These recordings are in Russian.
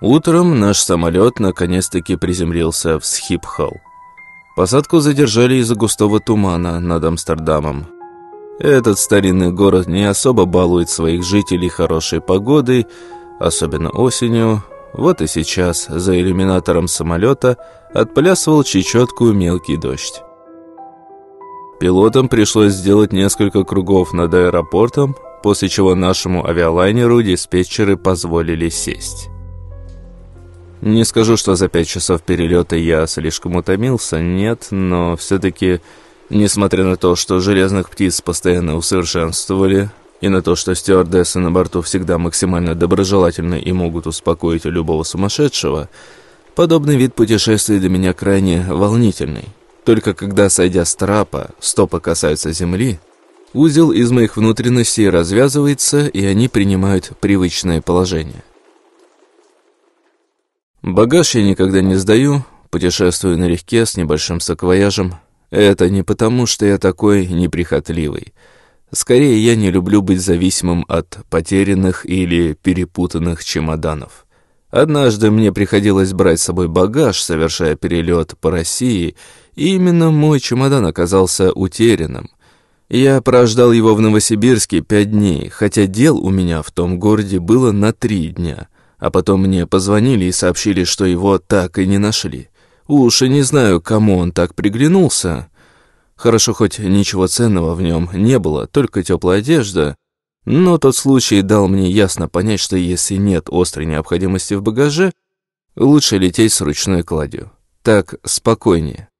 Утром наш самолет наконец-таки приземлился в Схипхал. Посадку задержали из-за густого тумана над Амстердамом. Этот старинный город не особо балует своих жителей хорошей погодой, особенно осенью. Вот и сейчас за иллюминатором самолета отплясывал чечеткую мелкий дождь. Пилотам пришлось сделать несколько кругов над аэропортом, после чего нашему авиалайнеру диспетчеры позволили сесть. Не скажу, что за пять часов перелета я слишком утомился, нет, но все-таки, несмотря на то, что железных птиц постоянно усовершенствовали, и на то, что стюардессы на борту всегда максимально доброжелательны и могут успокоить любого сумасшедшего, подобный вид путешествий для меня крайне волнительный. Только когда, сойдя с трапа, стопы касаются земли, узел из моих внутренностей развязывается, и они принимают привычное положение. Багаж я никогда не сдаю, путешествую налегке с небольшим саквояжем. Это не потому, что я такой неприхотливый. Скорее, я не люблю быть зависимым от потерянных или перепутанных чемоданов. Однажды мне приходилось брать с собой багаж, совершая перелет по России, и именно мой чемодан оказался утерянным. Я прождал его в Новосибирске пять дней, хотя дел у меня в том городе было на три дня — а потом мне позвонили и сообщили, что его так и не нашли. Уж и не знаю, кому он так приглянулся. Хорошо, хоть ничего ценного в нем не было, только теплая одежда. Но тот случай дал мне ясно понять, что если нет острой необходимости в багаже, лучше лететь с ручной кладью. Так спокойнее.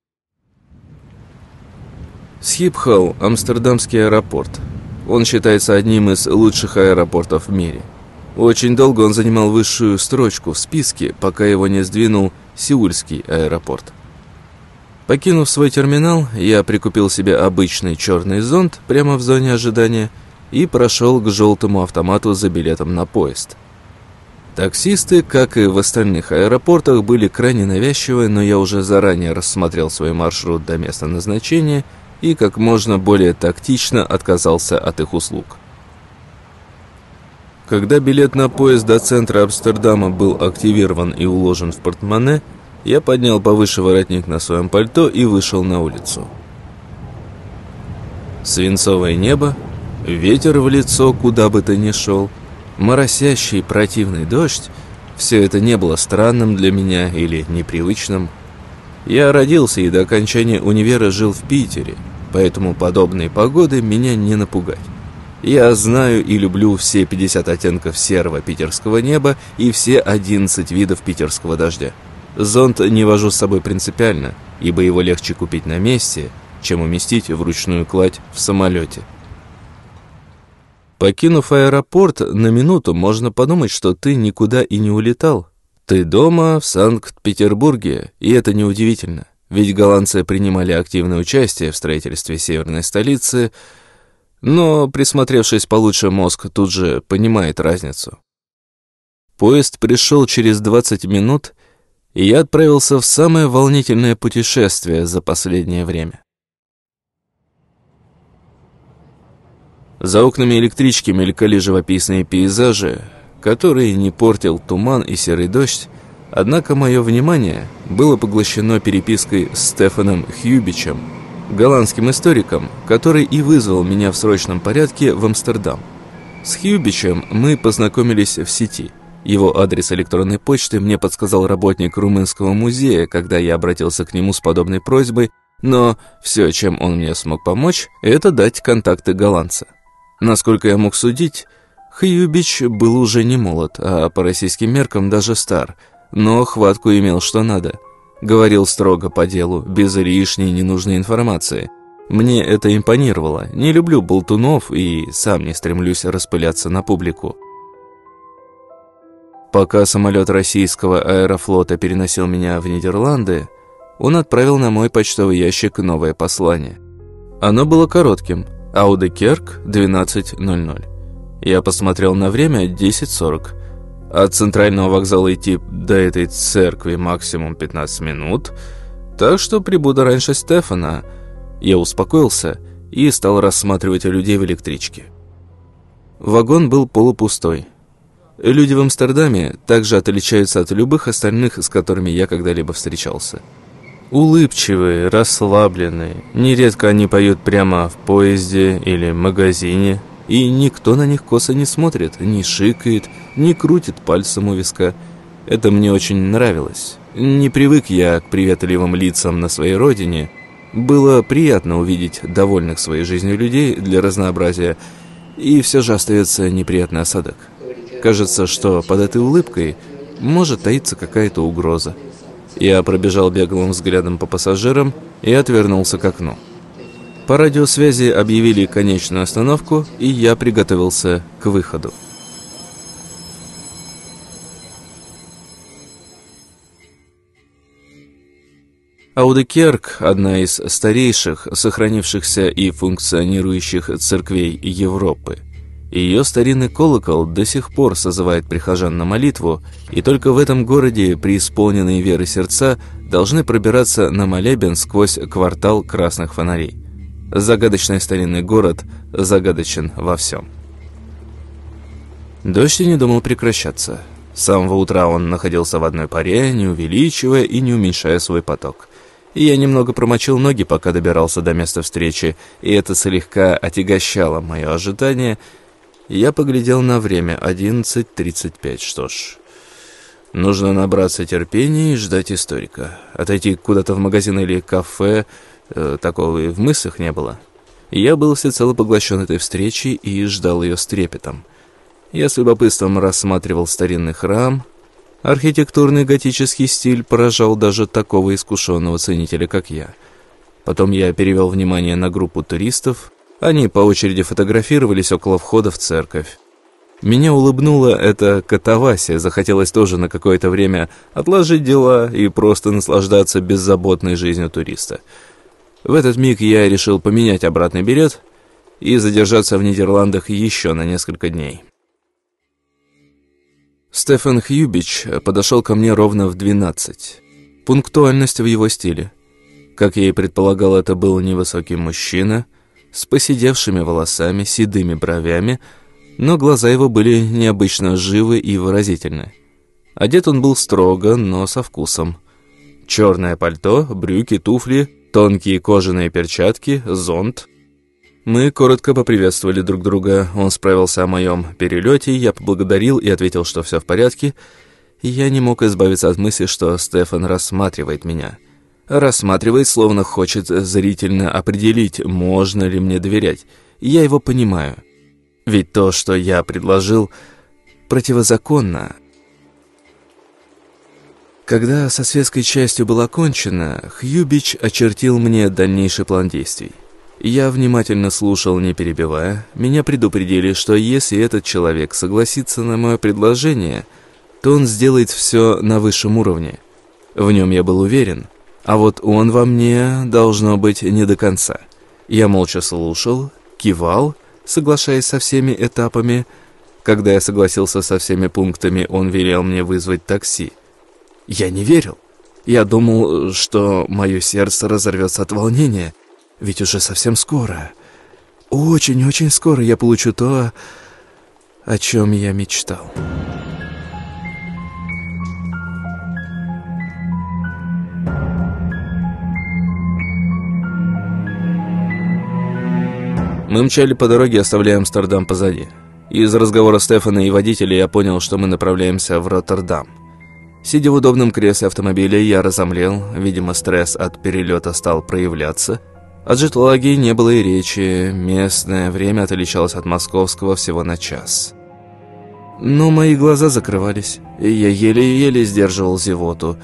Схипхау – амстердамский аэропорт. Он считается одним из лучших аэропортов в мире – очень долго он занимал высшую строчку в списке, пока его не сдвинул Сеульский аэропорт. Покинув свой терминал, я прикупил себе обычный черный зонт прямо в зоне ожидания и прошел к желтому автомату за билетом на поезд. Таксисты, как и в остальных аэропортах, были крайне навязчивы, но я уже заранее рассмотрел свой маршрут до места назначения и как можно более тактично отказался от их услуг. Когда билет на поезд до центра Амстердама был активирован и уложен в портмоне, я поднял повыше воротник на своем пальто и вышел на улицу. Свинцовое небо, ветер в лицо, куда бы ты ни шел, моросящий противный дождь – все это не было странным для меня или непривычным. Я родился и до окончания универа жил в Питере, поэтому подобные погоды меня не напугать. Я знаю и люблю все 50 оттенков серого питерского неба и все 11 видов питерского дождя. Зонт не вожу с собой принципиально, ибо его легче купить на месте, чем уместить в ручную кладь в самолете. Покинув аэропорт, на минуту можно подумать, что ты никуда и не улетал. Ты дома в Санкт-Петербурге, и это неудивительно. Ведь голландцы принимали активное участие в строительстве северной столицы – но, присмотревшись получше, мозг тут же понимает разницу. Поезд пришел через 20 минут, и я отправился в самое волнительное путешествие за последнее время. За окнами электрички мелькали живописные пейзажи, которые не портил туман и серый дождь, однако мое внимание было поглощено перепиской с Стефаном Хьюбичем, голландским историком, который и вызвал меня в срочном порядке в Амстердам. С Хьюбичем мы познакомились в сети. Его адрес электронной почты мне подсказал работник румынского музея, когда я обратился к нему с подобной просьбой, но все, чем он мне смог помочь, это дать контакты голландца. Насколько я мог судить, Хьюбич был уже не молод, а по российским меркам даже стар, но хватку имел что надо – Говорил строго по делу, без лишней ненужной информации. Мне это импонировало. Не люблю болтунов и сам не стремлюсь распыляться на публику. Пока самолет российского аэрофлота переносил меня в Нидерланды, он отправил на мой почтовый ящик новое послание. Оно было коротким. Аудекерк 12.00. Я посмотрел на время 10.40. От центрального вокзала идти до этой церкви максимум 15 минут, так что прибуду раньше Стефана. Я успокоился и стал рассматривать людей в электричке. Вагон был полупустой. Люди в Амстердаме также отличаются от любых остальных, с которыми я когда-либо встречался. Улыбчивые, расслабленные. Нередко они поют прямо в поезде или магазине, и никто на них косо не смотрит, не шикает, не крутит пальцем у виска. Это мне очень нравилось. Не привык я к приветливым лицам на своей родине. Было приятно увидеть довольных своей жизнью людей для разнообразия, и все же остается неприятный осадок. Кажется, что под этой улыбкой может таиться какая-то угроза. Я пробежал беглым взглядом по пассажирам и отвернулся к окну. По радиосвязи объявили конечную остановку, и я приготовился к выходу. Аудекерк – одна из старейших, сохранившихся и функционирующих церквей Европы – ее старинный колокол до сих пор созывает прихожан на молитву, и только в этом городе преисполненные веры сердца должны пробираться на молебен сквозь квартал красных фонарей. Загадочный старинный город загадочен во всем. Дождь и не думал прекращаться. С самого утра он находился в одной паре, не увеличивая и не уменьшая свой поток. И я немного промочил ноги, пока добирался до места встречи, и это слегка отягощало мое ожидание – я поглядел на время, 11.35, что ж... Нужно набраться терпения и ждать историка. Отойти куда-то в магазин или кафе, э, такого и в мыслях не было. Я был всецело поглощен этой встречей и ждал ее с трепетом. Я с любопытством рассматривал старинный храм. Архитектурный готический стиль поражал даже такого искушенного ценителя, как я. Потом я перевел внимание на группу туристов, они по очереди фотографировались около входа в церковь. Меня улыбнула эта катавасия, захотелось тоже на какое-то время отложить дела и просто наслаждаться беззаботной жизнью туриста. В этот миг я решил поменять обратный билет и задержаться в Нидерландах еще на несколько дней. Стефан Хьюбич подошел ко мне ровно в 12. Пунктуальность в его стиле. Как я и предполагал, это был невысокий мужчина, с поседевшими волосами, седыми бровями, но глаза его были необычно живы и выразительны. Одет он был строго, но со вкусом. Черное пальто, брюки, туфли, тонкие кожаные перчатки, зонт. Мы коротко поприветствовали друг друга. Он справился о моем перелете, я поблагодарил и ответил, что все в порядке. Я не мог избавиться от мысли, что Стефан рассматривает меня – рассматривает, словно хочет зрительно определить, можно ли мне доверять. Я его понимаю. Ведь то, что я предложил, противозаконно. Когда со светской частью было кончено, Хьюбич очертил мне дальнейший план действий. Я внимательно слушал, не перебивая. Меня предупредили, что если этот человек согласится на мое предложение, то он сделает все на высшем уровне. В нем я был уверен. А вот он во мне, должно быть, не до конца. Я молча слушал, кивал, соглашаясь со всеми этапами. Когда я согласился со всеми пунктами, он велел мне вызвать такси. Я не верил. Я думал, что мое сердце разорвется от волнения, ведь уже совсем скоро, очень-очень скоро я получу то, о чем я мечтал». Мы мчали по дороге, оставляя Амстердам позади. Из разговора Стефана и водителя я понял, что мы направляемся в Роттердам. Сидя в удобном кресле автомобиля, я разомлел. Видимо, стресс от перелета стал проявляться. О джетлаге не было и речи. Местное время отличалось от московского всего на час. Но мои глаза закрывались, и я еле-еле сдерживал зевоту.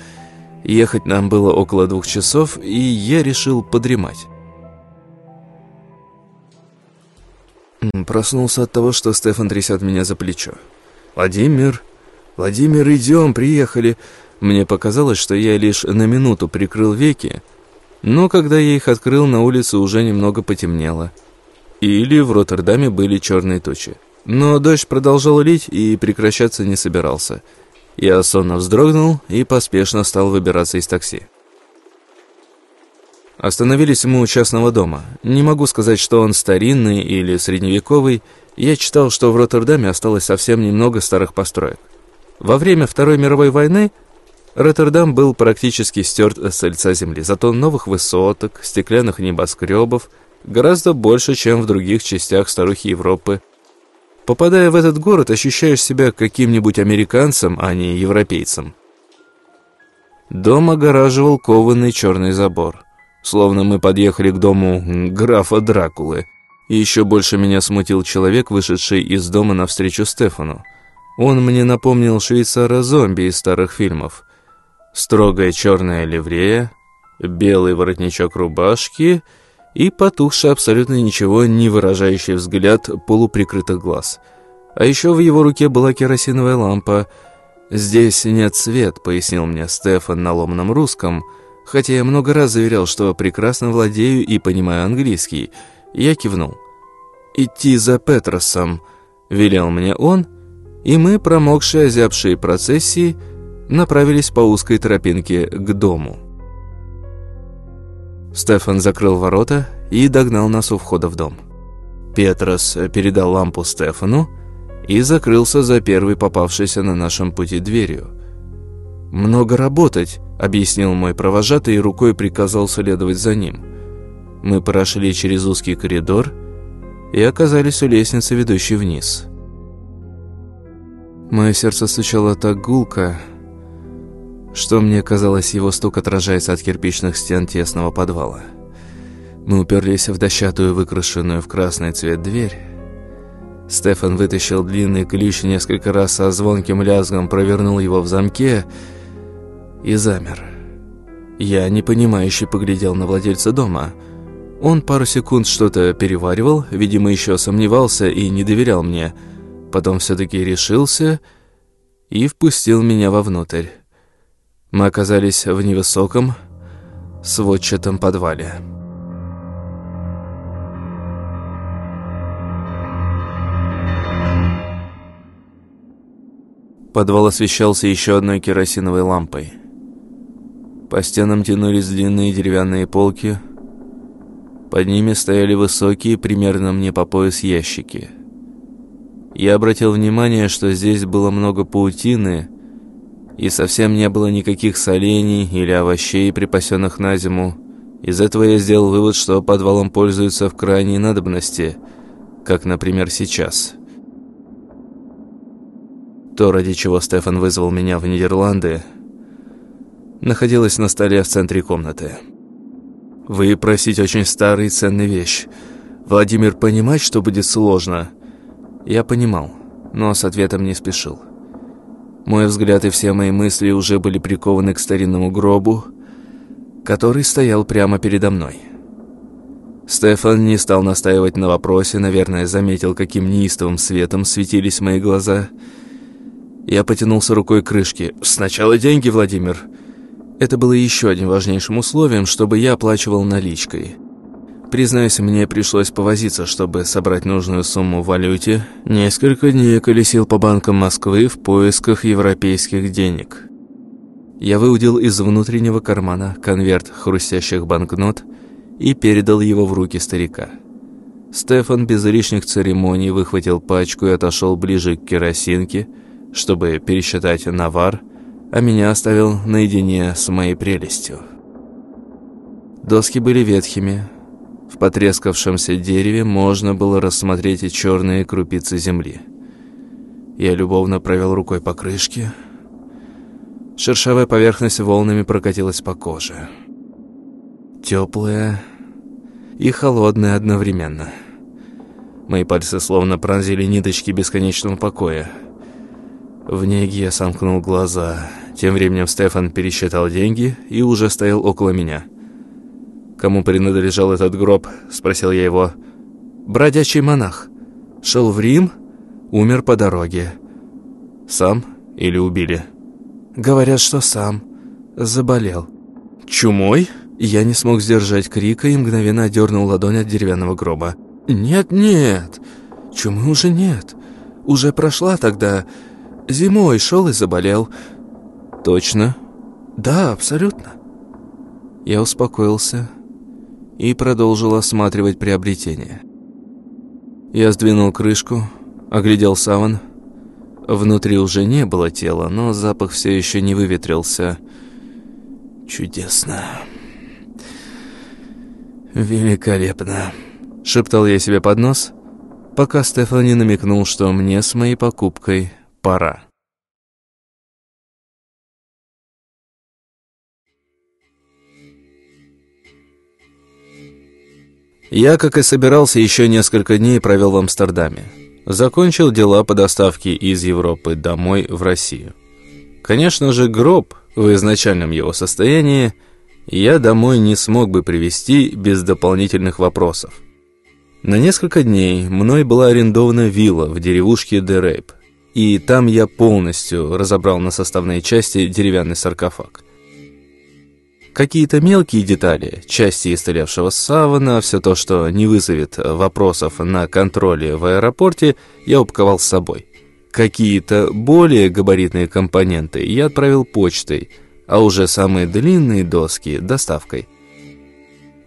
Ехать нам было около двух часов, и я решил подремать. Проснулся от того, что Стефан трясет меня за плечо. «Владимир! Владимир, идем, приехали!» Мне показалось, что я лишь на минуту прикрыл веки, но когда я их открыл, на улице уже немного потемнело. Или в Роттердаме были черные тучи. Но дождь продолжал лить и прекращаться не собирался. Я сонно вздрогнул и поспешно стал выбираться из такси. Остановились мы у частного дома. Не могу сказать, что он старинный или средневековый. Я читал, что в Роттердаме осталось совсем немного старых построек. Во время Второй мировой войны Роттердам был практически стерт с лица земли, зато новых высоток, стеклянных небоскребов гораздо больше, чем в других частях старухи Европы. Попадая в этот город, ощущаешь себя каким-нибудь американцем, а не европейцем. Дом огораживал кованный черный забор. Словно мы подъехали к дому графа Дракулы. И еще больше меня смутил человек, вышедший из дома навстречу Стефану. Он мне напомнил швейцара-зомби из старых фильмов. Строгая черная ливрея, белый воротничок рубашки и потухший абсолютно ничего не выражающий взгляд полуприкрытых глаз. А еще в его руке была керосиновая лампа – «Здесь нет свет», — пояснил мне Стефан на ломаном русском, хотя я много раз заверял, что прекрасно владею и понимаю английский. Я кивнул. «Идти за Петросом», — велел мне он, и мы, промокшие, озябшие процессии, направились по узкой тропинке к дому. Стефан закрыл ворота и догнал нас у входа в дом. Петрос передал лампу Стефану, и закрылся за первой попавшейся на нашем пути дверью. «Много работать», — объяснил мой провожатый и рукой приказал следовать за ним. Мы прошли через узкий коридор и оказались у лестницы, ведущей вниз. Мое сердце стучало так гулко, что мне казалось, его стук отражается от кирпичных стен тесного подвала. Мы уперлись в дощатую, выкрашенную в красный цвет дверь, Стефан вытащил длинный ключ несколько раз со звонким лязгом, провернул его в замке и замер. Я непонимающе поглядел на владельца дома. Он пару секунд что-то переваривал, видимо, еще сомневался и не доверял мне. Потом все-таки решился и впустил меня вовнутрь. Мы оказались в невысоком сводчатом подвале. Подвал освещался еще одной керосиновой лампой. По стенам тянулись длинные деревянные полки. Под ними стояли высокие, примерно мне по пояс, ящики. Я обратил внимание, что здесь было много паутины, и совсем не было никаких солений или овощей, припасенных на зиму. Из этого я сделал вывод, что подвалом пользуются в крайней надобности, как, например, сейчас. То, ради чего Стефан вызвал меня в Нидерланды, находилось на столе в центре комнаты. Вы просите очень старый и ценный вещь. Владимир понимать, что будет сложно. Я понимал, но с ответом не спешил. Мой взгляд и все мои мысли уже были прикованы к старинному гробу, который стоял прямо передо мной. Стефан не стал настаивать на вопросе, наверное, заметил, каким неистовым светом светились мои глаза – я потянулся рукой к крышке. «Сначала деньги, Владимир». Это было еще одним важнейшим условием, чтобы я оплачивал наличкой. Признаюсь, мне пришлось повозиться, чтобы собрать нужную сумму в валюте. Несколько дней колесил по банкам Москвы в поисках европейских денег. Я выудил из внутреннего кармана конверт хрустящих банкнот и передал его в руки старика. Стефан без лишних церемоний выхватил пачку и отошел ближе к керосинке, чтобы пересчитать навар, а меня оставил наедине с моей прелестью. Доски были ветхими. В потрескавшемся дереве можно было рассмотреть и черные крупицы земли. Я любовно провел рукой по крышке. Шершавая поверхность волнами прокатилась по коже. Теплая и холодная одновременно. Мои пальцы словно пронзили ниточки бесконечного покоя. В неге я сомкнул глаза. Тем временем Стефан пересчитал деньги и уже стоял около меня. «Кому принадлежал этот гроб?» – спросил я его. «Бродячий монах. Шел в Рим, умер по дороге. Сам или убили?» «Говорят, что сам. Заболел». «Чумой?» Я не смог сдержать крика и мгновенно отдернул ладонь от деревянного гроба. «Нет, нет, чумы уже нет. Уже прошла тогда Зимой шел и заболел. Точно? Да, абсолютно. Я успокоился и продолжил осматривать приобретение. Я сдвинул крышку, оглядел саван. Внутри уже не было тела, но запах все еще не выветрился. Чудесно. Великолепно. Шептал я себе под нос, пока Стефани намекнул, что мне с моей покупкой пора. Я, как и собирался, еще несколько дней провел в Амстердаме. Закончил дела по доставке из Европы домой в Россию. Конечно же, гроб в изначальном его состоянии я домой не смог бы привезти без дополнительных вопросов. На несколько дней мной была арендована вилла в деревушке Дерейп, и там я полностью разобрал на составные части деревянный саркофаг. Какие-то мелкие детали, части истлевшего савана, все то, что не вызовет вопросов на контроле в аэропорте, я упаковал с собой. Какие-то более габаритные компоненты я отправил почтой, а уже самые длинные доски – доставкой –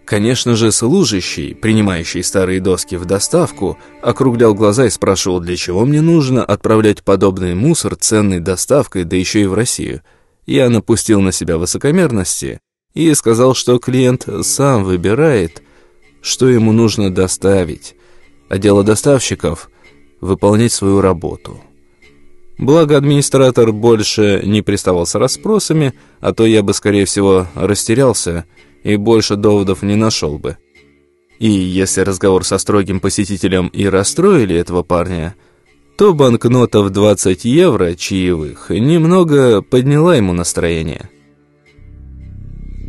Конечно же, служащий, принимающий старые доски в доставку, округлял глаза и спрашивал, для чего мне нужно отправлять подобный мусор ценной доставкой, да еще и в Россию. Я напустил на себя высокомерности и сказал, что клиент сам выбирает, что ему нужно доставить, а дело доставщиков – выполнять свою работу. Благо, администратор больше не приставал с расспросами, а то я бы, скорее всего, растерялся – и больше доводов не нашел бы. И если разговор со строгим посетителем и расстроили этого парня, то банкнота в 20 евро чаевых немного подняла ему настроение.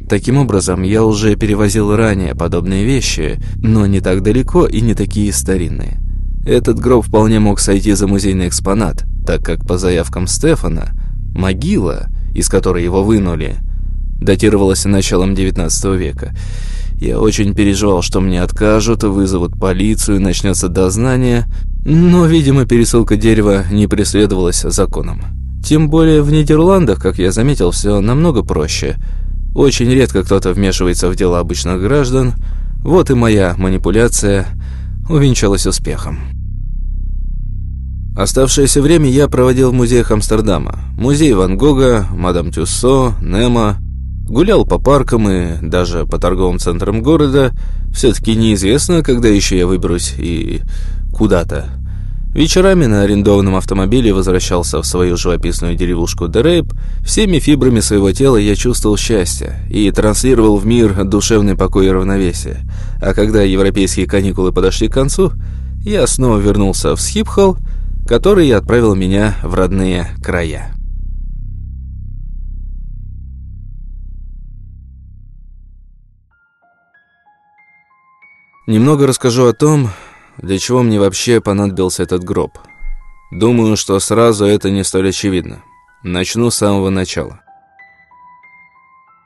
Таким образом, я уже перевозил ранее подобные вещи, но не так далеко и не такие старинные. Этот гроб вполне мог сойти за музейный экспонат, так как по заявкам Стефана, могила, из которой его вынули, датировалась началом XIX века. Я очень переживал, что мне откажут, вызовут полицию, начнется дознание, но, видимо, пересылка дерева не преследовалась законом. Тем более в Нидерландах, как я заметил, все намного проще. Очень редко кто-то вмешивается в дела обычных граждан. Вот и моя манипуляция увенчалась успехом. Оставшееся время я проводил в музеях Амстердама. Музей Ван Гога, Мадам Тюссо, Немо, Гулял по паркам и даже по торговым центрам города. Все-таки неизвестно, когда еще я выберусь и куда-то. Вечерами на арендованном автомобиле возвращался в свою живописную деревушку Дерейп. Всеми фибрами своего тела я чувствовал счастье и транслировал в мир душевный покой и равновесие. А когда европейские каникулы подошли к концу, я снова вернулся в Схипхолл, который отправил меня в родные края. Немного расскажу о том, для чего мне вообще понадобился этот гроб. Думаю, что сразу это не столь очевидно. Начну с самого начала.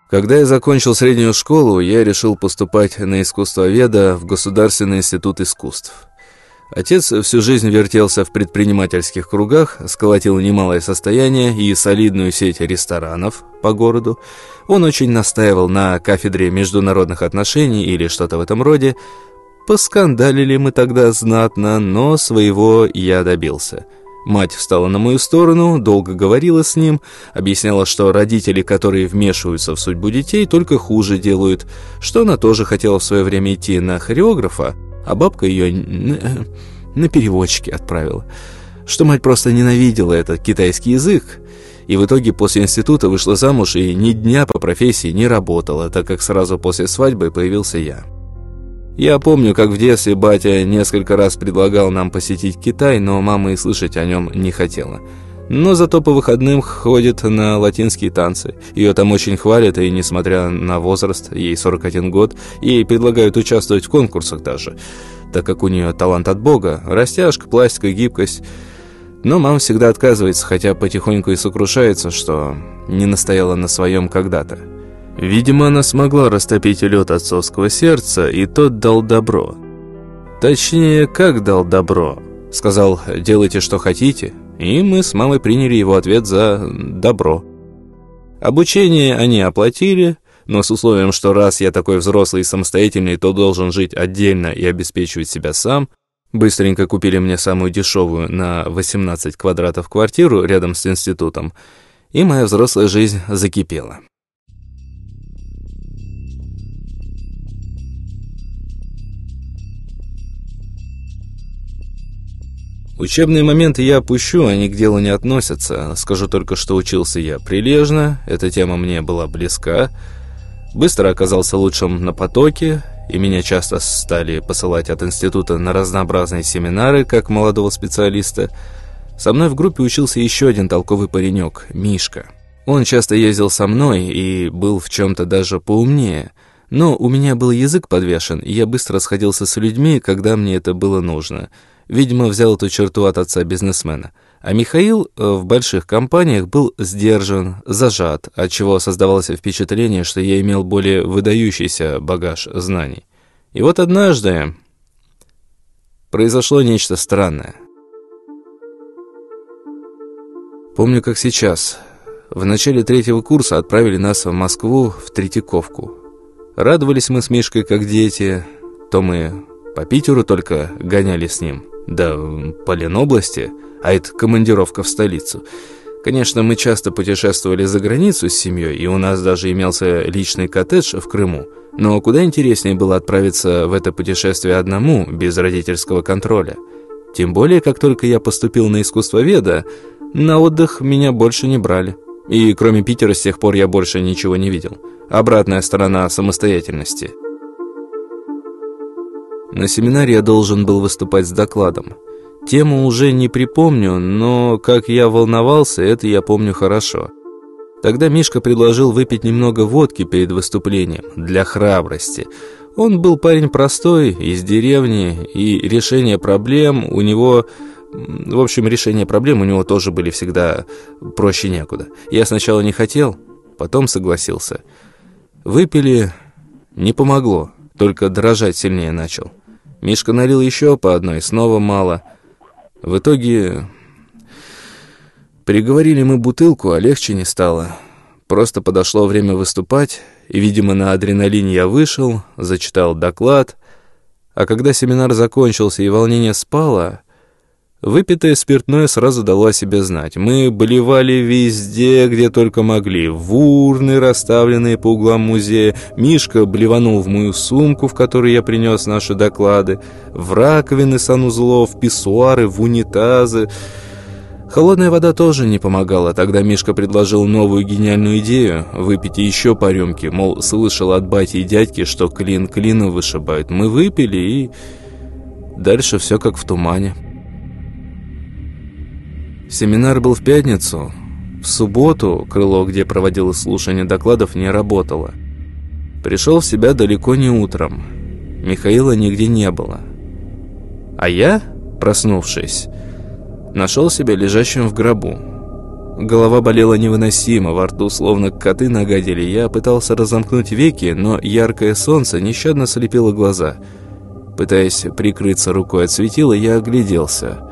Когда я закончил среднюю школу, я решил поступать на искусствоведа в Государственный институт искусств. Отец всю жизнь вертелся в предпринимательских кругах, сколотил немалое состояние и солидную сеть ресторанов по городу. Он очень настаивал на кафедре международных отношений или что-то в этом роде, Поскандалили мы тогда знатно, но своего я добился. Мать встала на мою сторону, долго говорила с ним, объясняла, что родители, которые вмешиваются в судьбу детей, только хуже делают, что она тоже хотела в свое время идти на хореографа, а бабка ее на, на переводчике отправила. Что мать просто ненавидела этот китайский язык, и в итоге после института вышла замуж и ни дня по профессии не работала, так как сразу после свадьбы появился я. Я помню, как в детстве батя несколько раз предлагал нам посетить Китай, но мама и слышать о нем не хотела. Но зато по выходным ходит на латинские танцы. Ее там очень хвалят, и несмотря на возраст, ей 41 год, ей предлагают участвовать в конкурсах даже, так как у нее талант от бога, растяжка, пластика, гибкость. Но мама всегда отказывается, хотя потихоньку и сокрушается, что не настояла на своем когда-то. Видимо, она смогла растопить лед отцовского сердца, и тот дал добро. Точнее, как дал добро? Сказал, делайте, что хотите, и мы с мамой приняли его ответ за добро. Обучение они оплатили, но с условием, что раз я такой взрослый и самостоятельный, то должен жить отдельно и обеспечивать себя сам. Быстренько купили мне самую дешевую на 18 квадратов квартиру рядом с институтом, и моя взрослая жизнь закипела. Учебные моменты я опущу, они к делу не относятся. Скажу только, что учился я прилежно, эта тема мне была близка. Быстро оказался лучшим на потоке, и меня часто стали посылать от института на разнообразные семинары, как молодого специалиста. Со мной в группе учился еще один толковый паренек, Мишка. Он часто ездил со мной и был в чем-то даже поумнее. Но у меня был язык подвешен, и я быстро сходился с людьми, когда мне это было нужно – Видимо, взял эту черту от отца-бизнесмена. А Михаил э, в больших компаниях был сдержан, зажат, отчего создавалось впечатление, что я имел более выдающийся багаж знаний. И вот однажды произошло нечто странное. Помню, как сейчас. В начале третьего курса отправили нас в Москву в Третьяковку. Радовались мы с Мишкой как дети, то мы по Питеру только гоняли с ним, да по Ленобласти, а это командировка в столицу. Конечно, мы часто путешествовали за границу с семьей, и у нас даже имелся личный коттедж в Крыму. Но куда интереснее было отправиться в это путешествие одному, без родительского контроля. Тем более, как только я поступил на искусствоведа, на отдых меня больше не брали. И кроме Питера с тех пор я больше ничего не видел. Обратная сторона самостоятельности – на семинаре я должен был выступать с докладом. Тему уже не припомню, но как я волновался, это я помню хорошо. Тогда Мишка предложил выпить немного водки перед выступлением, для храбрости. Он был парень простой, из деревни, и решение проблем у него... В общем, решение проблем у него тоже были всегда проще некуда. Я сначала не хотел, потом согласился. Выпили, не помогло, только дрожать сильнее начал. Мишка налил еще по одной, снова мало. В итоге... Переговорили мы бутылку, а легче не стало. Просто подошло время выступать, и, видимо, на адреналине я вышел, зачитал доклад. А когда семинар закончился и волнение спало, Выпитое спиртное сразу дало о себе знать. Мы блевали везде, где только могли. В урны, расставленные по углам музея. Мишка блеванул в мою сумку, в которой я принес наши доклады. В раковины санузлов, писсуары, в унитазы. Холодная вода тоже не помогала. Тогда Мишка предложил новую гениальную идею – выпить еще по рюмке. Мол, слышал от бати и дядьки, что клин клина вышибают. Мы выпили и... Дальше все как в тумане. Семинар был в пятницу. В субботу крыло, где проводилось слушание докладов, не работало. Пришел в себя далеко не утром. Михаила нигде не было. А я, проснувшись, нашел себя лежащим в гробу. Голова болела невыносимо, во рту словно коты нагадили. Я пытался разомкнуть веки, но яркое солнце нещадно слепило глаза. Пытаясь прикрыться рукой от светила, я огляделся –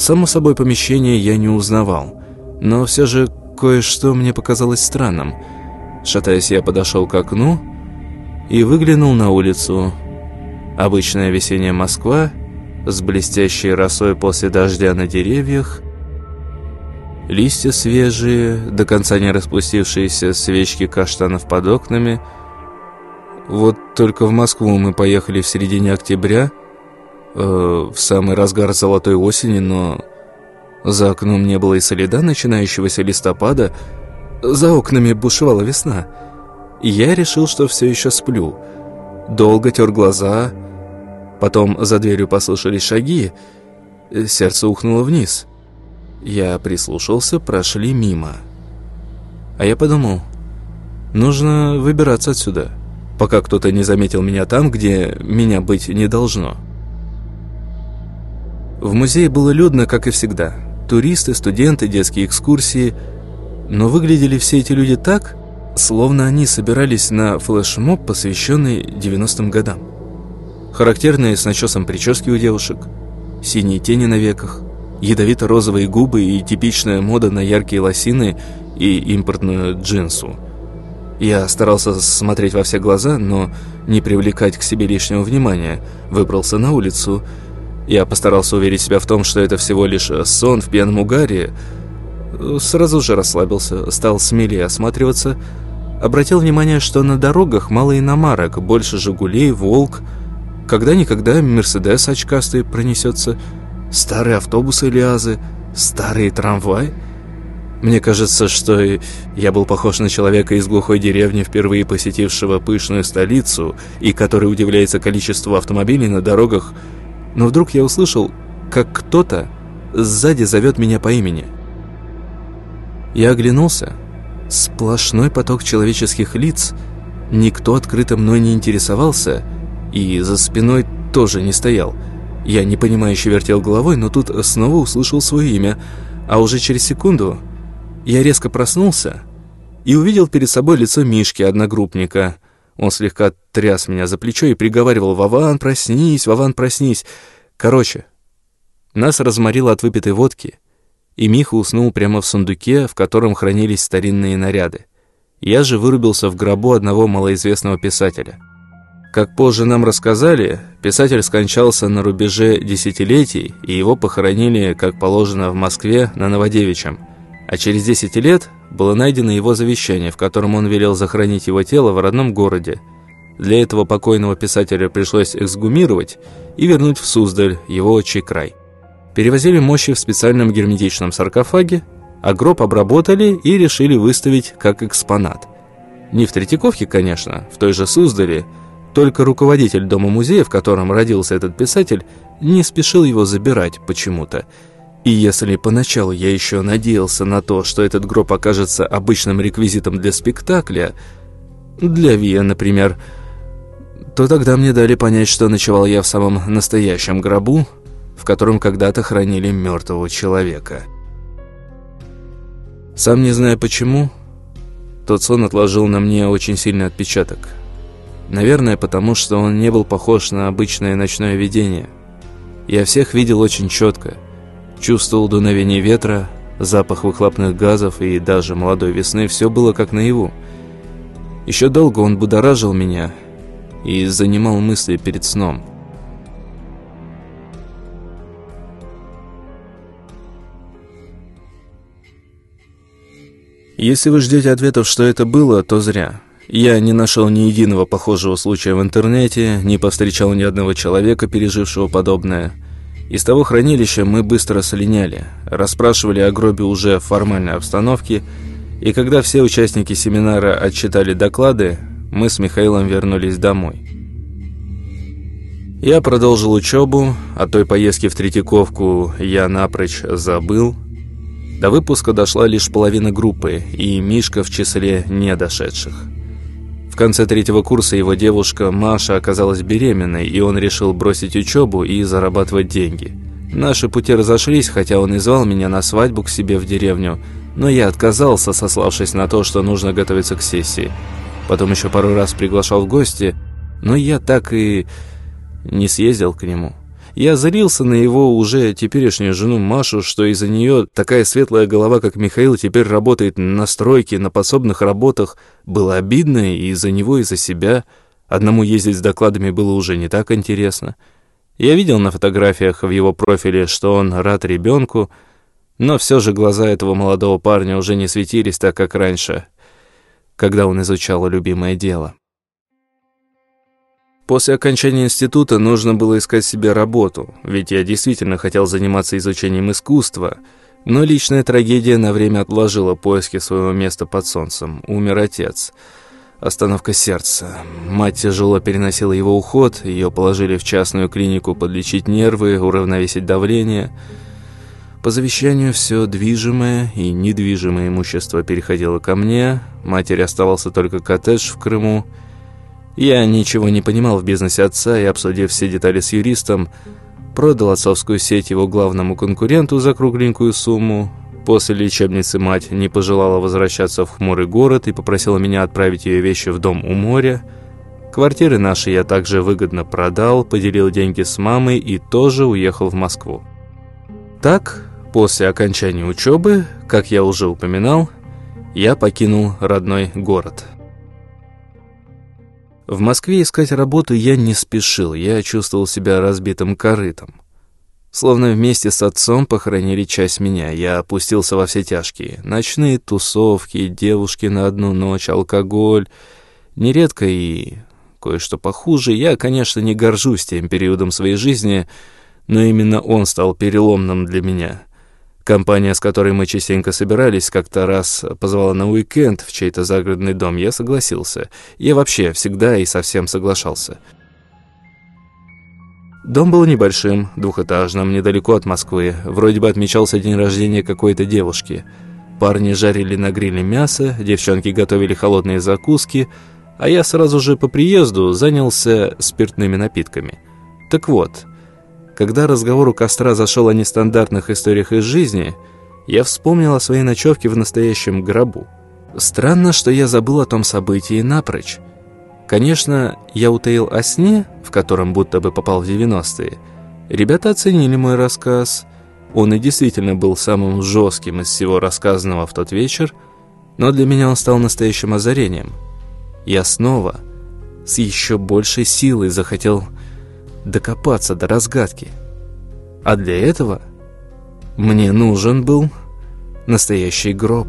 Само собой, помещение я не узнавал, но все же кое-что мне показалось странным. Шатаясь, я подошел к окну и выглянул на улицу. Обычная весенняя Москва с блестящей росой после дождя на деревьях, листья свежие, до конца не распустившиеся свечки каштанов под окнами. Вот только в Москву мы поехали в середине октября – э, в самый разгар золотой осени, но за окном не было и следа начинающегося листопада. За окнами бушевала весна. Я решил, что все еще сплю. Долго тер глаза, потом за дверью послышались шаги, сердце ухнуло вниз. Я прислушался, прошли мимо. А я подумал, нужно выбираться отсюда, пока кто-то не заметил меня там, где меня быть не должно. В музее было людно, как и всегда. Туристы, студенты, детские экскурсии. Но выглядели все эти люди так, словно они собирались на флешмоб, посвященный 90-м годам. Характерные с начесом прически у девушек, синие тени на веках, ядовито-розовые губы и типичная мода на яркие лосины и импортную джинсу. Я старался смотреть во все глаза, но не привлекать к себе лишнего внимания. Выбрался на улицу. Я постарался уверить себя в том, что это всего лишь сон в пьяном угаре. Сразу же расслабился, стал смелее осматриваться. Обратил внимание, что на дорогах мало иномарок, больше «Жигулей», «Волк». Когда-никогда «Мерседес» очкастый пронесется. Старые автобусы «Лиазы», старые трамваи. Мне кажется, что я был похож на человека из глухой деревни, впервые посетившего пышную столицу, и который удивляется количеству автомобилей на дорогах. Но вдруг я услышал, как кто-то сзади зовет меня по имени. Я оглянулся. Сплошной поток человеческих лиц. Никто открыто мной не интересовался, и за спиной тоже не стоял. Я непонимающе вертел головой, но тут снова услышал свое имя, а уже через секунду я резко проснулся и увидел перед собой лицо Мишки, одногруппника. Он слегка тряс меня за плечо и приговаривал «Вован, проснись, Вован, проснись!» Короче, нас разморило от выпитой водки, и Миха уснул прямо в сундуке, в котором хранились старинные наряды. Я же вырубился в гробу одного малоизвестного писателя. Как позже нам рассказали, писатель скончался на рубеже десятилетий, и его похоронили, как положено, в Москве на Новодевичьем – а через 10 лет было найдено его завещание, в котором он велел захоронить его тело в родном городе. Для этого покойного писателя пришлось эксгумировать и вернуть в Суздаль, его отчий край. Перевозили мощи в специальном герметичном саркофаге, а гроб обработали и решили выставить как экспонат. Не в Третьяковке, конечно, в той же Суздале, только руководитель дома-музея, в котором родился этот писатель, не спешил его забирать почему-то – и если поначалу я еще надеялся на то, что этот гроб окажется обычным реквизитом для спектакля, для Вия, например, то тогда мне дали понять, что ночевал я в самом настоящем гробу, в котором когда-то хранили мертвого человека. Сам не зная почему, тот сон отложил на мне очень сильный отпечаток. Наверное, потому что он не был похож на обычное ночное видение. Я всех видел очень четко – Чувствовал дуновение ветра, запах выхлопных газов и даже молодой весны. Все было как наяву. Еще долго он будоражил меня и занимал мысли перед сном. Если вы ждете ответов, что это было, то зря. Я не нашел ни единого похожего случая в интернете, не повстречал ни одного человека, пережившего подобное – из того хранилища мы быстро слиняли, расспрашивали о гробе уже в формальной обстановке, и когда все участники семинара отчитали доклады, мы с Михаилом вернулись домой. Я продолжил учебу, о той поездке в Третьяковку я напрочь забыл. До выпуска дошла лишь половина группы, и Мишка в числе недошедших. В конце третьего курса его девушка Маша оказалась беременной, и он решил бросить учебу и зарабатывать деньги. Наши пути разошлись, хотя он и звал меня на свадьбу к себе в деревню, но я отказался, сославшись на то, что нужно готовиться к сессии. Потом еще пару раз приглашал в гости, но я так и не съездил к нему. Я злился на его уже теперешнюю жену Машу, что из-за нее такая светлая голова, как Михаил, теперь работает на стройке, на подсобных работах. Было обидно и из-за него, и за себя. Одному ездить с докладами было уже не так интересно. Я видел на фотографиях в его профиле, что он рад ребенку, но все же глаза этого молодого парня уже не светились так, как раньше, когда он изучал любимое дело. После окончания института нужно было искать себе работу, ведь я действительно хотел заниматься изучением искусства, но личная трагедия на время отложила поиски своего места под солнцем. Умер отец. Остановка сердца. Мать тяжело переносила его уход, ее положили в частную клинику подлечить нервы, уравновесить давление. По завещанию все движимое и недвижимое имущество переходило ко мне, матери оставался только коттедж в Крыму, я ничего не понимал в бизнесе отца и, обсудив все детали с юристом, продал отцовскую сеть его главному конкуренту за кругленькую сумму. После лечебницы мать не пожелала возвращаться в хмурый город и попросила меня отправить ее вещи в дом у моря. Квартиры наши я также выгодно продал, поделил деньги с мамой и тоже уехал в Москву. Так, после окончания учебы, как я уже упоминал, я покинул родной город. В Москве искать работу я не спешил, я чувствовал себя разбитым корытом. Словно вместе с отцом похоронили часть меня. Я опустился во все тяжкие. Ночные тусовки, девушки на одну ночь, алкоголь. Нередко и кое-что похуже. Я, конечно, не горжусь тем периодом своей жизни, но именно он стал переломным для меня. Компания, с которой мы частенько собирались, как-то раз позвала на уикенд в чей-то загородный дом. Я согласился. Я вообще всегда и совсем соглашался. Дом был небольшим, двухэтажным, недалеко от Москвы. Вроде бы отмечался день рождения какой-то девушки. Парни жарили на гриле мясо, девчонки готовили холодные закуски, а я сразу же по приезду занялся спиртными напитками. Так вот, когда разговор у костра зашел о нестандартных историях из жизни, я вспомнил о своей ночевке в настоящем гробу. Странно, что я забыл о том событии напрочь. Конечно, я утаил о сне, в котором будто бы попал в 90-е. Ребята оценили мой рассказ. Он и действительно был самым жестким из всего рассказанного в тот вечер, но для меня он стал настоящим озарением. Я снова с еще большей силой захотел докопаться до разгадки. А для этого мне нужен был настоящий гроб.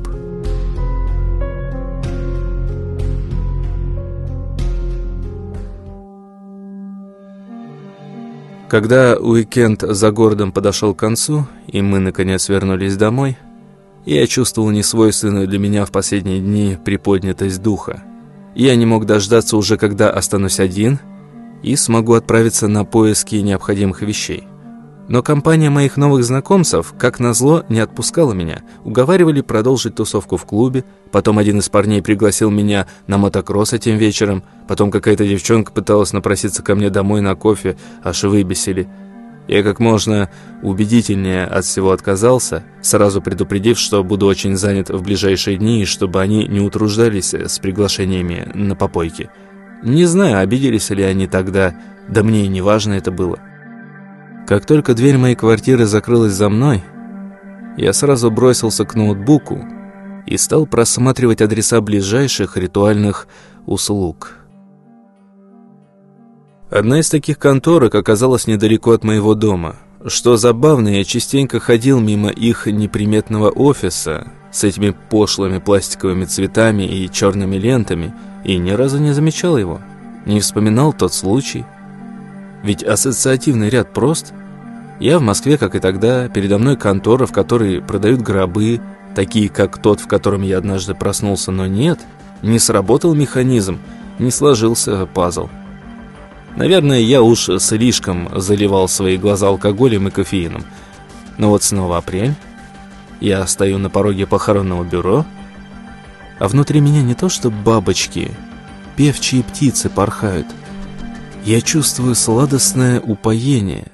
Когда уикенд за городом подошел к концу, и мы, наконец, вернулись домой, я чувствовал несвойственную для меня в последние дни приподнятость духа. Я не мог дождаться уже, когда останусь один, и смогу отправиться на поиски необходимых вещей. Но компания моих новых знакомцев, как назло, не отпускала меня. Уговаривали продолжить тусовку в клубе. Потом один из парней пригласил меня на мотокросс этим вечером. Потом какая-то девчонка пыталась напроситься ко мне домой на кофе, аж выбесили. Я как можно убедительнее от всего отказался, сразу предупредив, что буду очень занят в ближайшие дни, чтобы они не утруждались с приглашениями на попойки. Не знаю, обиделись ли они тогда, да мне и не важно это было. Как только дверь моей квартиры закрылась за мной, я сразу бросился к ноутбуку и стал просматривать адреса ближайших ритуальных услуг. Одна из таких конторок оказалась недалеко от моего дома. Что забавно, я частенько ходил мимо их неприметного офиса с этими пошлыми пластиковыми цветами и черными лентами и ни разу не замечал его, не вспоминал тот случай – ведь ассоциативный ряд прост. Я в Москве, как и тогда, передо мной контора, в которой продают гробы, такие, как тот, в котором я однажды проснулся, но нет, не сработал механизм, не сложился пазл. Наверное, я уж слишком заливал свои глаза алкоголем и кофеином. Но вот снова апрель, я стою на пороге похоронного бюро, а внутри меня не то что бабочки, певчие птицы порхают – я чувствую сладостное упоение.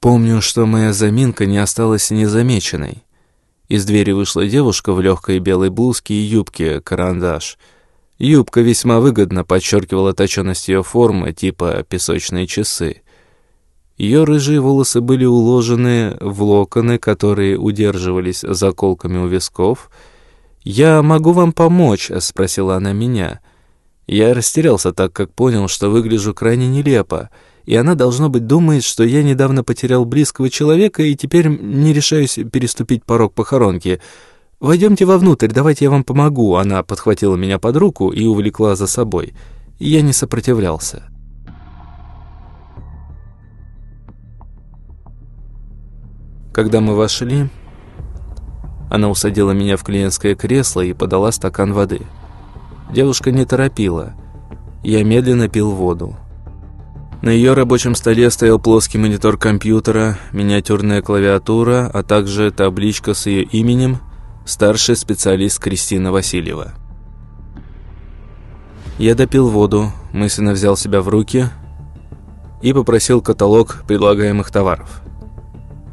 Помню, что моя заминка не осталась незамеченной. Из двери вышла девушка в легкой белой блузке и юбке карандаш. Юбка весьма выгодно подчеркивала точенность ее формы, типа песочные часы. Ее рыжие волосы были уложены в локоны, которые удерживались заколками у висков. «Я могу вам помочь?» — спросила она меня — я растерялся, так как понял, что выгляжу крайне нелепо, и она, должно быть, думает, что я недавно потерял близкого человека и теперь не решаюсь переступить порог похоронки. «Войдемте вовнутрь, давайте я вам помогу». Она подхватила меня под руку и увлекла за собой. Я не сопротивлялся. Когда мы вошли, она усадила меня в клиентское кресло и подала стакан воды. Девушка не торопила. Я медленно пил воду. На ее рабочем столе стоял плоский монитор компьютера, миниатюрная клавиатура, а также табличка с ее именем «Старший специалист Кристина Васильева». Я допил воду, мысленно взял себя в руки и попросил каталог предлагаемых товаров.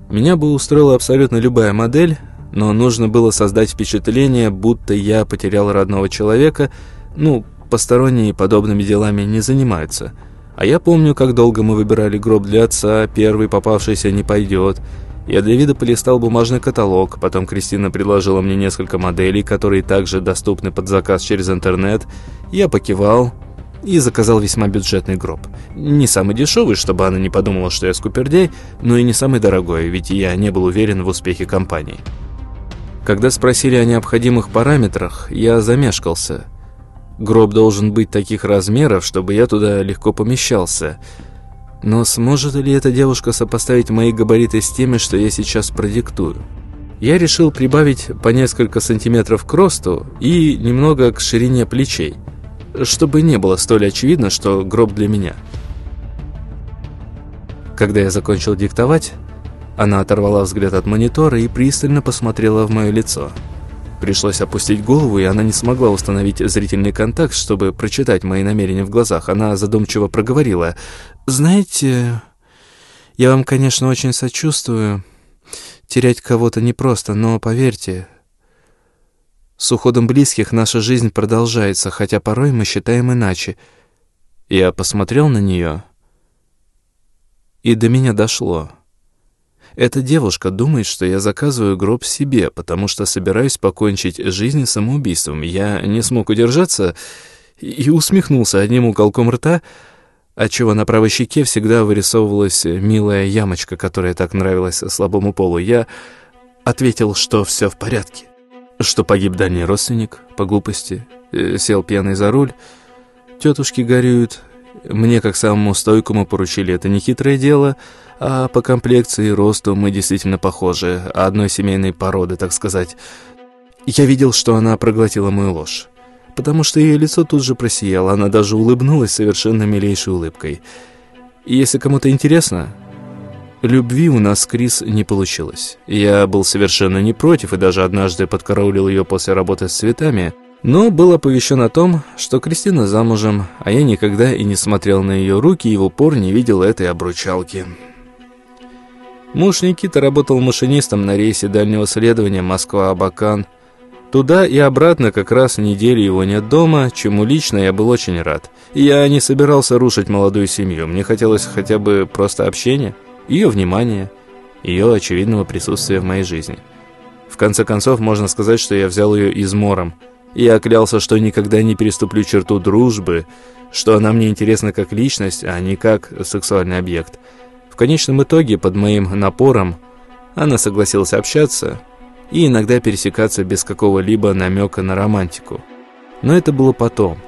Меня бы устроила абсолютно любая модель, но нужно было создать впечатление, будто я потерял родного человека. Ну, посторонние подобными делами не занимаются. А я помню, как долго мы выбирали гроб для отца, первый попавшийся не пойдет. Я для вида полистал бумажный каталог, потом Кристина предложила мне несколько моделей, которые также доступны под заказ через интернет. Я покивал и заказал весьма бюджетный гроб. Не самый дешевый, чтобы она не подумала, что я скупердей, но и не самый дорогой, ведь я не был уверен в успехе компании. Когда спросили о необходимых параметрах, я замешкался. Гроб должен быть таких размеров, чтобы я туда легко помещался – но сможет ли эта девушка сопоставить мои габариты с теми, что я сейчас продиктую? Я решил прибавить по несколько сантиметров к росту и немного к ширине плечей, чтобы не было столь очевидно, что гроб для меня. Когда я закончил диктовать, она оторвала взгляд от монитора и пристально посмотрела в мое лицо – Пришлось опустить голову, и она не смогла установить зрительный контакт, чтобы прочитать мои намерения в глазах. Она задумчиво проговорила. «Знаете, я вам, конечно, очень сочувствую. Терять кого-то непросто, но поверьте, с уходом близких наша жизнь продолжается, хотя порой мы считаем иначе». Я посмотрел на нее, и до меня дошло. Эта девушка думает, что я заказываю гроб себе, потому что собираюсь покончить жизнь самоубийством. Я не смог удержаться и усмехнулся одним уголком рта, отчего на правой щеке всегда вырисовывалась милая ямочка, которая так нравилась слабому полу. Я ответил, что все в порядке, что погиб дальний родственник по глупости, э, сел пьяный за руль, тетушки горюют, мне, как самому стойкому, поручили это нехитрое дело, а по комплекции и росту мы действительно похожи, одной семейной породы, так сказать. Я видел, что она проглотила мою ложь, потому что ее лицо тут же просияло, она даже улыбнулась совершенно милейшей улыбкой. И если кому-то интересно, любви у нас с Крис не получилось. Я был совершенно не против и даже однажды подкараулил ее после работы с цветами – но был оповещен о том, что Кристина замужем, а я никогда и не смотрел на ее руки и в упор не видел этой обручалки. Муж Никита работал машинистом на рейсе дальнего следования Москва-Абакан. Туда и обратно как раз неделю его нет дома, чему лично я был очень рад. Я не собирался рушить молодую семью, мне хотелось хотя бы просто общения, ее внимания, ее очевидного присутствия в моей жизни. В конце концов, можно сказать, что я взял ее измором – я клялся, что никогда не переступлю черту дружбы, что она мне интересна как личность, а не как сексуальный объект. В конечном итоге, под моим напором, она согласилась общаться и иногда пересекаться без какого-либо намека на романтику. Но это было потом.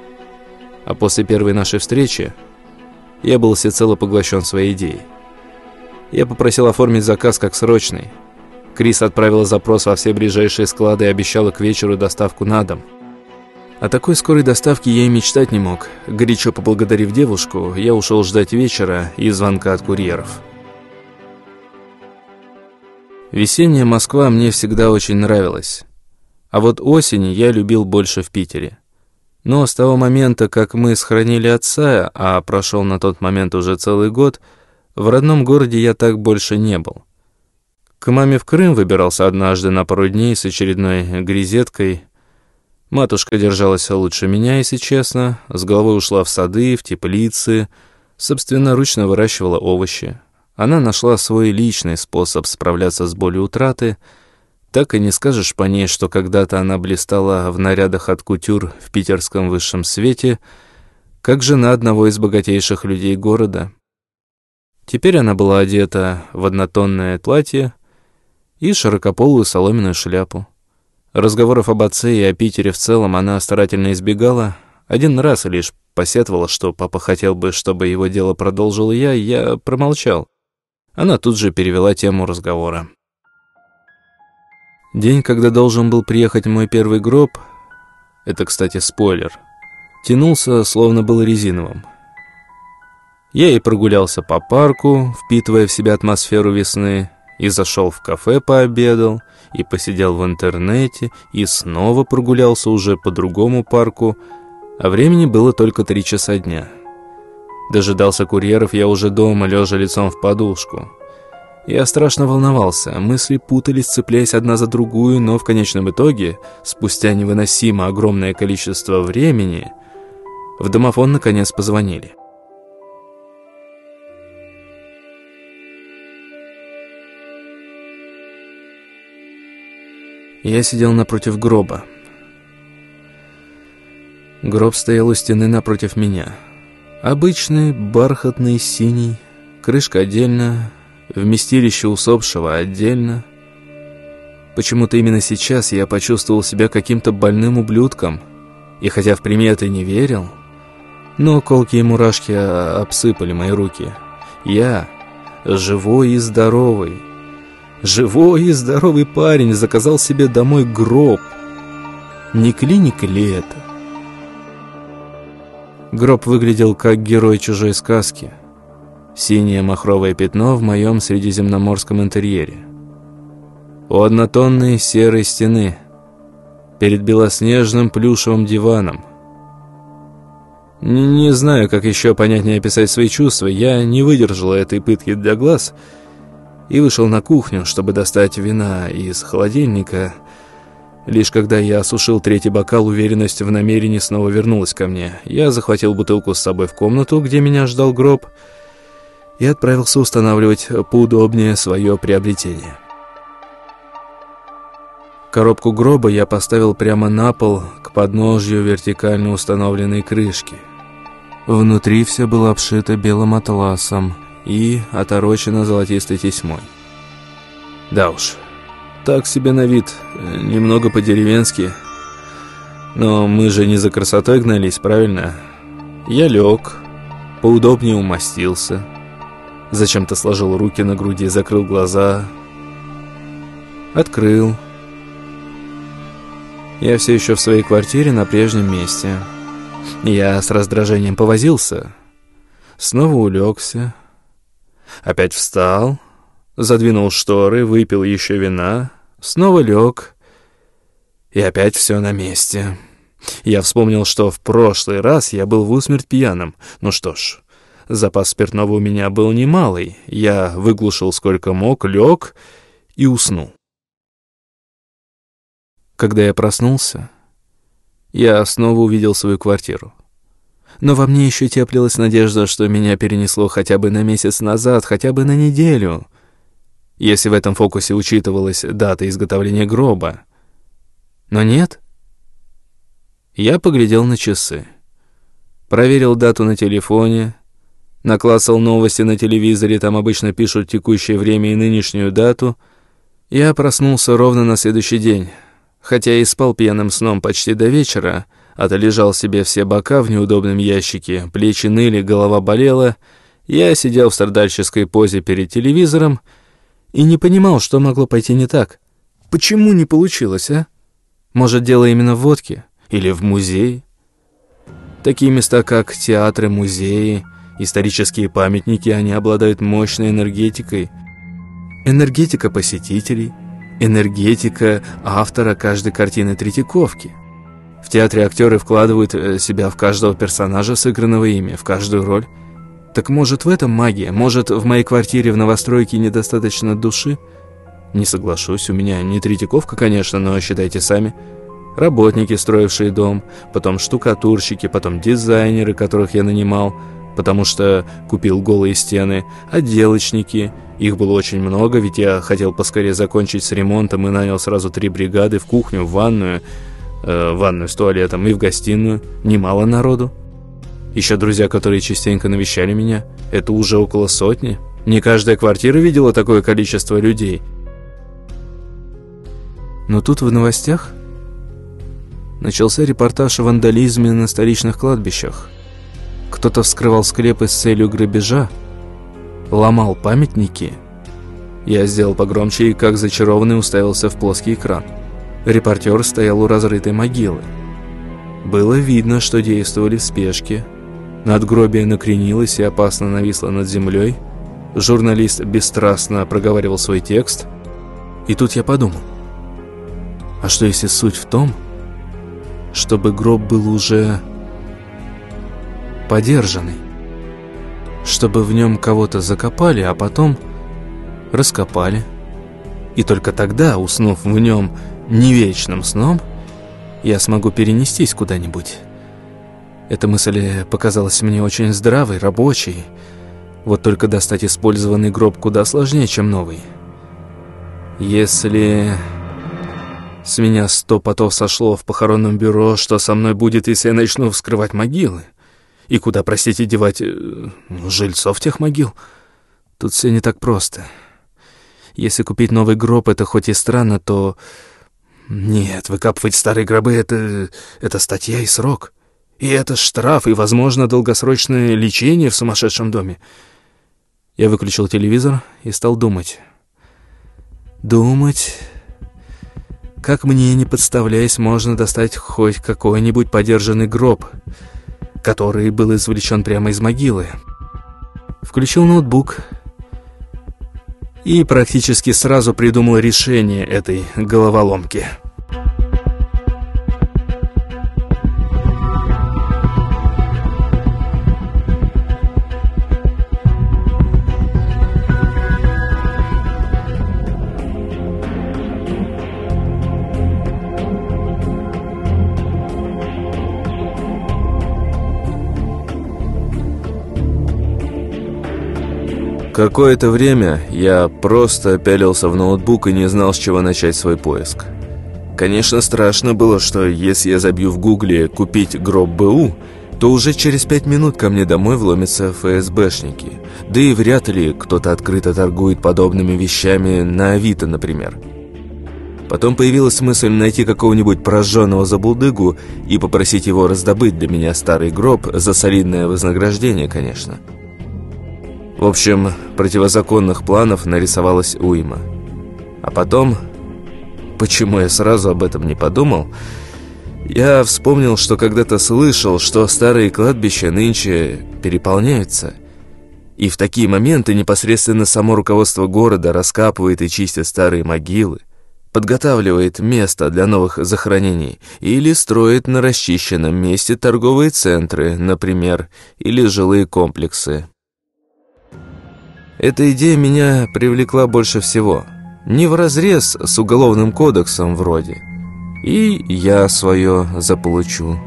А после первой нашей встречи я был всецело поглощен своей идеей. Я попросил оформить заказ как срочный. Крис отправила запрос во все ближайшие склады и обещала к вечеру доставку на дом. О такой скорой доставке я и мечтать не мог. Горячо поблагодарив девушку, я ушел ждать вечера и звонка от курьеров. Весенняя Москва мне всегда очень нравилась. А вот осень я любил больше в Питере. Но с того момента, как мы сохранили отца, а прошел на тот момент уже целый год, в родном городе я так больше не был. К маме в Крым выбирался однажды на пару дней с очередной грезеткой, Матушка держалась лучше меня, если честно, с головой ушла в сады, в теплицы, собственноручно выращивала овощи. Она нашла свой личный способ справляться с болью утраты. Так и не скажешь по ней, что когда-то она блистала в нарядах от кутюр в питерском высшем свете, как жена одного из богатейших людей города. Теперь она была одета в однотонное платье и широкополую соломенную шляпу. Разговоров об отце и о Питере в целом она старательно избегала. Один раз лишь посетовала, что папа хотел бы, чтобы его дело продолжил я, я промолчал. Она тут же перевела тему разговора. День, когда должен был приехать мой первый гроб, это, кстати, спойлер, тянулся, словно был резиновым. Я и прогулялся по парку, впитывая в себя атмосферу весны, и зашел в кафе, пообедал, и посидел в интернете, и снова прогулялся уже по другому парку, а времени было только три часа дня. Дожидался курьеров я уже дома, лежа лицом в подушку. Я страшно волновался, мысли путались, цепляясь одна за другую, но в конечном итоге, спустя невыносимо огромное количество времени, в домофон наконец позвонили. Я сидел напротив гроба. Гроб стоял у стены напротив меня. Обычный, бархатный, синий, крышка отдельно, вместилище усопшего отдельно. Почему-то именно сейчас я почувствовал себя каким-то больным ублюдком, и хотя в приметы не верил, но колки и мурашки обсыпали мои руки. Я, живой и здоровый, живой и здоровый парень, заказал себе домой гроб. Не клиника ли это? Гроб выглядел как герой чужой сказки. Синее махровое пятно в моем средиземноморском интерьере. У однотонной серой стены, перед белоснежным плюшевым диваном. Не, знаю, как еще понятнее описать свои чувства, я не выдержал этой пытки для глаз и вышел на кухню, чтобы достать вина из холодильника – Лишь когда я осушил третий бокал, уверенность в намерении снова вернулась ко мне. Я захватил бутылку с собой в комнату, где меня ждал гроб, и отправился устанавливать поудобнее свое приобретение. Коробку гроба я поставил прямо на пол, к подножью вертикально установленной крышки. Внутри все было обшито белым атласом и оторочено золотистой тесьмой. Да уж, так себе на вид, немного по-деревенски. Но мы же не за красотой гнались, правильно? Я лег, поудобнее умостился. Зачем-то сложил руки на груди, закрыл глаза. Открыл. Я все еще в своей квартире на прежнем месте. Я с раздражением повозился. Снова улегся. Опять встал задвинул шторы, выпил еще вина, снова лег, и опять все на месте. Я вспомнил, что в прошлый раз я был в усмерть пьяным. Ну что ж, запас спиртного у меня был немалый. Я выглушил сколько мог, лег и уснул. Когда я проснулся, я снова увидел свою квартиру. Но во мне еще теплилась надежда, что меня перенесло хотя бы на месяц назад, хотя бы на неделю — если в этом фокусе учитывалась дата изготовления гроба. Но нет. Я поглядел на часы. Проверил дату на телефоне, наклассал новости на телевизоре, там обычно пишут текущее время и нынешнюю дату. Я проснулся ровно на следующий день. Хотя и спал пьяным сном почти до вечера, отлежал себе все бока в неудобном ящике, плечи ныли, голова болела, я сидел в страдальческой позе перед телевизором и не понимал, что могло пойти не так. Почему не получилось, а? Может, дело именно в водке? Или в музее? Такие места, как театры, музеи, исторические памятники, они обладают мощной энергетикой. Энергетика посетителей, энергетика автора каждой картины Третьяковки. В театре актеры вкладывают э, себя в каждого персонажа, сыгранного ими, в каждую роль. Так может в этом магия? Может в моей квартире в новостройке недостаточно души? Не соглашусь, у меня не Третьяковка, конечно, но считайте сами. Работники, строившие дом, потом штукатурщики, потом дизайнеры, которых я нанимал, потому что купил голые стены, отделочники. Их было очень много, ведь я хотел поскорее закончить с ремонтом и нанял сразу три бригады в кухню, в ванную, э, ванную с туалетом и в гостиную. Немало народу. Еще друзья, которые частенько навещали меня, это уже около сотни. Не каждая квартира видела такое количество людей. Но тут в новостях начался репортаж о вандализме на столичных кладбищах. Кто-то вскрывал склепы с целью грабежа, ломал памятники. Я сделал погромче и, как зачарованный, уставился в плоский экран. Репортер стоял у разрытой могилы. Было видно, что действовали в спешке, Надгробие накренилось и опасно нависло над землей. Журналист бесстрастно проговаривал свой текст. И тут я подумал, а что если суть в том, чтобы гроб был уже подержанный? Чтобы в нем кого-то закопали, а потом раскопали. И только тогда, уснув в нем не вечным сном, я смогу перенестись куда-нибудь эта мысль показалась мне очень здравой, рабочей. Вот только достать использованный гроб куда сложнее, чем новый. Если... С меня сто потов сошло в похоронном бюро, что со мной будет, если я начну вскрывать могилы. И куда, простите, девать э, жильцов тех могил? Тут все не так просто. Если купить новый гроб, это хоть и странно, то... Нет, выкапывать старые гробы — это... это статья и срок. И это штраф, и, возможно, долгосрочное лечение в сумасшедшем доме. Я выключил телевизор и стал думать. Думать... Как мне, не подставляясь, можно достать хоть какой-нибудь подержанный гроб, который был извлечен прямо из могилы. Включил ноутбук и практически сразу придумал решение этой головоломки. Какое-то время я просто пялился в ноутбук и не знал, с чего начать свой поиск. Конечно, страшно было, что если я забью в гугле «купить гроб БУ», то уже через пять минут ко мне домой вломятся ФСБшники. Да и вряд ли кто-то открыто торгует подобными вещами на Авито, например. Потом появилась мысль найти какого-нибудь прожженного забулдыгу и попросить его раздобыть для меня старый гроб за солидное вознаграждение, конечно. В общем, противозаконных планов нарисовалась уйма. А потом, почему я сразу об этом не подумал, я вспомнил, что когда-то слышал, что старые кладбища нынче переполняются. И в такие моменты непосредственно само руководство города раскапывает и чистит старые могилы, подготавливает место для новых захоронений или строит на расчищенном месте торговые центры, например, или жилые комплексы. Эта идея меня привлекла больше всего. Не вразрез с уголовным кодексом вроде. И я свое заполучу.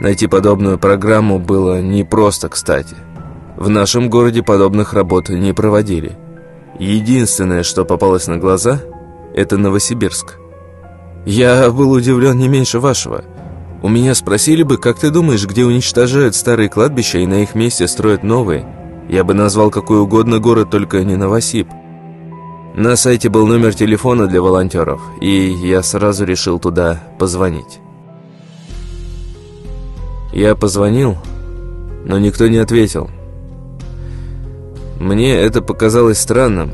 Найти подобную программу было непросто, кстати. В нашем городе подобных работ не проводили. Единственное, что попалось на глаза, это Новосибирск. Я был удивлен не меньше вашего – у меня спросили бы, как ты думаешь, где уничтожают старые кладбища и на их месте строят новые? Я бы назвал какой угодно город, только не Новосиб. На сайте был номер телефона для волонтеров, и я сразу решил туда позвонить. Я позвонил, но никто не ответил. Мне это показалось странным.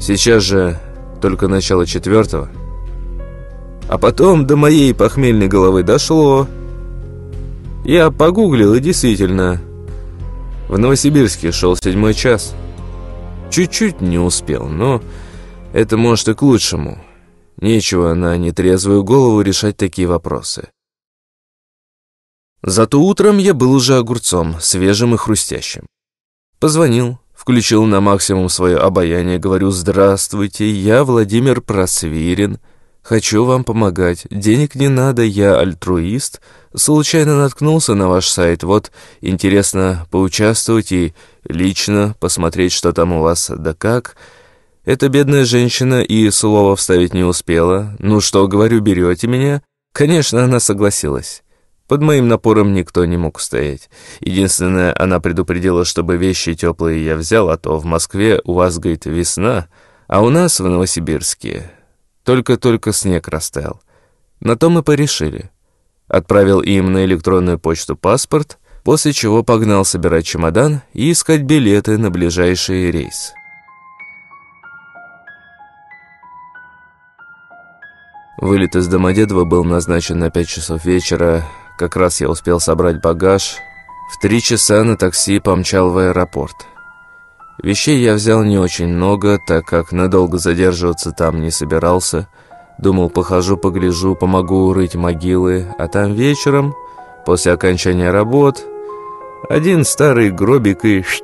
Сейчас же только начало четвертого. А потом до моей похмельной головы дошло. Я погуглил, и действительно, в Новосибирске шел седьмой час. Чуть-чуть не успел, но это может и к лучшему. Нечего на нетрезвую голову решать такие вопросы. Зато утром я был уже огурцом, свежим и хрустящим. Позвонил, включил на максимум свое обаяние, говорю «Здравствуйте, я Владимир Просвирин». Хочу вам помогать. Денег не надо, я альтруист. Случайно наткнулся на ваш сайт. Вот, интересно поучаствовать и лично посмотреть, что там у вас да как. Эта бедная женщина и слова вставить не успела. Ну что, говорю, берете меня? Конечно, она согласилась. Под моим напором никто не мог устоять. Единственное, она предупредила, чтобы вещи теплые я взял, а то в Москве у вас, говорит, весна, а у нас в Новосибирске только-только снег растаял. На то мы порешили. Отправил им на электронную почту паспорт, после чего погнал собирать чемодан и искать билеты на ближайший рейс. Вылет из Домодедово был назначен на 5 часов вечера. Как раз я успел собрать багаж. В три часа на такси помчал в аэропорт. Вещей я взял не очень много, так как надолго задерживаться там не собирался. Думал, похожу, погляжу, помогу урыть могилы, а там вечером, после окончания работ, один старый гробик и шть,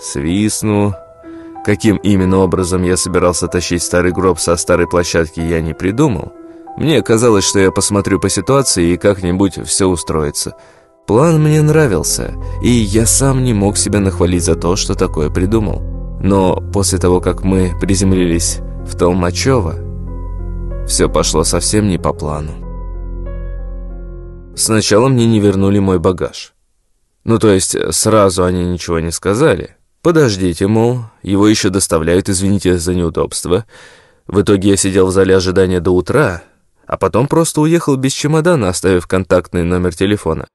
свистну. Каким именно образом я собирался тащить старый гроб со старой площадки, я не придумал. Мне казалось, что я посмотрю по ситуации и как-нибудь все устроится. План мне нравился, и я сам не мог себя нахвалить за то, что такое придумал. Но после того, как мы приземлились в Толмачево все пошло совсем не по плану. Сначала мне не вернули мой багаж. Ну, то есть, сразу они ничего не сказали. Подождите, мол, его еще доставляют, извините за неудобство. В итоге я сидел в зале ожидания до утра, а потом просто уехал без чемодана, оставив контактный номер телефона.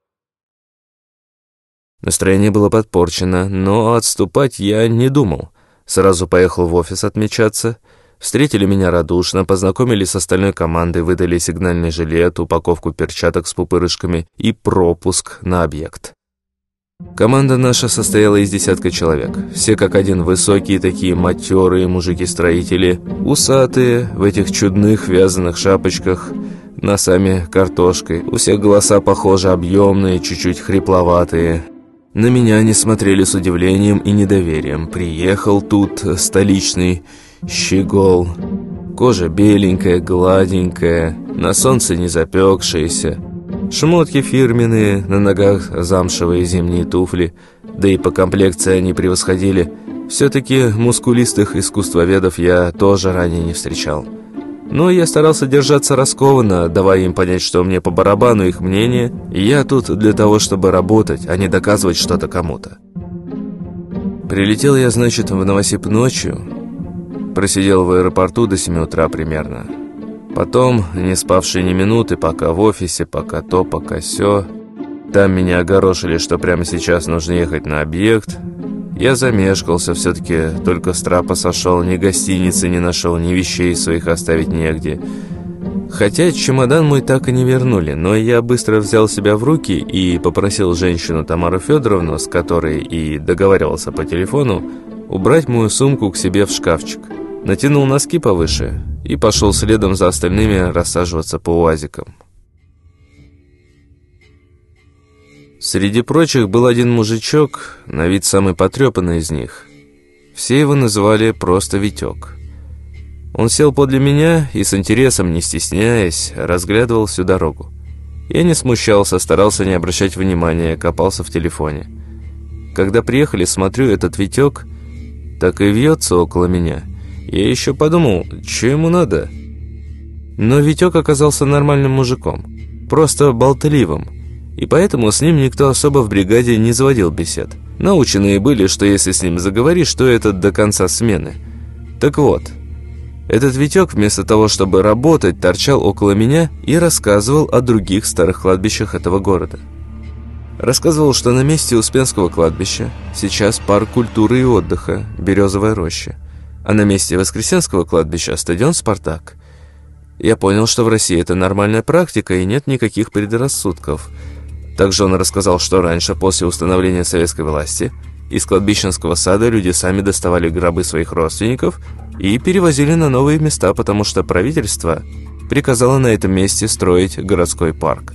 Настроение было подпорчено, но отступать я не думал. Сразу поехал в офис отмечаться. Встретили меня радушно, познакомили с остальной командой, выдали сигнальный жилет, упаковку перчаток с пупырышками и пропуск на объект. Команда наша состояла из десятка человек. Все как один высокие такие матерые мужики-строители, усатые, в этих чудных вязаных шапочках, носами картошкой. У всех голоса, похоже, объемные, чуть-чуть хрипловатые. На меня они смотрели с удивлением и недоверием. Приехал тут столичный щегол. Кожа беленькая, гладенькая, на солнце не запекшаяся. Шмотки фирменные, на ногах замшевые зимние туфли, да и по комплекции они превосходили. Все-таки мускулистых искусствоведов я тоже ранее не встречал. Но я старался держаться раскованно, давая им понять, что мне по барабану их мнение, и я тут для того, чтобы работать, а не доказывать что-то кому-то. Прилетел я, значит, в Новосиб ночью, просидел в аэропорту до 7 утра примерно. Потом, не спавший ни минуты, пока в офисе, пока то, пока сё. Там меня огорошили, что прямо сейчас нужно ехать на объект, я замешкался, все-таки только с трапа сошел, ни гостиницы не нашел, ни вещей своих оставить негде. Хотя чемодан мой так и не вернули, но я быстро взял себя в руки и попросил женщину Тамару Федоровну, с которой и договаривался по телефону, убрать мою сумку к себе в шкафчик. Натянул носки повыше и пошел следом за остальными рассаживаться по уазикам. Среди прочих был один мужичок, на вид самый потрепанный из них. Все его называли просто Витек. Он сел подле меня и с интересом, не стесняясь, разглядывал всю дорогу. Я не смущался, старался не обращать внимания, копался в телефоне. Когда приехали, смотрю, этот Витек так и вьется около меня. Я еще подумал, что ему надо. Но Витек оказался нормальным мужиком, просто болтливым, и поэтому с ним никто особо в бригаде не заводил бесед. Наученные были, что если с ним заговоришь, то это до конца смены. Так вот, этот Витек вместо того, чтобы работать, торчал около меня и рассказывал о других старых кладбищах этого города. Рассказывал, что на месте Успенского кладбища сейчас парк культуры и отдыха, Березовая роща, а на месте Воскресенского кладбища стадион «Спартак». Я понял, что в России это нормальная практика и нет никаких предрассудков – также он рассказал, что раньше, после установления советской власти, из кладбищенского сада люди сами доставали гробы своих родственников и перевозили на новые места, потому что правительство приказало на этом месте строить городской парк.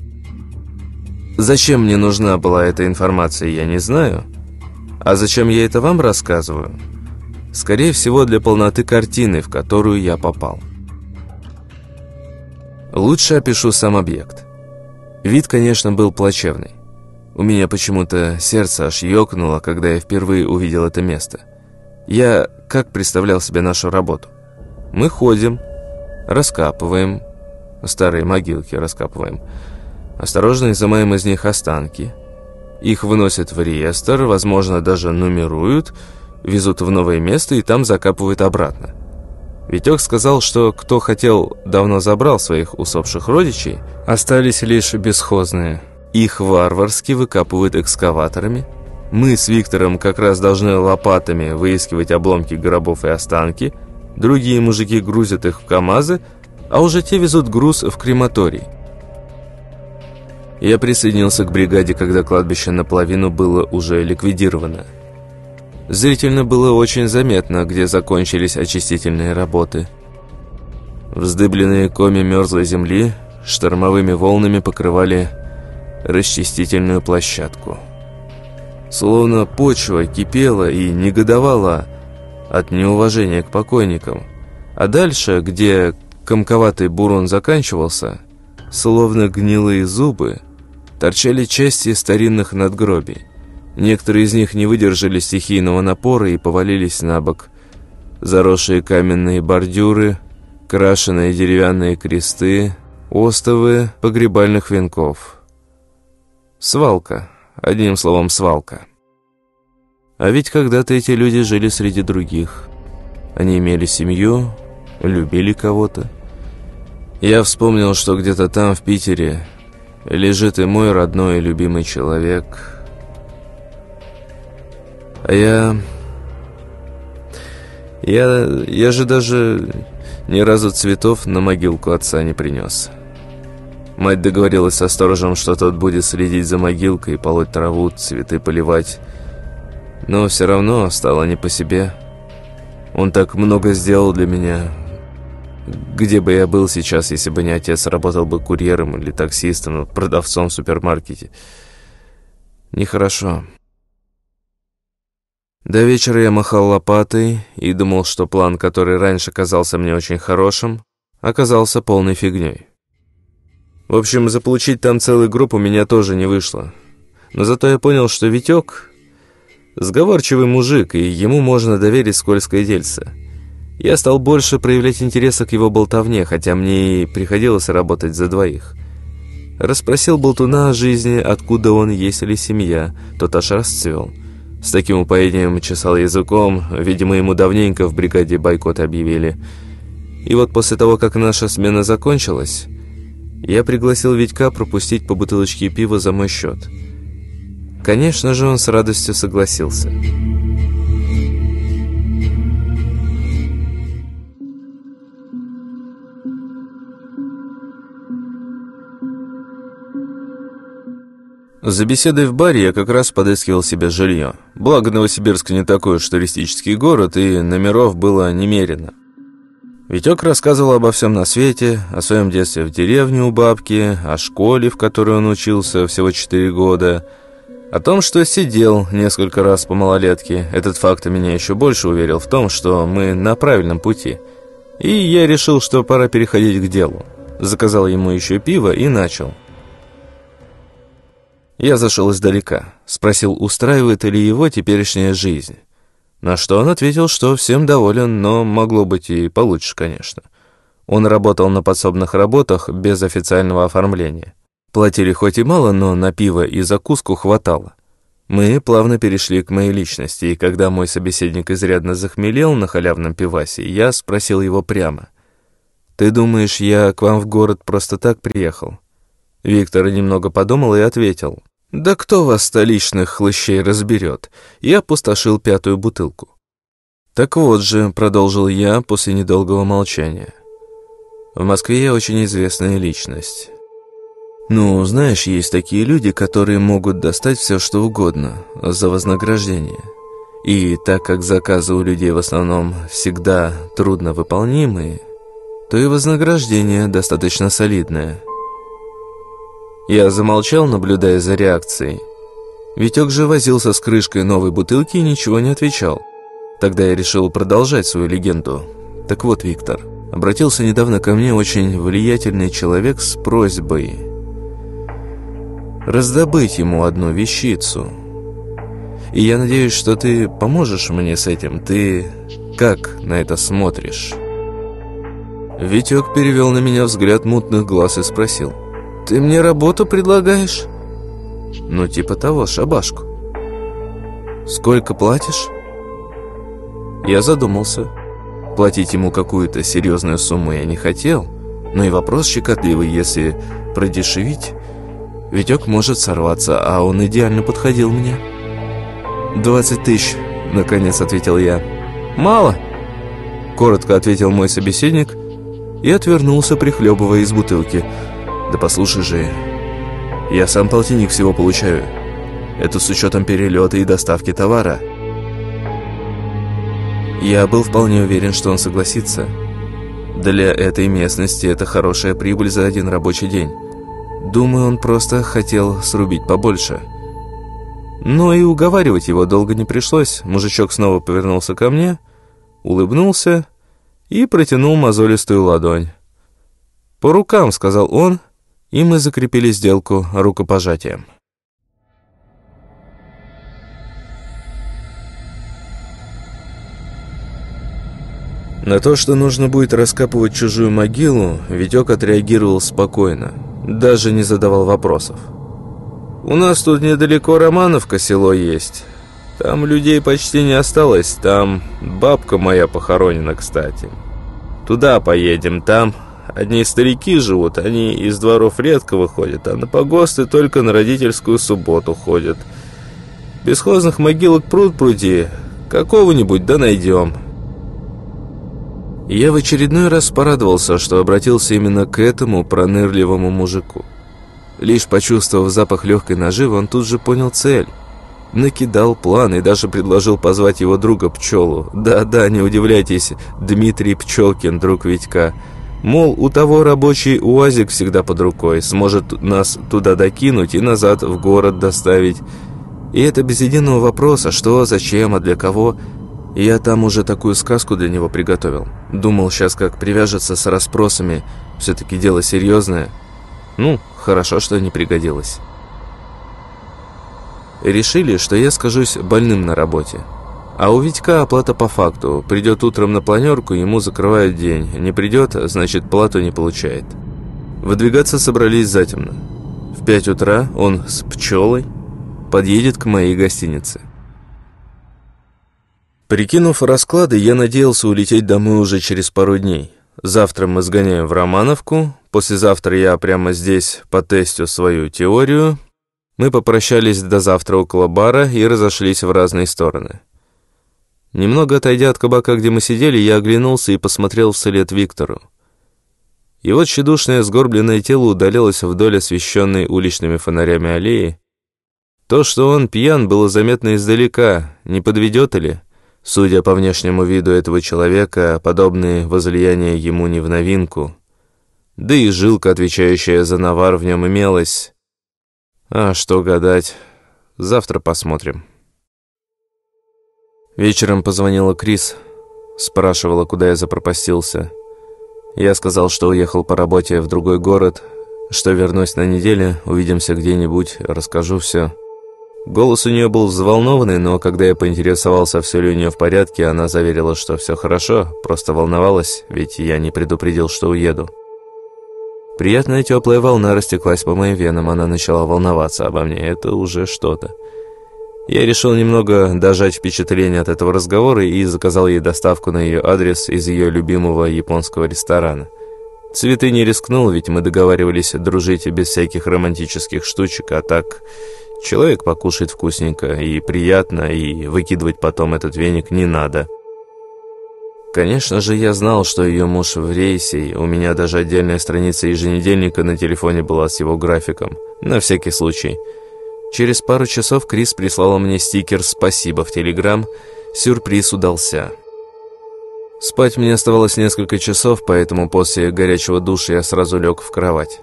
Зачем мне нужна была эта информация, я не знаю. А зачем я это вам рассказываю? Скорее всего, для полноты картины, в которую я попал. Лучше опишу сам объект. Вид, конечно, был плачевный. У меня почему-то сердце аж ёкнуло, когда я впервые увидел это место. Я как представлял себе нашу работу? Мы ходим, раскапываем, старые могилки раскапываем, осторожно изымаем из них останки. Их выносят в реестр, возможно, даже нумеруют, везут в новое место и там закапывают обратно. Витек сказал, что кто хотел, давно забрал своих усопших родичей, остались лишь бесхозные. Их варварски выкапывают экскаваторами. Мы с Виктором как раз должны лопатами выискивать обломки гробов и останки. Другие мужики грузят их в КАМАЗы, а уже те везут груз в крематорий. Я присоединился к бригаде, когда кладбище наполовину было уже ликвидировано. Зрительно было очень заметно, где закончились очистительные работы. Вздыбленные коми мерзлой земли штормовыми волнами покрывали расчистительную площадку. Словно почва кипела и негодовала от неуважения к покойникам. А дальше, где комковатый бурон заканчивался, словно гнилые зубы, торчали части старинных надгробий. Некоторые из них не выдержали стихийного напора и повалились на бок. заросшие каменные бордюры, крашеные деревянные кресты, остовы погребальных венков. Свалка, одним словом, свалка. А ведь когда-то эти люди жили среди других. Они имели семью, любили кого-то. Я вспомнил, что где-то там, в Питере, лежит и мой родной и любимый человек. А я... Я... Я же даже ни разу цветов на могилку отца не принес. Мать договорилась со сторожем, что тот будет следить за могилкой, полоть траву, цветы поливать. Но все равно стало не по себе. Он так много сделал для меня. Где бы я был сейчас, если бы не отец, работал бы курьером или таксистом, продавцом в супермаркете. Нехорошо. До вечера я махал лопатой и думал, что план, который раньше казался мне очень хорошим, оказался полной фигней. В общем, заполучить там целую группу меня тоже не вышло. Но зато я понял, что Витек сговорчивый мужик, и ему можно доверить скользкое дельце. Я стал больше проявлять интереса к его болтовне, хотя мне и приходилось работать за двоих. Расспросил болтуна о жизни, откуда он, есть ли семья, тот аж расцвел. С таким упоением чесал языком, видимо, ему давненько в бригаде бойкот объявили. И вот после того, как наша смена закончилась, я пригласил Витька пропустить по бутылочке пива за мой счет. Конечно же, он с радостью согласился. За беседой в баре я как раз подыскивал себе жилье. Благо Новосибирск не такой уж туристический город, и номеров было немерено. Витек рассказывал обо всем на свете, о своем детстве в деревне у бабки, о школе, в которой он учился всего 4 года, о том, что сидел несколько раз по малолетке. Этот факт меня еще больше уверил в том, что мы на правильном пути. И я решил, что пора переходить к делу. Заказал ему еще пиво и начал. Я зашел издалека, спросил, устраивает ли его теперешняя жизнь. На что он ответил, что всем доволен, но могло быть и получше, конечно. Он работал на подсобных работах без официального оформления. Платили хоть и мало, но на пиво и закуску хватало. Мы плавно перешли к моей личности, и когда мой собеседник изрядно захмелел на халявном пивасе, я спросил его прямо. «Ты думаешь, я к вам в город просто так приехал?» Виктор немного подумал и ответил. «Да кто вас, столичных хлыщей, разберет?» И опустошил пятую бутылку. «Так вот же», — продолжил я после недолгого молчания. «В Москве я очень известная личность. Ну, знаешь, есть такие люди, которые могут достать все, что угодно, за вознаграждение. И так как заказы у людей в основном всегда трудно выполнимые, то и вознаграждение достаточно солидное». Я замолчал, наблюдая за реакцией. Витек же возился с крышкой новой бутылки и ничего не отвечал. Тогда я решил продолжать свою легенду. Так вот, Виктор, обратился недавно ко мне очень влиятельный человек с просьбой раздобыть ему одну вещицу. И я надеюсь, что ты поможешь мне с этим. Ты как на это смотришь?» Витек перевел на меня взгляд мутных глаз и спросил – «Ты мне работу предлагаешь?» «Ну, типа того, шабашку». «Сколько платишь?» Я задумался. Платить ему какую-то серьезную сумму я не хотел, но и вопрос щекотливый, если продешевить, Витек может сорваться, а он идеально подходил мне. «Двадцать тысяч», — наконец ответил я. «Мало?» — коротко ответил мой собеседник и отвернулся, прихлебывая из бутылки — да послушай же, я сам полтинник всего получаю. Это с учетом перелета и доставки товара. Я был вполне уверен, что он согласится. Для этой местности это хорошая прибыль за один рабочий день. Думаю, он просто хотел срубить побольше. Но и уговаривать его долго не пришлось. Мужичок снова повернулся ко мне, улыбнулся и протянул мозолистую ладонь. «По рукам», — сказал он, и мы закрепили сделку рукопожатием. На то, что нужно будет раскапывать чужую могилу, Витек отреагировал спокойно, даже не задавал вопросов. «У нас тут недалеко Романовка село есть. Там людей почти не осталось, там бабка моя похоронена, кстати. Туда поедем, там одни старики живут, они из дворов редко выходят, а на погосты только на родительскую субботу ходят. Бесхозных могилок пруд пруди, какого-нибудь да найдем». Я в очередной раз порадовался, что обратился именно к этому пронырливому мужику. Лишь почувствовав запах легкой наживы, он тут же понял цель. Накидал план и даже предложил позвать его друга Пчелу. Да-да, не удивляйтесь, Дмитрий Пчелкин, друг Витька. Мол, у того рабочий УАЗик всегда под рукой, сможет нас туда докинуть и назад в город доставить. И это без единого вопроса, что, зачем, а для кого – я там уже такую сказку для него приготовил. Думал, сейчас как привяжется с расспросами. Все-таки дело серьезное. Ну, хорошо, что не пригодилось. Решили, что я скажусь больным на работе. А у Витька оплата по факту. Придет утром на планерку, ему закрывают день. Не придет, значит, плату не получает. Выдвигаться собрались затемно. В пять утра он с пчелой подъедет к моей гостинице. Прикинув расклады, я надеялся улететь домой уже через пару дней. Завтра мы сгоняем в Романовку, послезавтра я прямо здесь потестю свою теорию. Мы попрощались до завтра около бара и разошлись в разные стороны. Немного отойдя от кабака, где мы сидели, я оглянулся и посмотрел вслед Виктору. Его тщедушное сгорбленное тело удалялось вдоль освещенной уличными фонарями аллеи. То, что он пьян, было заметно издалека, не подведет ли? Судя по внешнему виду этого человека, подобные возлияния ему не в новинку. Да и жилка, отвечающая за навар, в нем имелась. А что гадать, завтра посмотрим. Вечером позвонила Крис, спрашивала, куда я запропастился. Я сказал, что уехал по работе в другой город, что вернусь на неделю, увидимся где-нибудь, расскажу все. Голос у нее был взволнованный, но когда я поинтересовался, все ли у нее в порядке, она заверила, что все хорошо, просто волновалась, ведь я не предупредил, что уеду. Приятная теплая волна растеклась по моим венам, она начала волноваться обо мне, это уже что-то. Я решил немного дожать впечатление от этого разговора и заказал ей доставку на ее адрес из ее любимого японского ресторана. Цветы не рискнул, ведь мы договаривались дружить без всяких романтических штучек, а так Человек покушает вкусненько и приятно, и выкидывать потом этот веник не надо. Конечно же, я знал, что ее муж в рейсе, у меня даже отдельная страница еженедельника на телефоне была с его графиком, на всякий случай. Через пару часов Крис прислала мне стикер «Спасибо» в Телеграм, сюрприз удался. Спать мне оставалось несколько часов, поэтому после горячего душа я сразу лег в кровать.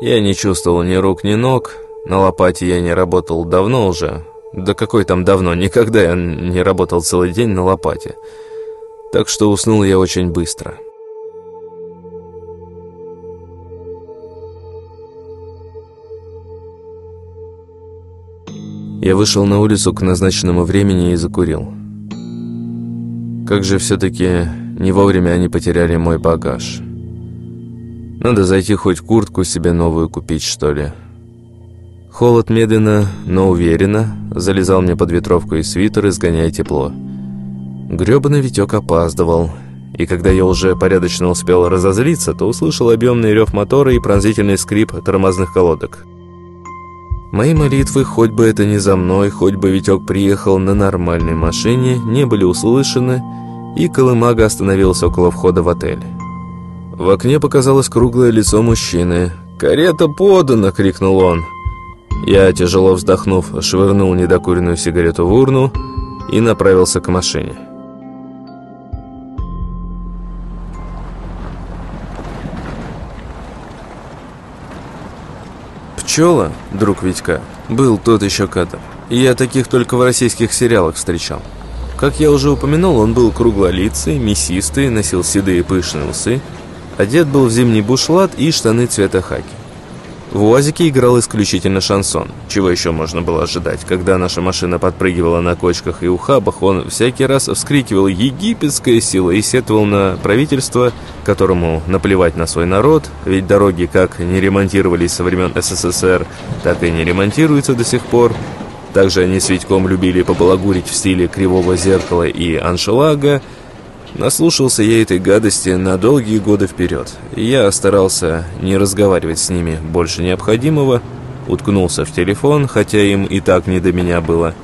Я не чувствовал ни рук, ни ног, на лопате я не работал давно уже. Да какой там давно, никогда я не работал целый день на лопате. Так что уснул я очень быстро. Я вышел на улицу к назначенному времени и закурил. Как же все-таки не вовремя они потеряли мой багаж. Надо зайти хоть куртку себе новую купить, что ли. Холод медленно, но уверенно залезал мне под ветровку и свитер, изгоняя тепло. Грёбаный Витёк опаздывал, и когда я уже порядочно успел разозлиться, то услышал объемный рев мотора и пронзительный скрип тормозных колодок. Мои молитвы, хоть бы это не за мной, хоть бы Витёк приехал на нормальной машине, не были услышаны, и Колымага остановился около входа в отель. В окне показалось круглое лицо мужчины. «Карета подана!» — крикнул он. Я, тяжело вздохнув, швырнул недокуренную сигарету в урну и направился к машине. Пчела, друг Витька, был тот еще катер. Я таких только в российских сериалах встречал. Как я уже упомянул, он был круглолицый, мясистый, носил седые пышные усы, одет был в зимний бушлат и штаны цвета хаки. В УАЗике играл исключительно шансон. Чего еще можно было ожидать? Когда наша машина подпрыгивала на кочках и ухабах, он всякий раз вскрикивал «Египетская сила» и сетовал на правительство, которому наплевать на свой народ, ведь дороги как не ремонтировались со времен СССР, так и не ремонтируются до сих пор. Также они с Витьком любили побалагурить в стиле кривого зеркала и аншелага, Наслушался я этой гадости на долгие годы вперед. Я старался не разговаривать с ними больше необходимого, уткнулся в телефон, хотя им и так не до меня было.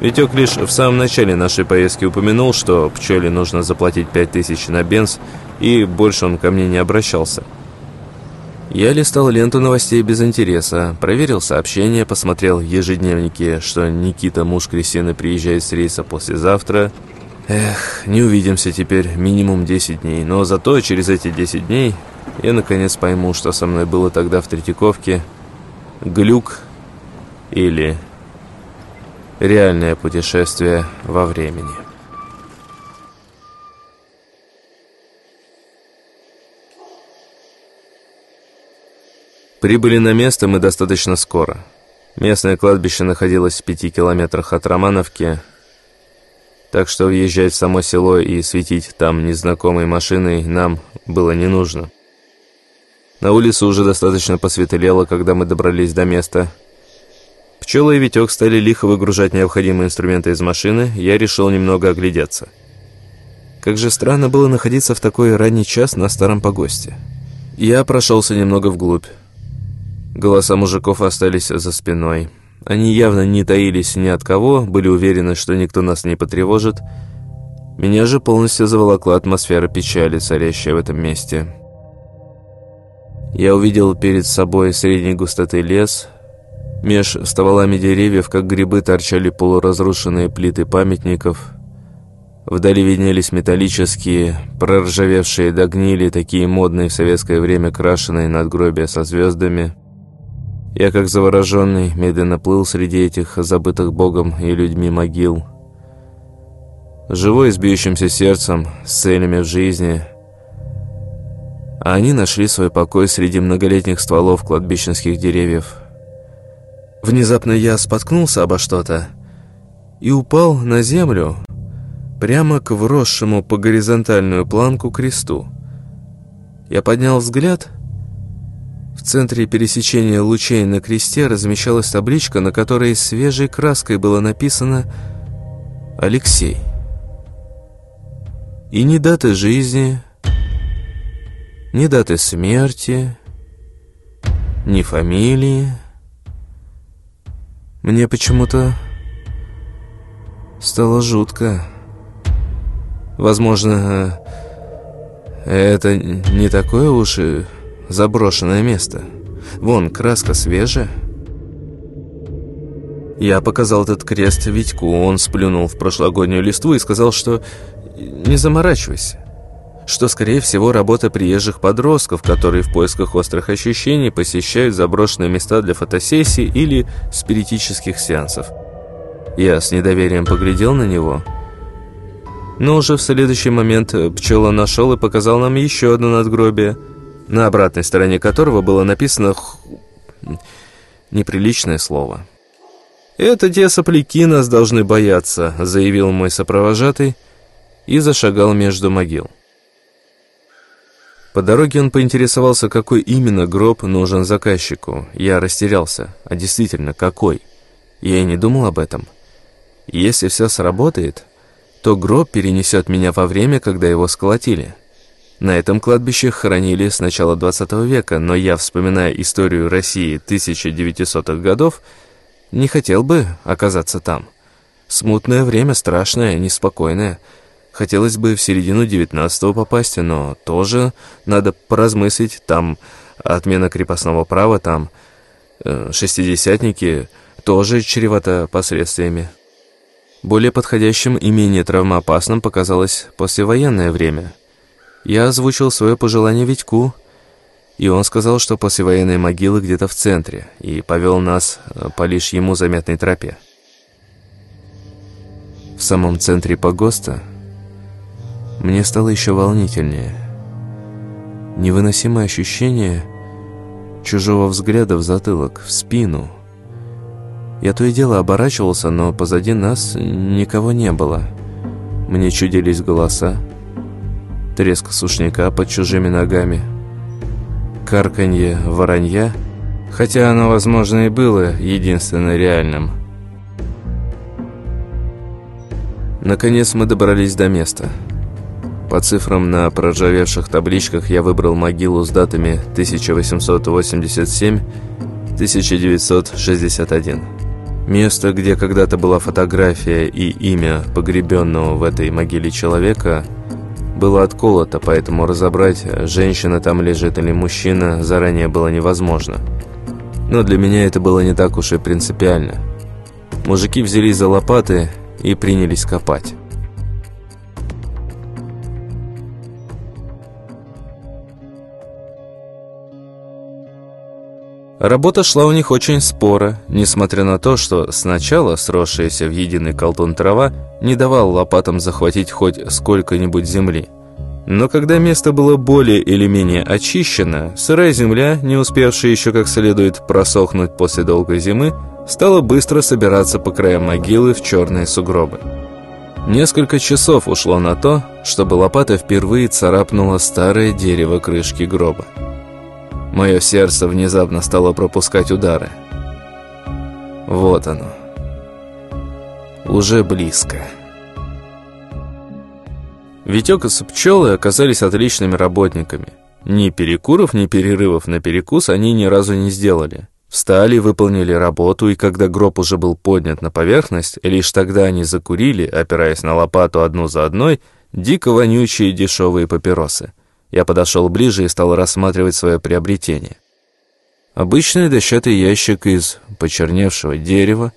Витек лишь в самом начале нашей поездки упомянул, что пчеле нужно заплатить пять тысяч на бенз, и больше он ко мне не обращался. Я листал ленту новостей без интереса, проверил сообщения, посмотрел ежедневники, что Никита, муж Кристины, приезжает с рейса послезавтра – Эх, не увидимся теперь минимум 10 дней, но зато через эти 10 дней я наконец пойму, что со мной было тогда в Третьяковке. Глюк или реальное путешествие во времени. Прибыли на место мы достаточно скоро. Местное кладбище находилось в пяти километрах от Романовки, так что въезжать в само село и светить там незнакомой машиной нам было не нужно. На улице уже достаточно посветлело, когда мы добрались до места. Пчелы и Витек стали лихо выгружать необходимые инструменты из машины, я решил немного оглядеться. Как же странно было находиться в такой ранний час на старом погосте. Я прошелся немного вглубь. Голоса мужиков остались за спиной. Они явно не таились ни от кого, были уверены, что никто нас не потревожит. Меня же полностью заволокла атмосфера печали, царящая в этом месте. Я увидел перед собой средней густоты лес. Меж стволами деревьев, как грибы, торчали полуразрушенные плиты памятников. Вдали виднелись металлические, проржавевшие до гнили, такие модные в советское время крашеные надгробия со звездами – я, как завороженный, медленно плыл среди этих забытых Богом и людьми могил. Живой с бьющимся сердцем, с целями в жизни. А они нашли свой покой среди многолетних стволов кладбищенских деревьев. Внезапно я споткнулся обо что-то и упал на землю, прямо к вросшему по горизонтальную планку кресту. Я поднял взгляд — центре пересечения лучей на кресте размещалась табличка, на которой свежей краской было написано «Алексей». И ни даты жизни, ни даты смерти, ни фамилии. Мне почему-то стало жутко. Возможно, это не такое уж и заброшенное место. Вон, краска свежая. Я показал этот крест Витьку, он сплюнул в прошлогоднюю листву и сказал, что не заморачивайся. Что, скорее всего, работа приезжих подростков, которые в поисках острых ощущений посещают заброшенные места для фотосессий или спиритических сеансов. Я с недоверием поглядел на него. Но уже в следующий момент пчела нашел и показал нам еще одно надгробие – на обратной стороне которого было написано неприличное слово. «Это те сопляки нас должны бояться», — заявил мой сопровожатый и зашагал между могил. По дороге он поинтересовался, какой именно гроб нужен заказчику. Я растерялся. А действительно, какой? Я и не думал об этом. Если все сработает, то гроб перенесет меня во время, когда его сколотили. На этом кладбище хоронили с начала 20 века, но я, вспоминая историю России 1900-х годов, не хотел бы оказаться там. Смутное время, страшное, неспокойное. Хотелось бы в середину 19-го попасть, но тоже надо поразмыслить. Там отмена крепостного права, там э, шестидесятники тоже чревато последствиями. Более подходящим и менее травмоопасным показалось послевоенное время – я озвучил свое пожелание Витьку, и он сказал, что послевоенные могилы где-то в центре, и повел нас э, по лишь ему заметной тропе. В самом центре погоста мне стало еще волнительнее. Невыносимое ощущение чужого взгляда в затылок, в спину. Я то и дело оборачивался, но позади нас никого не было. Мне чудились голоса, треск сушняка под чужими ногами, карканье воронья, хотя оно, возможно, и было единственно реальным. Наконец мы добрались до места. По цифрам на проржавевших табличках я выбрал могилу с датами 1887-1961. Место, где когда-то была фотография и имя погребенного в этой могиле человека, было отколото, поэтому разобрать, женщина там лежит или мужчина, заранее было невозможно. Но для меня это было не так уж и принципиально. Мужики взялись за лопаты и принялись копать. Работа шла у них очень споро, несмотря на то, что сначала сросшаяся в единый колтун трава не давала лопатам захватить хоть сколько-нибудь земли. Но когда место было более или менее очищено, сырая земля, не успевшая еще как следует просохнуть после долгой зимы, стала быстро собираться по краям могилы в черные сугробы. Несколько часов ушло на то, чтобы лопата впервые царапнула старое дерево крышки гроба. Мое сердце внезапно стало пропускать удары. Вот оно. Уже близко. Витек и пчелы оказались отличными работниками. Ни перекуров, ни перерывов на перекус они ни разу не сделали. Встали, выполнили работу, и когда гроб уже был поднят на поверхность, лишь тогда они закурили, опираясь на лопату одну за одной, дико вонючие дешевые папиросы. Я подошел ближе и стал рассматривать свое приобретение. Обычный дощатый ящик из почерневшего дерева,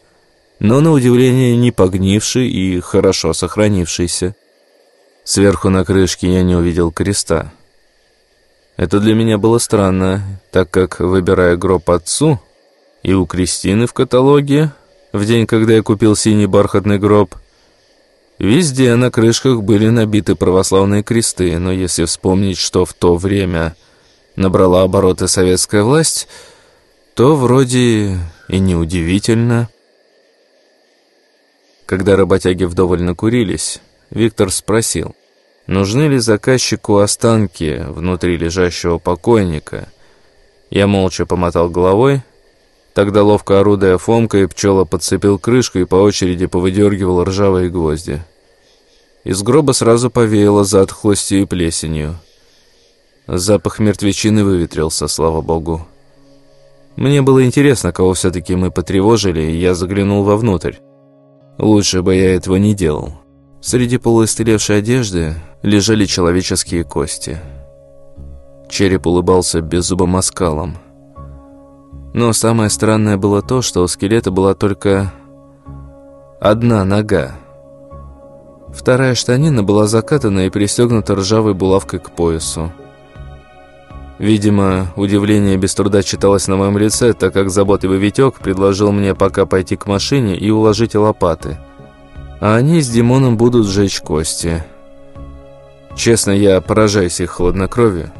но, на удивление, не погнивший и хорошо сохранившийся. Сверху на крышке я не увидел креста. Это для меня было странно, так как, выбирая гроб отцу, и у Кристины в каталоге, в день, когда я купил синий бархатный гроб, Везде на крышках были набиты православные кресты, но если вспомнить, что в то время набрала обороты советская власть, то вроде и неудивительно. Когда работяги вдоволь накурились, Виктор спросил, нужны ли заказчику останки внутри лежащего покойника. Я молча помотал головой, Тогда ловко орудуя Фомкой, пчела подцепил крышку и по очереди повыдергивал ржавые гвозди. Из гроба сразу повеяло затхлостью и плесенью. Запах мертвечины выветрился, слава богу. Мне было интересно, кого все-таки мы потревожили, и я заглянул вовнутрь. Лучше бы я этого не делал. Среди полуистлевшей одежды лежали человеческие кости. Череп улыбался беззубым оскалом. Но самое странное было то, что у скелета была только одна нога. Вторая штанина была закатана и пристегнута ржавой булавкой к поясу. Видимо, удивление без труда читалось на моем лице, так как заботливый Витек предложил мне пока пойти к машине и уложить лопаты. А они с Димоном будут сжечь кости. Честно, я поражаюсь их хладнокровию.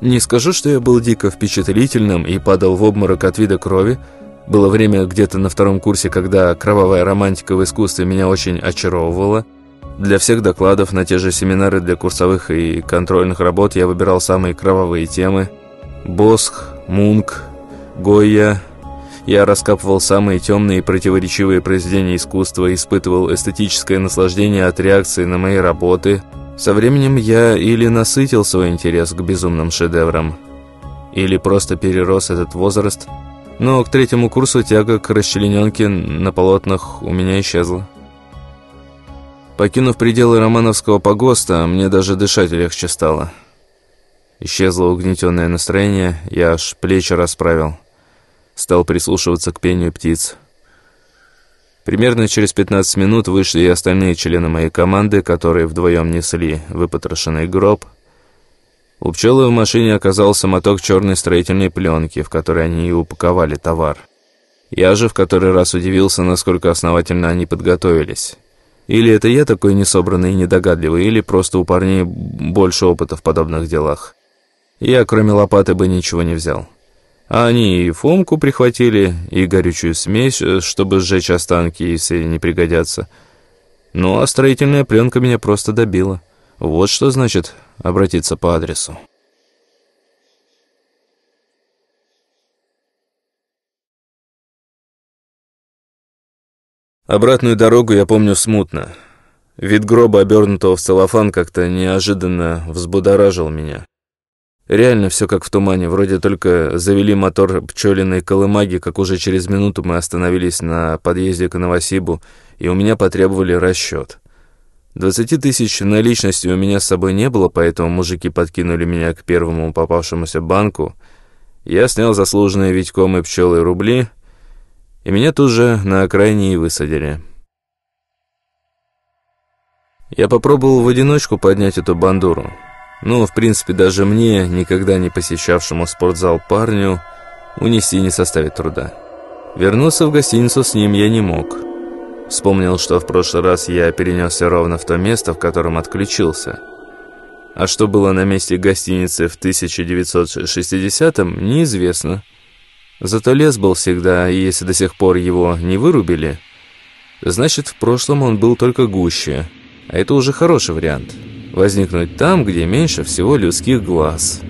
Не скажу, что я был дико впечатлительным и падал в обморок от вида крови. Было время где-то на втором курсе, когда кровавая романтика в искусстве меня очень очаровывала – для всех докладов на те же семинары для курсовых и контрольных работ я выбирал самые кровавые темы. Босх, Мунк, Гойя. Я раскапывал самые темные и противоречивые произведения искусства, испытывал эстетическое наслаждение от реакции на мои работы. Со временем я или насытил свой интерес к безумным шедеврам, или просто перерос этот возраст, но к третьему курсу тяга к расчлененке на полотнах у меня исчезла. Покинув пределы Романовского погоста, мне даже дышать легче стало. Исчезло угнетенное настроение, я аж плечи расправил. Стал прислушиваться к пению птиц. Примерно через 15 минут вышли и остальные члены моей команды, которые вдвоем несли выпотрошенный гроб. У пчелы в машине оказался моток черной строительной пленки, в которой они и упаковали товар. Я же в который раз удивился, насколько основательно они подготовились. Или это я такой несобранный и недогадливый, или просто у парней больше опыта в подобных делах. Я, кроме лопаты, бы ничего не взял. А они и Фомку прихватили, и горючую смесь, чтобы сжечь останки, если не пригодятся. Ну, а строительная пленка меня просто добила. Вот что значит обратиться по адресу. Обратную дорогу я помню смутно. Вид гроба, обернутого в целлофан, как-то неожиданно взбудоражил меня. Реально все как в тумане, вроде только завели мотор пчелиной колымаги, как уже через минуту мы остановились на подъезде к Новосибу, и у меня потребовали расчет. Двадцати тысяч наличности у меня с собой не было, поэтому мужики подкинули меня к первому попавшемуся банку. Я снял заслуженные Витьком и пчелой рубли — и меня тут же на окраине и высадили. Я попробовал в одиночку поднять эту бандуру. Ну, в принципе, даже мне, никогда не посещавшему спортзал парню, унести не составит труда. Вернуться в гостиницу с ним я не мог. Вспомнил, что в прошлый раз я перенесся ровно в то место, в котором отключился. А что было на месте гостиницы в 1960-м, неизвестно. Зато лес был всегда, и если до сих пор его не вырубили, значит, в прошлом он был только гуще. А это уже хороший вариант. Возникнуть там, где меньше всего людских глаз.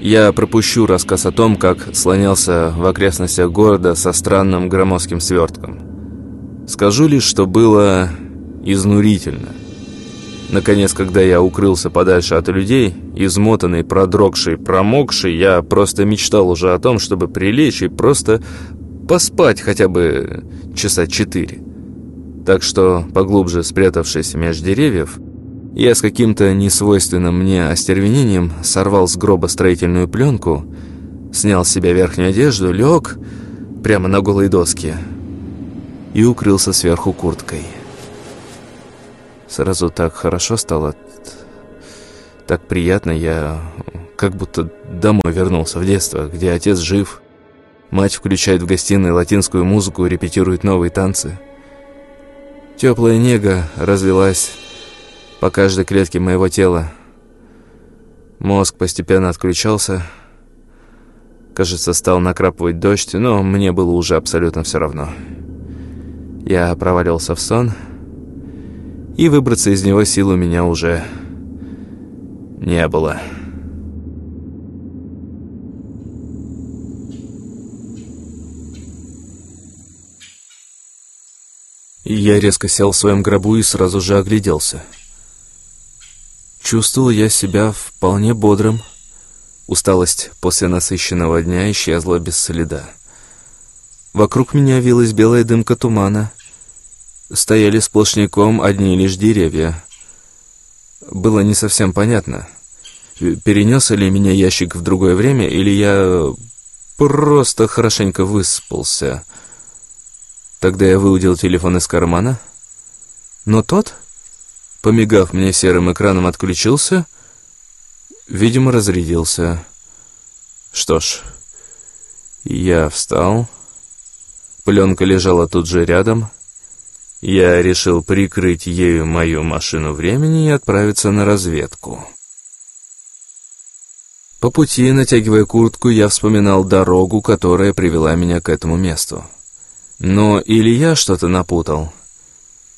Я пропущу рассказ о том, как слонялся в окрестностях города со странным громоздким свертком. Скажу лишь, что было изнурительно. Наконец, когда я укрылся подальше от людей, измотанный, продрогший, промокший, я просто мечтал уже о том, чтобы прилечь и просто поспать хотя бы часа четыре. Так что, поглубже спрятавшись между деревьев, я с каким-то несвойственным мне остервенением сорвал с гроба строительную пленку, снял с себя верхнюю одежду, лег прямо на голые доски и укрылся сверху курткой. Сразу так хорошо стало, так приятно, я как будто домой вернулся в детство, где отец жив, мать включает в гостиной латинскую музыку и репетирует новые танцы. Теплая нега разлилась по каждой клетке моего тела. Мозг постепенно отключался. Кажется, стал накрапывать дождь, но мне было уже абсолютно все равно. Я провалился в сон и выбраться из него сил у меня уже не было. Я резко сел в своем гробу и сразу же огляделся. Чувствовал я себя вполне бодрым. Усталость после насыщенного дня исчезла без следа. Вокруг меня вилась белая дымка тумана — стояли сплошняком одни лишь деревья. Было не совсем понятно, перенес ли меня ящик в другое время, или я просто хорошенько выспался. Тогда я выудил телефон из кармана, но тот, помигав мне серым экраном, отключился, видимо, разрядился. Что ж, я встал, пленка лежала тут же рядом — я решил прикрыть ею мою машину времени и отправиться на разведку. По пути, натягивая куртку, я вспоминал дорогу, которая привела меня к этому месту. Но или я что-то напутал,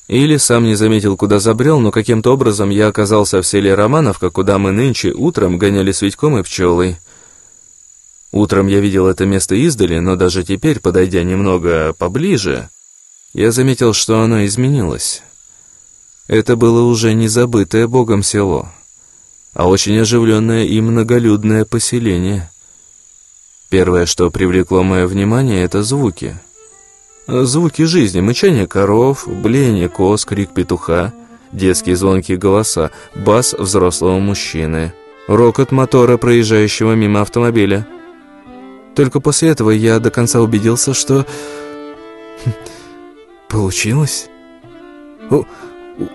или сам не заметил, куда забрел, но каким-то образом я оказался в селе Романовка, куда мы нынче утром гоняли с Витьком и пчелой. Утром я видел это место издали, но даже теперь, подойдя немного поближе, я заметил, что оно изменилось. Это было уже не забытое Богом село, а очень оживленное и многолюдное поселение. Первое, что привлекло мое внимание, это звуки. Звуки жизни, мычание коров, блеяние коз, крик петуха, детские звонкие голоса, бас взрослого мужчины, рокот мотора, проезжающего мимо автомобиля. Только после этого я до конца убедился, что Получилось? У,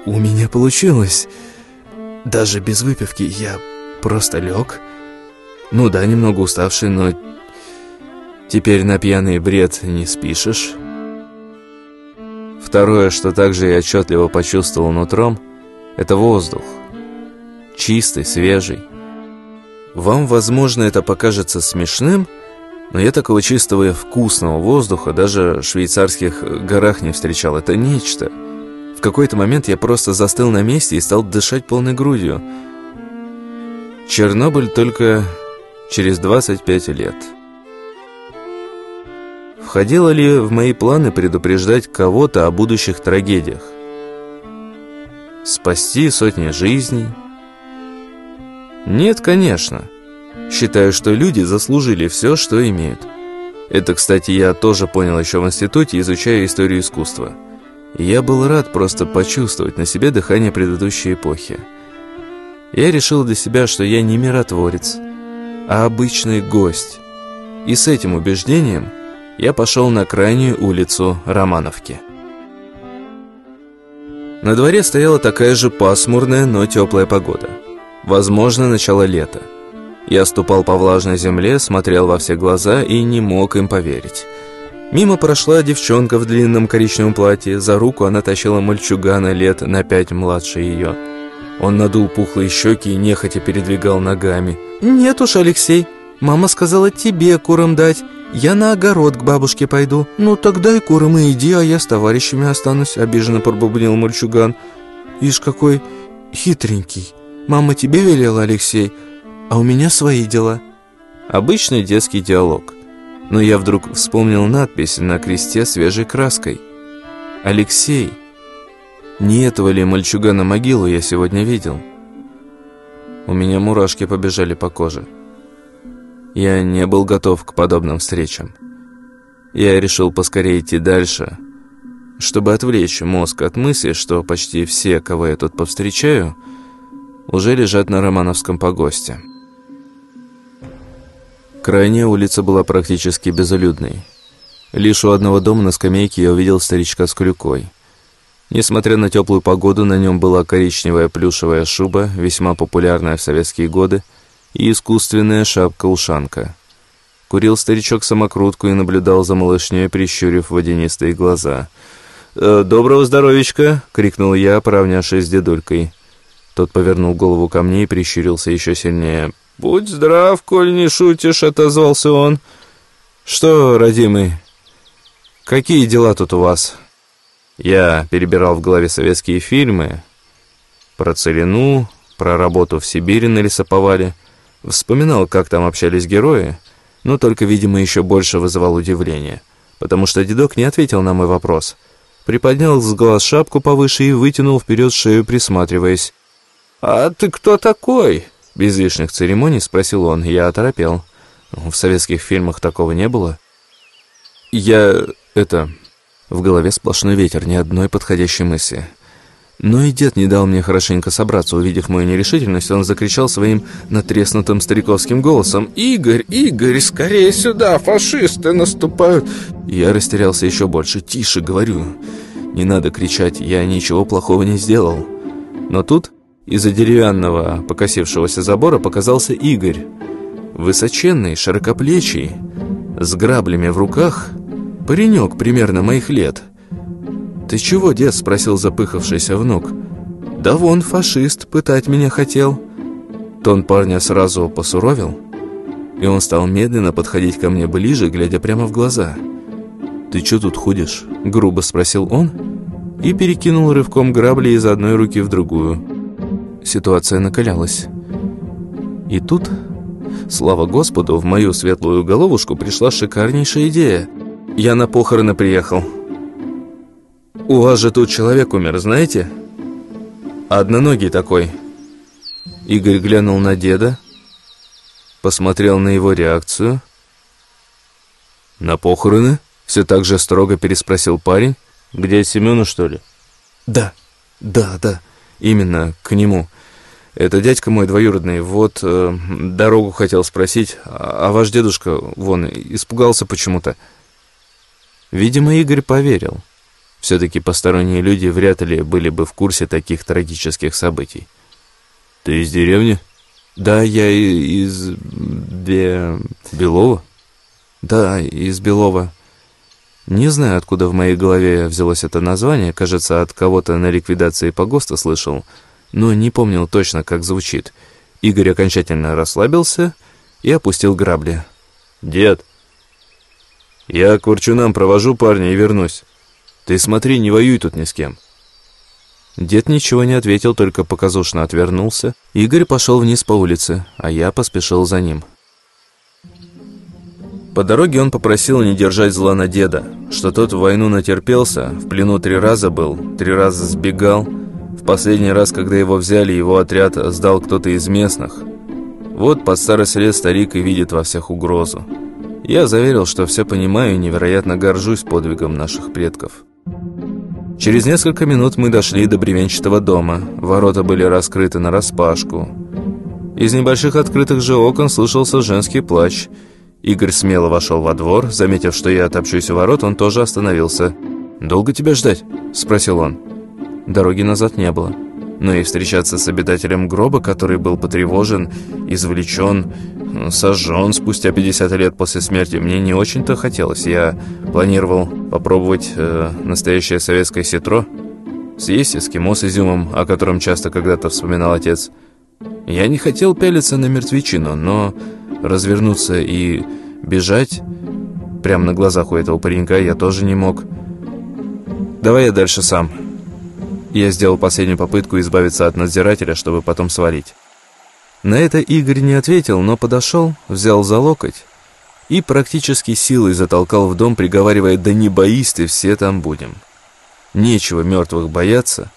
у меня получилось. Даже без выпивки я просто лег. Ну да, немного уставший, но теперь на пьяный бред не спишешь. Второе, что также я отчетливо почувствовал нутром, это воздух. Чистый, свежий. Вам, возможно, это покажется смешным, но я такого чистого и вкусного воздуха даже в швейцарских горах не встречал. Это нечто. В какой-то момент я просто застыл на месте и стал дышать полной грудью. Чернобыль только через 25 лет. Входило ли в мои планы предупреждать кого-то о будущих трагедиях? Спасти сотни жизней? Нет, конечно. Считаю, что люди заслужили все, что имеют. Это, кстати, я тоже понял еще в институте, изучая историю искусства. Я был рад просто почувствовать на себе дыхание предыдущей эпохи. Я решил для себя, что я не миротворец, а обычный гость. И с этим убеждением я пошел на крайнюю улицу Романовки. На дворе стояла такая же пасмурная, но теплая погода. Возможно, начало лета. Я ступал по влажной земле, смотрел во все глаза и не мог им поверить. Мимо прошла девчонка в длинном коричневом платье. За руку она тащила мальчугана лет на пять младше ее. Он надул пухлые щеки и нехотя передвигал ногами. «Нет уж, Алексей, мама сказала тебе курам дать. Я на огород к бабушке пойду». «Ну тогда и курам и иди, а я с товарищами останусь», — обиженно пробубнил мальчуган. «Ишь, какой хитренький. Мама тебе велела, Алексей, а у меня свои дела». Обычный детский диалог но я вдруг вспомнил надпись на кресте свежей краской. «Алексей». Не этого ли мальчугана могилу я сегодня видел? У меня мурашки побежали по коже. Я не был готов к подобным встречам. Я решил поскорее идти дальше, чтобы отвлечь мозг от мысли, что почти все, кого я тут повстречаю, уже лежат на Романовском погосте. Крайняя улица была практически безлюдной. Лишь у одного дома на скамейке я увидел старичка с клюкой. Несмотря на теплую погоду, на нем была коричневая плюшевая шуба, весьма популярная в советские годы, и искусственная шапка-ушанка. Курил старичок самокрутку и наблюдал за малышней, прищурив водянистые глаза. «Э, «Доброго здоровичка!» — крикнул я, поравнявшись с дедулькой. Тот повернул голову ко мне и прищурился еще сильнее. «Будь здрав, коль не шутишь», — отозвался он. «Что, родимый, какие дела тут у вас?» Я перебирал в голове советские фильмы про целину, про работу в Сибири на лесоповале. Вспоминал, как там общались герои, но только, видимо, еще больше вызывал удивление, потому что дедок не ответил на мой вопрос. Приподнял с глаз шапку повыше и вытянул вперед шею, присматриваясь. «А ты кто такой?» Без лишних церемоний спросил он. Я оторопел. В советских фильмах такого не было. Я... это... В голове сплошной ветер, ни одной подходящей мысли. Но и дед не дал мне хорошенько собраться. Увидев мою нерешительность, он закричал своим натреснутым стариковским голосом. «Игорь, Игорь, скорее сюда, фашисты наступают!» Я растерялся еще больше. «Тише, говорю. Не надо кричать, я ничего плохого не сделал». Но тут из-за деревянного покосившегося забора показался Игорь. Высоченный, широкоплечий, с граблями в руках, паренек примерно моих лет. «Ты чего, дед?» – спросил запыхавшийся внук. «Да вон фашист, пытать меня хотел». Тон парня сразу посуровил, и он стал медленно подходить ко мне ближе, глядя прямо в глаза. «Ты что тут ходишь?» – грубо спросил он и перекинул рывком грабли из одной руки в другую. Ситуация накалялась. И тут, слава Господу, в мою светлую головушку пришла шикарнейшая идея. Я на похороны приехал. У вас же тут человек умер, знаете? Одноногий такой. Игорь глянул на деда, посмотрел на его реакцию. «На похороны?» Все так же строго переспросил парень. «Где Семену, что ли?» «Да, да, да». Именно, к нему. Это дядька мой двоюродный. Вот э, дорогу хотел спросить, а, а ваш дедушка, вон, испугался почему-то. Видимо, Игорь поверил. Все-таки посторонние люди вряд ли были бы в курсе таких трагических событий. «Ты из деревни?» «Да, я из... Бе... Белова?» «Да, из Белова». Не знаю, откуда в моей голове взялось это название, кажется, от кого-то на ликвидации погоста слышал, но не помнил точно, как звучит. Игорь окончательно расслабился и опустил грабли. «Дед, я к Ворчунам провожу парня и вернусь. Ты смотри, не воюй тут ни с кем». Дед ничего не ответил, только показушно отвернулся. Игорь пошел вниз по улице, а я поспешил за ним. По дороге он попросил не держать зла на деда, что тот в войну натерпелся, в плену три раза был, три раза сбегал. В последний раз, когда его взяли, его отряд сдал кто-то из местных. Вот под старость лет старик и видит во всех угрозу. Я заверил, что все понимаю и невероятно горжусь подвигом наших предков. Через несколько минут мы дошли до бревенчатого дома. Ворота были раскрыты нараспашку. Из небольших открытых же окон слышался женский плач. Игорь смело вошел во двор. Заметив, что я топчусь у ворот, он тоже остановился. «Долго тебя ждать?» – спросил он. Дороги назад не было но и встречаться с обитателем гроба, который был потревожен, извлечен, сожжен спустя 50 лет после смерти, мне не очень-то хотелось. Я планировал попробовать э, настоящее советское ситро, съесть эскимо с изюмом, о котором часто когда-то вспоминал отец. Я не хотел пялиться на мертвечину, но развернуться и бежать прямо на глазах у этого паренька я тоже не мог. «Давай я дальше сам», я сделал последнюю попытку избавиться от надзирателя, чтобы потом свалить. На это Игорь не ответил, но подошел, взял за локоть и практически силой затолкал в дом, приговаривая «Да не боись ты, все там будем». Нечего мертвых бояться,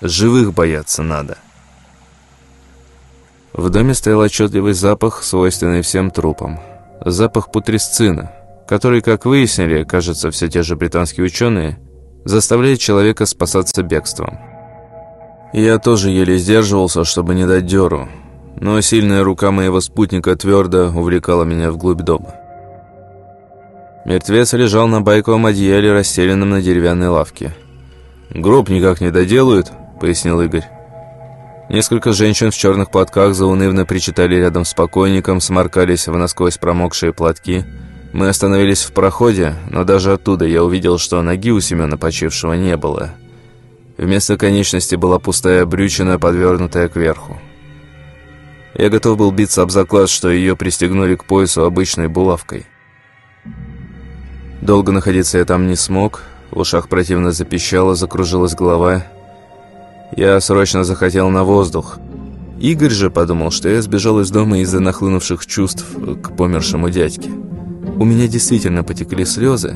живых бояться надо. В доме стоял отчетливый запах, свойственный всем трупам. Запах путресцина, который, как выяснили, кажется, все те же британские ученые – заставляет человека спасаться бегством. Я тоже еле сдерживался, чтобы не дать дёру, но сильная рука моего спутника твердо увлекала меня вглубь дома. Мертвец лежал на байковом одеяле, расстеленном на деревянной лавке. «Гроб никак не доделают», — пояснил Игорь. Несколько женщин в черных платках заунывно причитали рядом с покойником, сморкались в насквозь промокшие платки — мы остановились в проходе, но даже оттуда я увидел, что ноги у Семена почившего не было. Вместо конечности была пустая брючина, подвернутая кверху. Я готов был биться об заклад, что ее пристегнули к поясу обычной булавкой. Долго находиться я там не смог, в ушах противно запищало, закружилась голова. Я срочно захотел на воздух. Игорь же подумал, что я сбежал из дома из-за нахлынувших чувств к помершему дядьке. У меня действительно потекли слезы.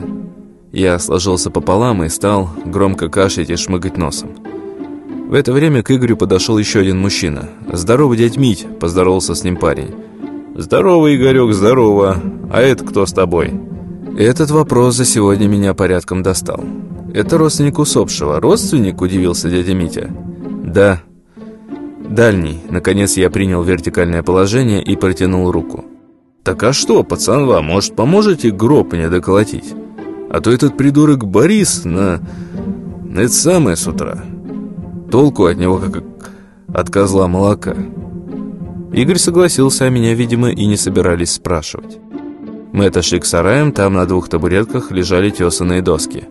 Я сложился пополам и стал громко кашлять и шмыгать носом. В это время к Игорю подошел еще один мужчина. «Здорово, дядь Мить!» – поздоровался с ним парень. «Здорово, Игорек, здорово! А это кто с тобой?» Этот вопрос за сегодня меня порядком достал. «Это родственник усопшего. Родственник?» – удивился дядя Митя. «Да». «Дальний». Наконец я принял вертикальное положение и протянул руку. «Так а что, пацанва, может, поможете гроб мне доколотить? А то этот придурок Борис на... на это самое с утра. Толку от него как от козла молока». Игорь согласился, а меня, видимо, и не собирались спрашивать. Мы отошли к сараям, там на двух табуретках лежали тесаные доски.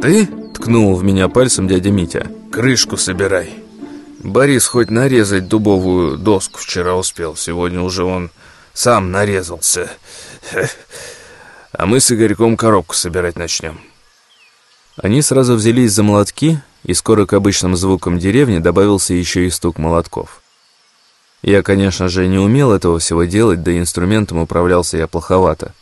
«Ты?» – ткнул в меня пальцем дядя Митя. «Крышку собирай. Борис хоть нарезать дубовую доску вчера успел, сегодня уже он сам нарезался. А мы с Игорьком коробку собирать начнем. Они сразу взялись за молотки, и скоро к обычным звукам деревни добавился еще и стук молотков. Я, конечно же, не умел этого всего делать, да и инструментом управлялся я плоховато.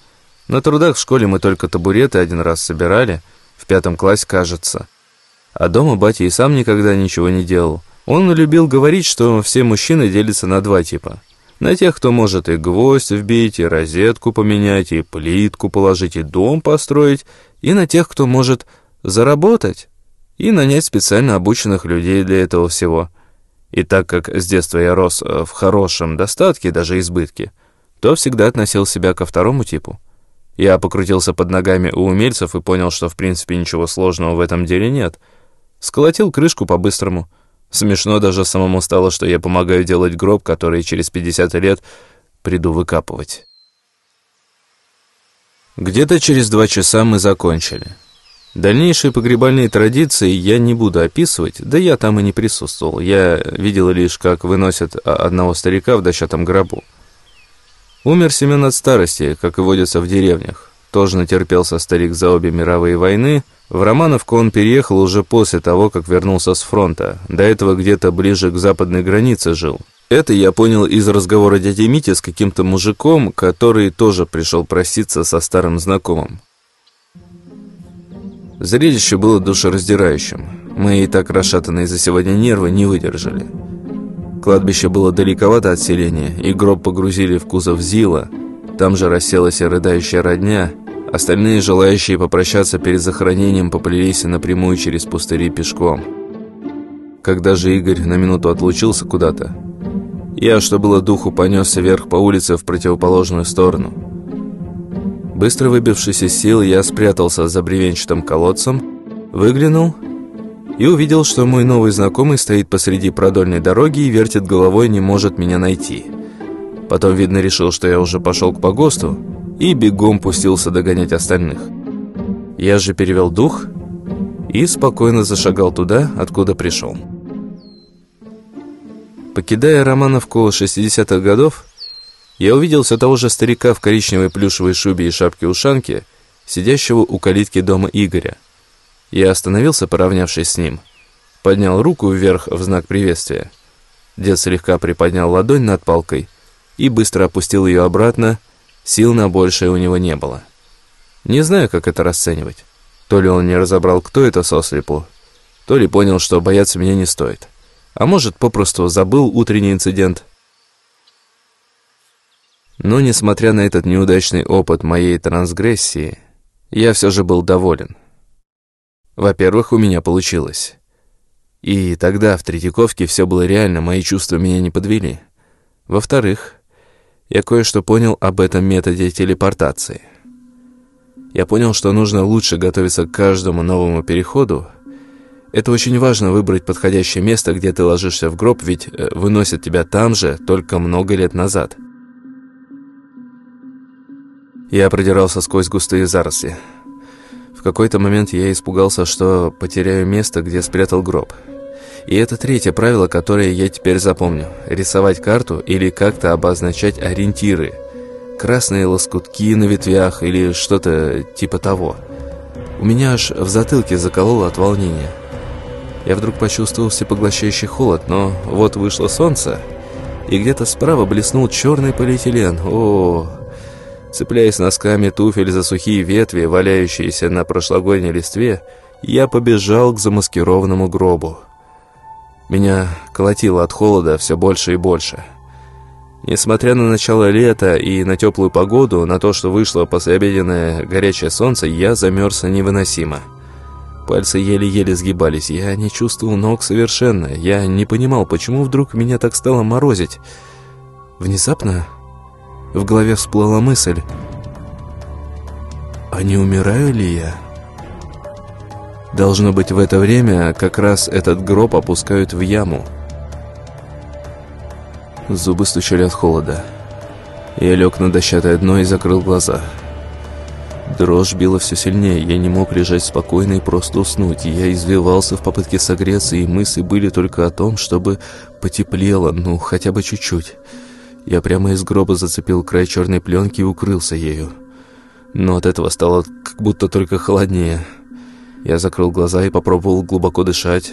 На трудах в школе мы только табуреты один раз собирали, в пятом классе, кажется. А дома батя и сам никогда ничего не делал. Он любил говорить, что все мужчины делятся на два типа – на тех, кто может и гвоздь вбить, и розетку поменять, и плитку положить, и дом построить, и на тех, кто может заработать и нанять специально обученных людей для этого всего. И так как с детства я рос э, в хорошем достатке, даже избытке, то всегда относил себя ко второму типу. Я покрутился под ногами у умельцев и понял, что в принципе ничего сложного в этом деле нет. Сколотил крышку по-быстрому – Смешно даже самому стало, что я помогаю делать гроб, который через 50 лет приду выкапывать. Где-то через два часа мы закончили. Дальнейшие погребальные традиции я не буду описывать, да я там и не присутствовал. Я видел лишь, как выносят одного старика в дощатом гробу. Умер Семен от старости, как и водится в деревнях. Тоже натерпелся старик за обе мировые войны. В Романовку он переехал уже после того, как вернулся с фронта. До этого где-то ближе к западной границе жил. Это я понял из разговора дяди Мити с каким-то мужиком, который тоже пришел проситься со старым знакомым. Зрелище было душераздирающим. Мы и так расшатанные за сегодня нервы не выдержали. Кладбище было далековато от селения, и гроб погрузили в кузов Зила. Там же расселась рыдающая родня. Остальные, желающие попрощаться перед захоронением, поплелись напрямую через пустыри пешком. Когда же Игорь на минуту отлучился куда-то, я, что было духу, понесся вверх по улице в противоположную сторону – Быстро выбившись из сил, я спрятался за бревенчатым колодцем, выглянул и увидел, что мой новый знакомый стоит посреди продольной дороги и вертит головой, не может меня найти. Потом, видно, решил, что я уже пошел к погосту и бегом пустился догонять остальных. Я же перевел дух и спокойно зашагал туда, откуда пришел. Покидая Романовку 60-х годов, я увидел все того же старика в коричневой плюшевой шубе и шапке-ушанке, сидящего у калитки дома Игоря. Я остановился, поравнявшись с ним. Поднял руку вверх в знак приветствия. Дед слегка приподнял ладонь над палкой и быстро опустил ее обратно, сил на большее у него не было. Не знаю, как это расценивать. То ли он не разобрал, кто это сослепу, то ли понял, что бояться меня не стоит. А может, попросту забыл утренний инцидент – но, несмотря на этот неудачный опыт моей трансгрессии, я все же был доволен. Во-первых, у меня получилось. И тогда в Третьяковке все было реально, мои чувства меня не подвели. Во-вторых, я кое-что понял об этом методе телепортации. Я понял, что нужно лучше готовиться к каждому новому переходу. Это очень важно выбрать подходящее место, где ты ложишься в гроб, ведь э, выносят тебя там же только много лет назад. Я продирался сквозь густые заросли. Какой-то момент я испугался, что потеряю место, где спрятал гроб. И это третье правило, которое я теперь запомню. Рисовать карту или как-то обозначать ориентиры. Красные лоскутки на ветвях или что-то типа того. У меня аж в затылке закололо от волнения. Я вдруг почувствовал всепоглощающий холод, но вот вышло солнце, и где-то справа блеснул черный полиэтилен. О, Цепляясь носками туфель за сухие ветви, валяющиеся на прошлогодней листве, я побежал к замаскированному гробу. Меня колотило от холода все больше и больше. Несмотря на начало лета и на теплую погоду, на то, что вышло послеобеденное горячее солнце, я замерз невыносимо. Пальцы еле-еле сгибались, я не чувствовал ног совершенно. Я не понимал, почему вдруг меня так стало морозить. Внезапно в голове всплыла мысль, а не умираю ли я? Должно быть, в это время как раз этот гроб опускают в яму. Зубы стучали от холода. Я лег на дощатое дно и закрыл глаза. Дрожь била все сильнее, я не мог лежать спокойно и просто уснуть. Я извивался в попытке согреться, и мысли были только о том, чтобы потеплело, ну, хотя бы чуть-чуть. Я прямо из гроба зацепил край черной пленки и укрылся ею. Но от этого стало как будто только холоднее. Я закрыл глаза и попробовал глубоко дышать.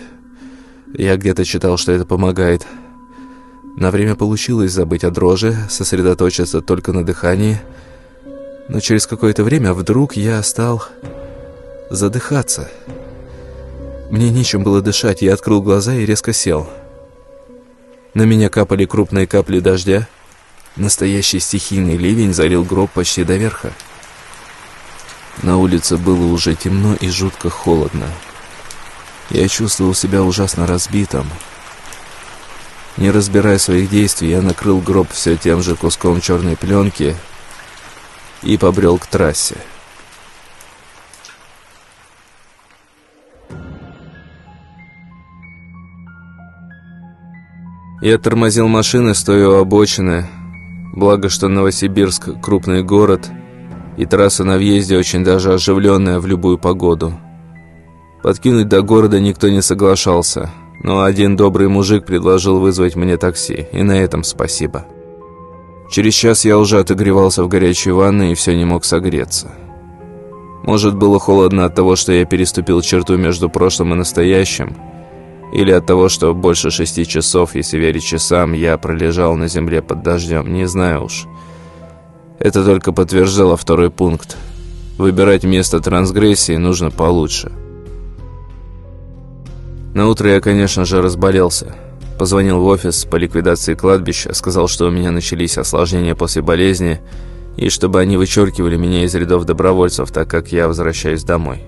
Я где-то читал, что это помогает. На время получилось забыть о дрожи, сосредоточиться только на дыхании. Но через какое-то время вдруг я стал задыхаться. Мне нечем было дышать, я открыл глаза и резко сел. На меня капали крупные капли дождя. Настоящий стихийный ливень залил гроб почти до верха. На улице было уже темно и жутко холодно. Я чувствовал себя ужасно разбитым. Не разбирая своих действий, я накрыл гроб все тем же куском черной пленки и побрел к трассе. Я тормозил машины, стоя у обочины, Благо, что Новосибирск – крупный город, и трасса на въезде очень даже оживленная в любую погоду. Подкинуть до города никто не соглашался, но один добрый мужик предложил вызвать мне такси, и на этом спасибо. Через час я уже отогревался в горячей ванной и все не мог согреться. Может, было холодно от того, что я переступил черту между прошлым и настоящим, или от того, что больше шести часов, если верить часам, я пролежал на земле под дождем, не знаю уж. Это только подтверждало второй пункт. Выбирать место трансгрессии нужно получше. На утро я, конечно же, разболелся. Позвонил в офис по ликвидации кладбища, сказал, что у меня начались осложнения после болезни, и чтобы они вычеркивали меня из рядов добровольцев, так как я возвращаюсь домой.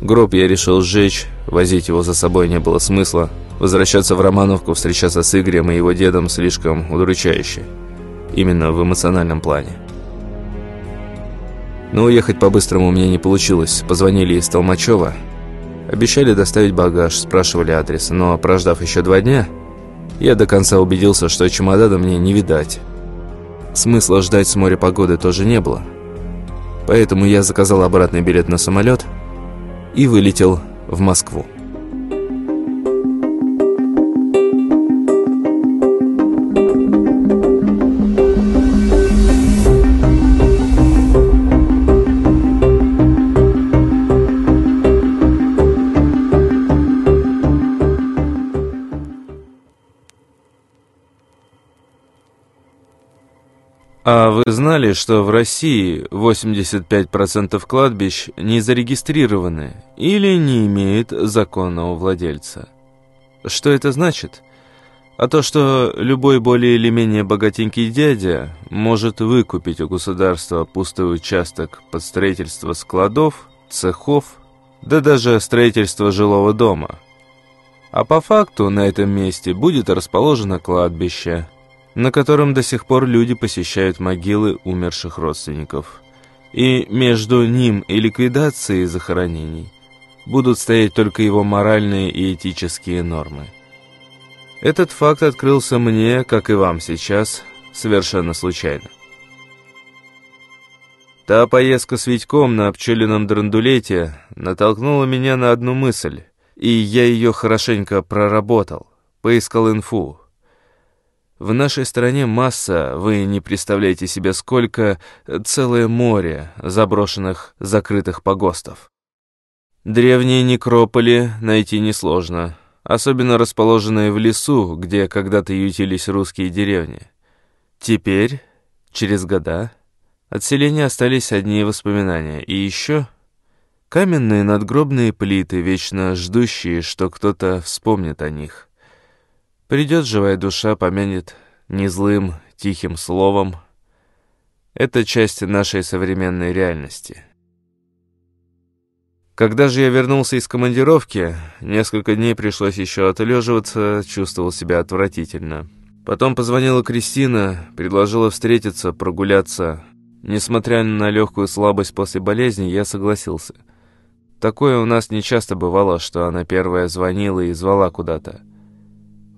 Гроб я решил сжечь, возить его за собой не было смысла. Возвращаться в Романовку, встречаться с Игорем и его дедом слишком удручающе. Именно в эмоциональном плане. Но уехать по-быстрому у меня не получилось. Позвонили из Толмачева. Обещали доставить багаж, спрашивали адрес. Но прождав еще два дня, я до конца убедился, что чемодана мне не видать. Смысла ждать с моря погоды тоже не было. Поэтому я заказал обратный билет на самолет и вылетел в Москву. А вы знали, что в России 85% кладбищ не зарегистрированы или не имеют законного владельца? Что это значит? А то, что любой более или менее богатенький дядя может выкупить у государства пустой участок под строительство складов, цехов, да даже строительство жилого дома. А по факту на этом месте будет расположено кладбище – на котором до сих пор люди посещают могилы умерших родственников. И между ним и ликвидацией захоронений будут стоять только его моральные и этические нормы. Этот факт открылся мне, как и вам сейчас, совершенно случайно. Та поездка с Витьком на пчелином драндулете натолкнула меня на одну мысль, и я ее хорошенько проработал, поискал инфу, в нашей стране масса, вы не представляете себе сколько, целое море заброшенных закрытых погостов. Древние некрополи найти несложно, особенно расположенные в лесу, где когда-то ютились русские деревни. Теперь, через года, от селения остались одни воспоминания, и еще каменные надгробные плиты, вечно ждущие, что кто-то вспомнит о них. Придет живая душа, помянет не злым, тихим словом. Это часть нашей современной реальности. Когда же я вернулся из командировки, несколько дней пришлось еще отлеживаться, чувствовал себя отвратительно. Потом позвонила Кристина, предложила встретиться, прогуляться. Несмотря на легкую слабость после болезни, я согласился. Такое у нас не часто бывало, что она первая звонила и звала куда-то.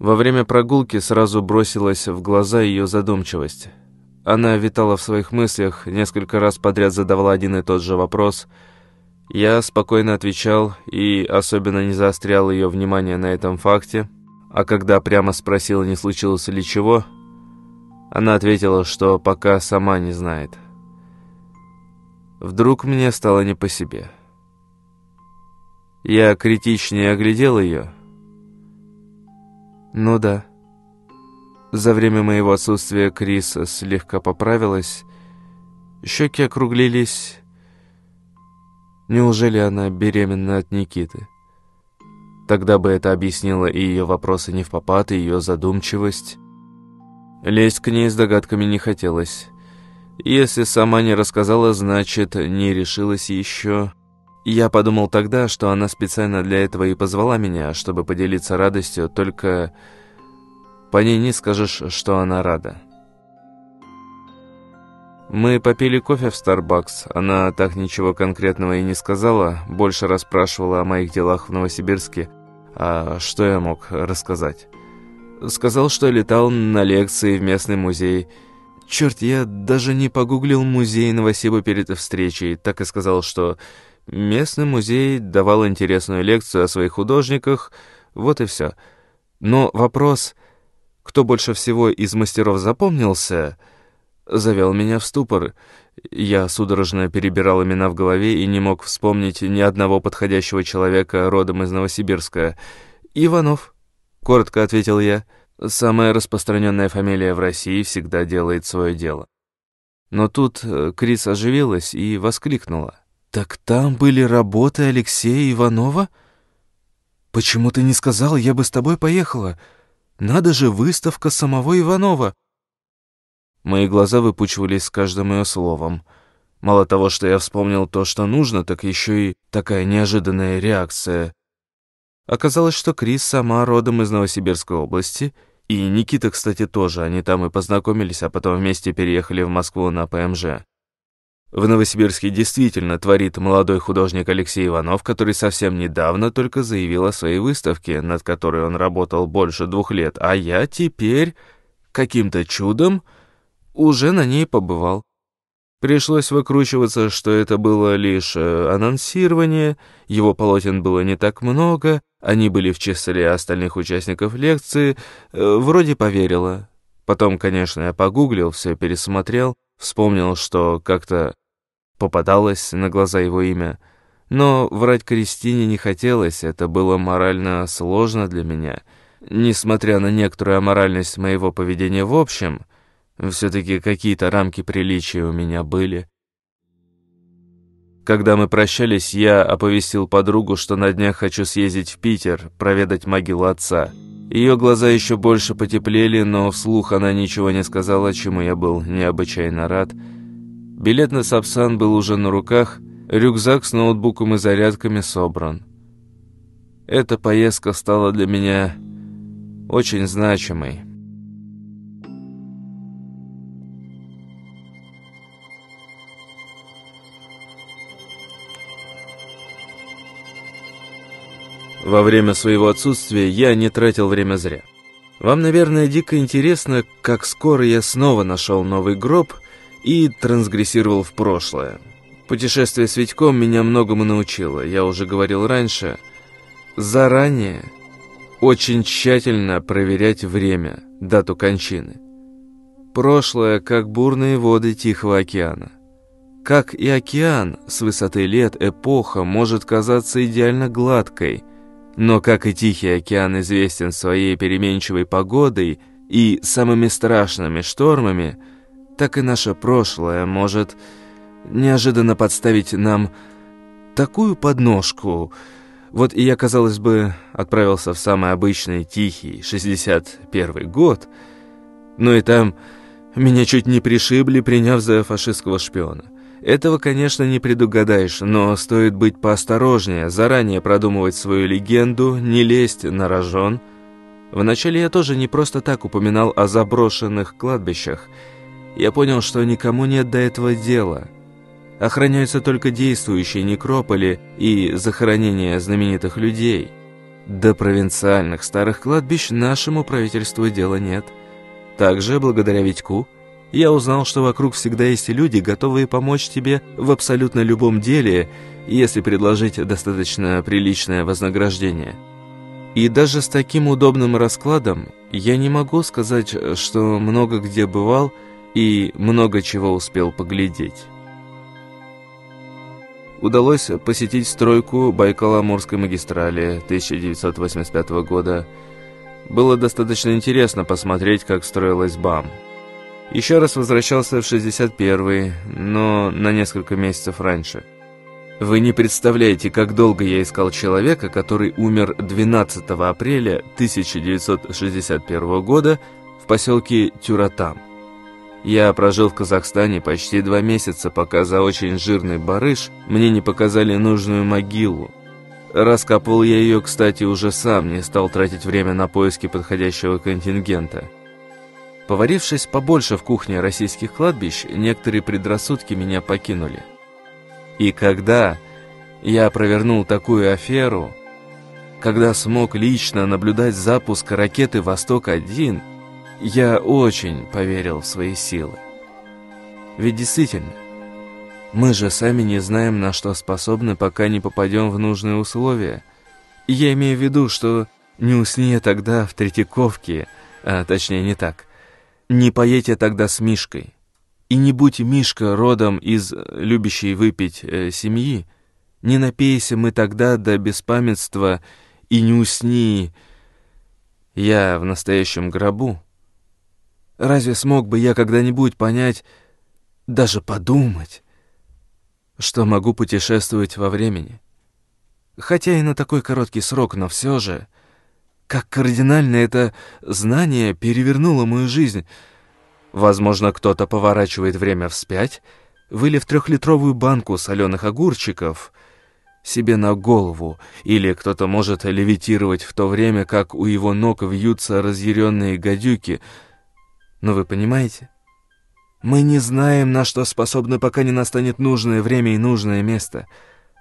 Во время прогулки сразу бросилась в глаза ее задумчивость. Она витала в своих мыслях, несколько раз подряд задавала один и тот же вопрос. Я спокойно отвечал и особенно не заострял ее внимание на этом факте, а когда прямо спросил, не случилось ли чего, она ответила, что пока сама не знает. Вдруг мне стало не по себе. Я критичнее оглядел ее ну да. За время моего отсутствия Крис слегка поправилась. Щеки округлились. Неужели она беременна от Никиты? Тогда бы это объяснило и ее вопросы не в попад, и ее задумчивость. Лезть к ней с догадками не хотелось. Если сама не рассказала, значит, не решилась еще. Я подумал тогда, что она специально для этого и позвала меня, чтобы поделиться радостью, только по ней не скажешь, что она рада. Мы попили кофе в Starbucks. Она так ничего конкретного и не сказала, больше расспрашивала о моих делах в Новосибирске. А что я мог рассказать? Сказал, что летал на лекции в местный музей. Черт, я даже не погуглил музей Новосиба перед встречей, так и сказал, что Местный музей давал интересную лекцию о своих художниках, вот и все. Но вопрос, кто больше всего из мастеров запомнился, завел меня в ступор. Я судорожно перебирал имена в голове и не мог вспомнить ни одного подходящего человека родом из Новосибирска. «Иванов», — коротко ответил я. «Самая распространенная фамилия в России всегда делает свое дело». Но тут э, Крис оживилась и воскликнула. «Так там были работы Алексея Иванова? Почему ты не сказал, я бы с тобой поехала? Надо же, выставка самого Иванова!» Мои глаза выпучивались с каждым ее словом. Мало того, что я вспомнил то, что нужно, так еще и такая неожиданная реакция. Оказалось, что Крис сама родом из Новосибирской области, и Никита, кстати, тоже, они там и познакомились, а потом вместе переехали в Москву на ПМЖ. В Новосибирске действительно творит молодой художник Алексей Иванов, который совсем недавно только заявил о своей выставке, над которой он работал больше двух лет, а я теперь каким-то чудом уже на ней побывал. Пришлось выкручиваться, что это было лишь э, анонсирование, его полотен было не так много, они были в числе остальных участников лекции, э, вроде поверила. Потом, конечно, я погуглил, все пересмотрел, вспомнил, что как-то попадалось на глаза его имя. Но врать Кристине не хотелось, это было морально сложно для меня. Несмотря на некоторую аморальность моего поведения в общем, все-таки какие-то рамки приличия у меня были. Когда мы прощались, я оповестил подругу, что на днях хочу съездить в Питер, проведать могилу отца. Ее глаза еще больше потеплели, но вслух она ничего не сказала, чему я был необычайно рад. Билет на Сапсан был уже на руках, рюкзак с ноутбуком и зарядками собран. Эта поездка стала для меня очень значимой. Во время своего отсутствия я не тратил время зря. Вам, наверное, дико интересно, как скоро я снова нашел новый гроб и трансгрессировал в прошлое. Путешествие с Витьком меня многому научило, я уже говорил раньше. Заранее очень тщательно проверять время, дату кончины. Прошлое, как бурные воды Тихого океана. Как и океан, с высоты лет эпоха может казаться идеально гладкой – но, как и Тихий океан известен своей переменчивой погодой и самыми страшными штормами, так и наше прошлое может неожиданно подставить нам такую подножку. Вот и я, казалось бы, отправился в самый обычный тихий 61 год, но и там меня чуть не пришибли, приняв за фашистского шпиона. Этого, конечно, не предугадаешь, но стоит быть поосторожнее, заранее продумывать свою легенду, не лезть на рожон. Вначале я тоже не просто так упоминал о заброшенных кладбищах. Я понял, что никому нет до этого дела. Охраняются только действующие некрополи и захоронения знаменитых людей. До провинциальных старых кладбищ нашему правительству дела нет. Также, благодаря Витьку, я узнал, что вокруг всегда есть люди, готовые помочь тебе в абсолютно любом деле, если предложить достаточно приличное вознаграждение. И даже с таким удобным раскладом я не могу сказать, что много где бывал и много чего успел поглядеть. Удалось посетить стройку Байкало-Амурской магистрали 1985 года. Было достаточно интересно посмотреть, как строилась БАМ. Еще раз возвращался в 61-й, но на несколько месяцев раньше. Вы не представляете, как долго я искал человека, который умер 12 апреля 1961 года в поселке Тюратам. Я прожил в Казахстане почти два месяца, пока за очень жирный барыш мне не показали нужную могилу. Раскапывал я ее, кстати, уже сам, не стал тратить время на поиски подходящего контингента. Поварившись побольше в кухне российских кладбищ, некоторые предрассудки меня покинули. И когда я провернул такую аферу, когда смог лично наблюдать запуск ракеты «Восток-1», я очень поверил в свои силы. Ведь действительно, Мы же сами не знаем, на что способны, пока не попадем в нужные условия. Я имею в виду, что не усни я тогда в Третьяковке, а точнее не так. Не поедь я тогда с Мишкой. И не будь Мишка родом из любящей выпить э, семьи, не напейся мы тогда до беспамятства и не усни я в настоящем гробу. Разве смог бы я когда-нибудь понять, даже подумать, что могу путешествовать во времени? Хотя и на такой короткий срок, но все же, как кардинально это знание перевернуло мою жизнь. Возможно, кто-то поворачивает время вспять, вылив трехлитровую банку соленых огурчиков себе на голову, или кто-то может левитировать в то время, как у его ног вьются разъяренные гадюки. Но вы понимаете? Мы не знаем, на что способны, пока не настанет нужное время и нужное место.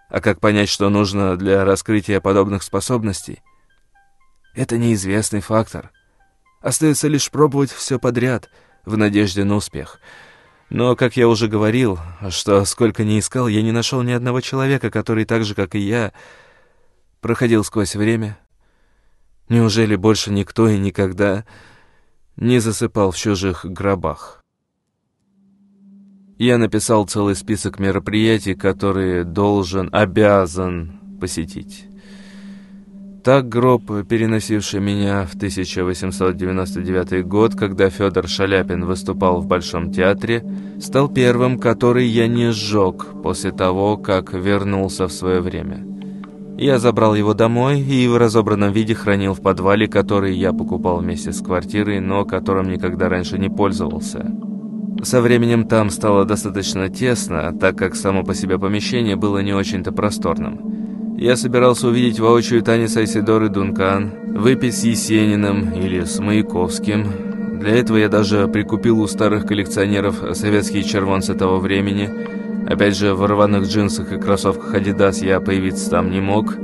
А как понять, что нужно для раскрытия подобных способностей? Это неизвестный фактор. Остается лишь пробовать все подряд, в надежде на успех — но, как я уже говорил, что сколько ни искал, я не нашел ни одного человека, который так же, как и я, проходил сквозь время. Неужели больше никто и никогда не засыпал в чужих гробах? Я написал целый список мероприятий, которые должен, обязан посетить. Так гроб, переносивший меня в 1899 год, когда Федор Шаляпин выступал в Большом театре, стал первым, который я не сжег после того, как вернулся в свое время. Я забрал его домой и в разобранном виде хранил в подвале, который я покупал вместе с квартирой, но которым никогда раньше не пользовался. Со временем там стало достаточно тесно, так как само по себе помещение было не очень-то просторным. Я собирался увидеть воочию танец Айсидоры Дункан, выпить с Есениным или с Маяковским. Для этого я даже прикупил у старых коллекционеров советские червонцы того времени. Опять же, в рваных джинсах и кроссовках Adidas я появиться там не мог.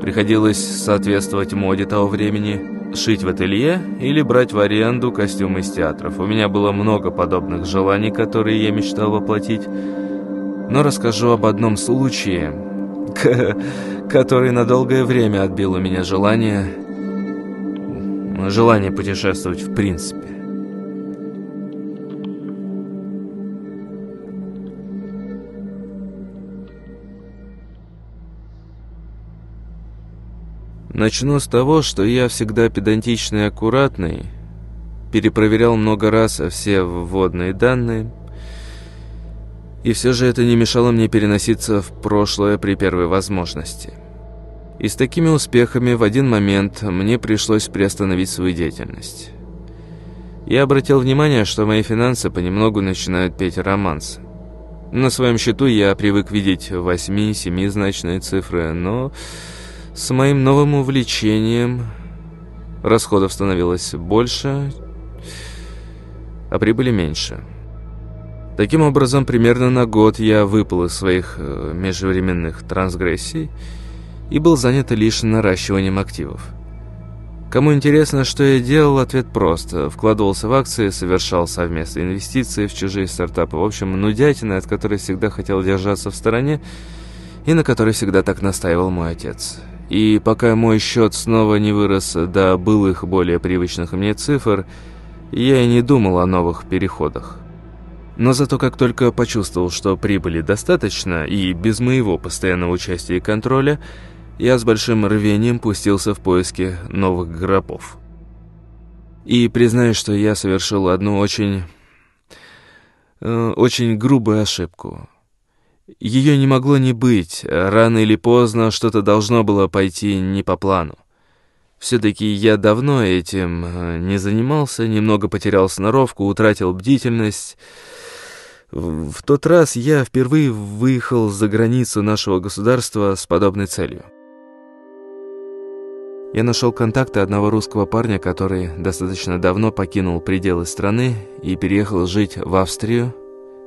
Приходилось соответствовать моде того времени, шить в ателье или брать в аренду костюмы из театров. У меня было много подобных желаний, которые я мечтал воплотить. Но расскажу об одном случае – который на долгое время отбил у меня желание... Желание путешествовать в принципе. Начну с того, что я всегда педантичный и аккуратный, перепроверял много раз все вводные данные, и все же это не мешало мне переноситься в прошлое при первой возможности. И с такими успехами в один момент мне пришлось приостановить свою деятельность. Я обратил внимание, что мои финансы понемногу начинают петь романс. На своем счету я привык видеть восьми-семизначные цифры, но с моим новым увлечением расходов становилось больше, а прибыли меньше. Таким образом, примерно на год я выпал из своих э, межвременных трансгрессий и был занят лишь наращиванием активов. Кому интересно, что я делал, ответ прост. Вкладывался в акции, совершал совместные инвестиции в чужие стартапы. В общем, нудятина, от которой всегда хотел держаться в стороне и на которой всегда так настаивал мой отец. И пока мой счет снова не вырос до былых, более привычных мне цифр, я и не думал о новых переходах. Но зато как только почувствовал, что прибыли достаточно, и без моего постоянного участия и контроля, я с большим рвением пустился в поиски новых гробов. И признаюсь, что я совершил одну очень... Э, очень грубую ошибку. Ее не могло не быть, рано или поздно что-то должно было пойти не по плану. Все-таки я давно этим э, не занимался, немного потерял сноровку, утратил бдительность... В тот раз я впервые выехал за границу нашего государства с подобной целью. Я нашел контакты одного русского парня, который достаточно давно покинул пределы страны и переехал жить в Австрию,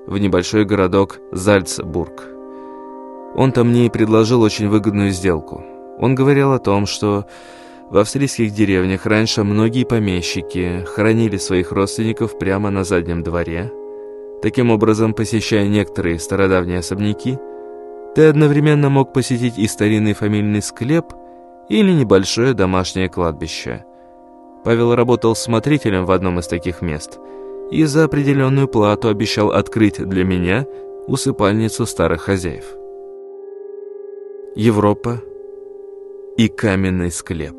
в небольшой городок Зальцбург. Он-то мне и предложил очень выгодную сделку. Он говорил о том, что в австрийских деревнях раньше многие помещики хранили своих родственников прямо на заднем дворе – Таким образом, посещая некоторые стародавние особняки, ты одновременно мог посетить и старинный фамильный склеп, или небольшое домашнее кладбище. Павел работал смотрителем в одном из таких мест и за определенную плату обещал открыть для меня усыпальницу старых хозяев. Европа и каменный склеп.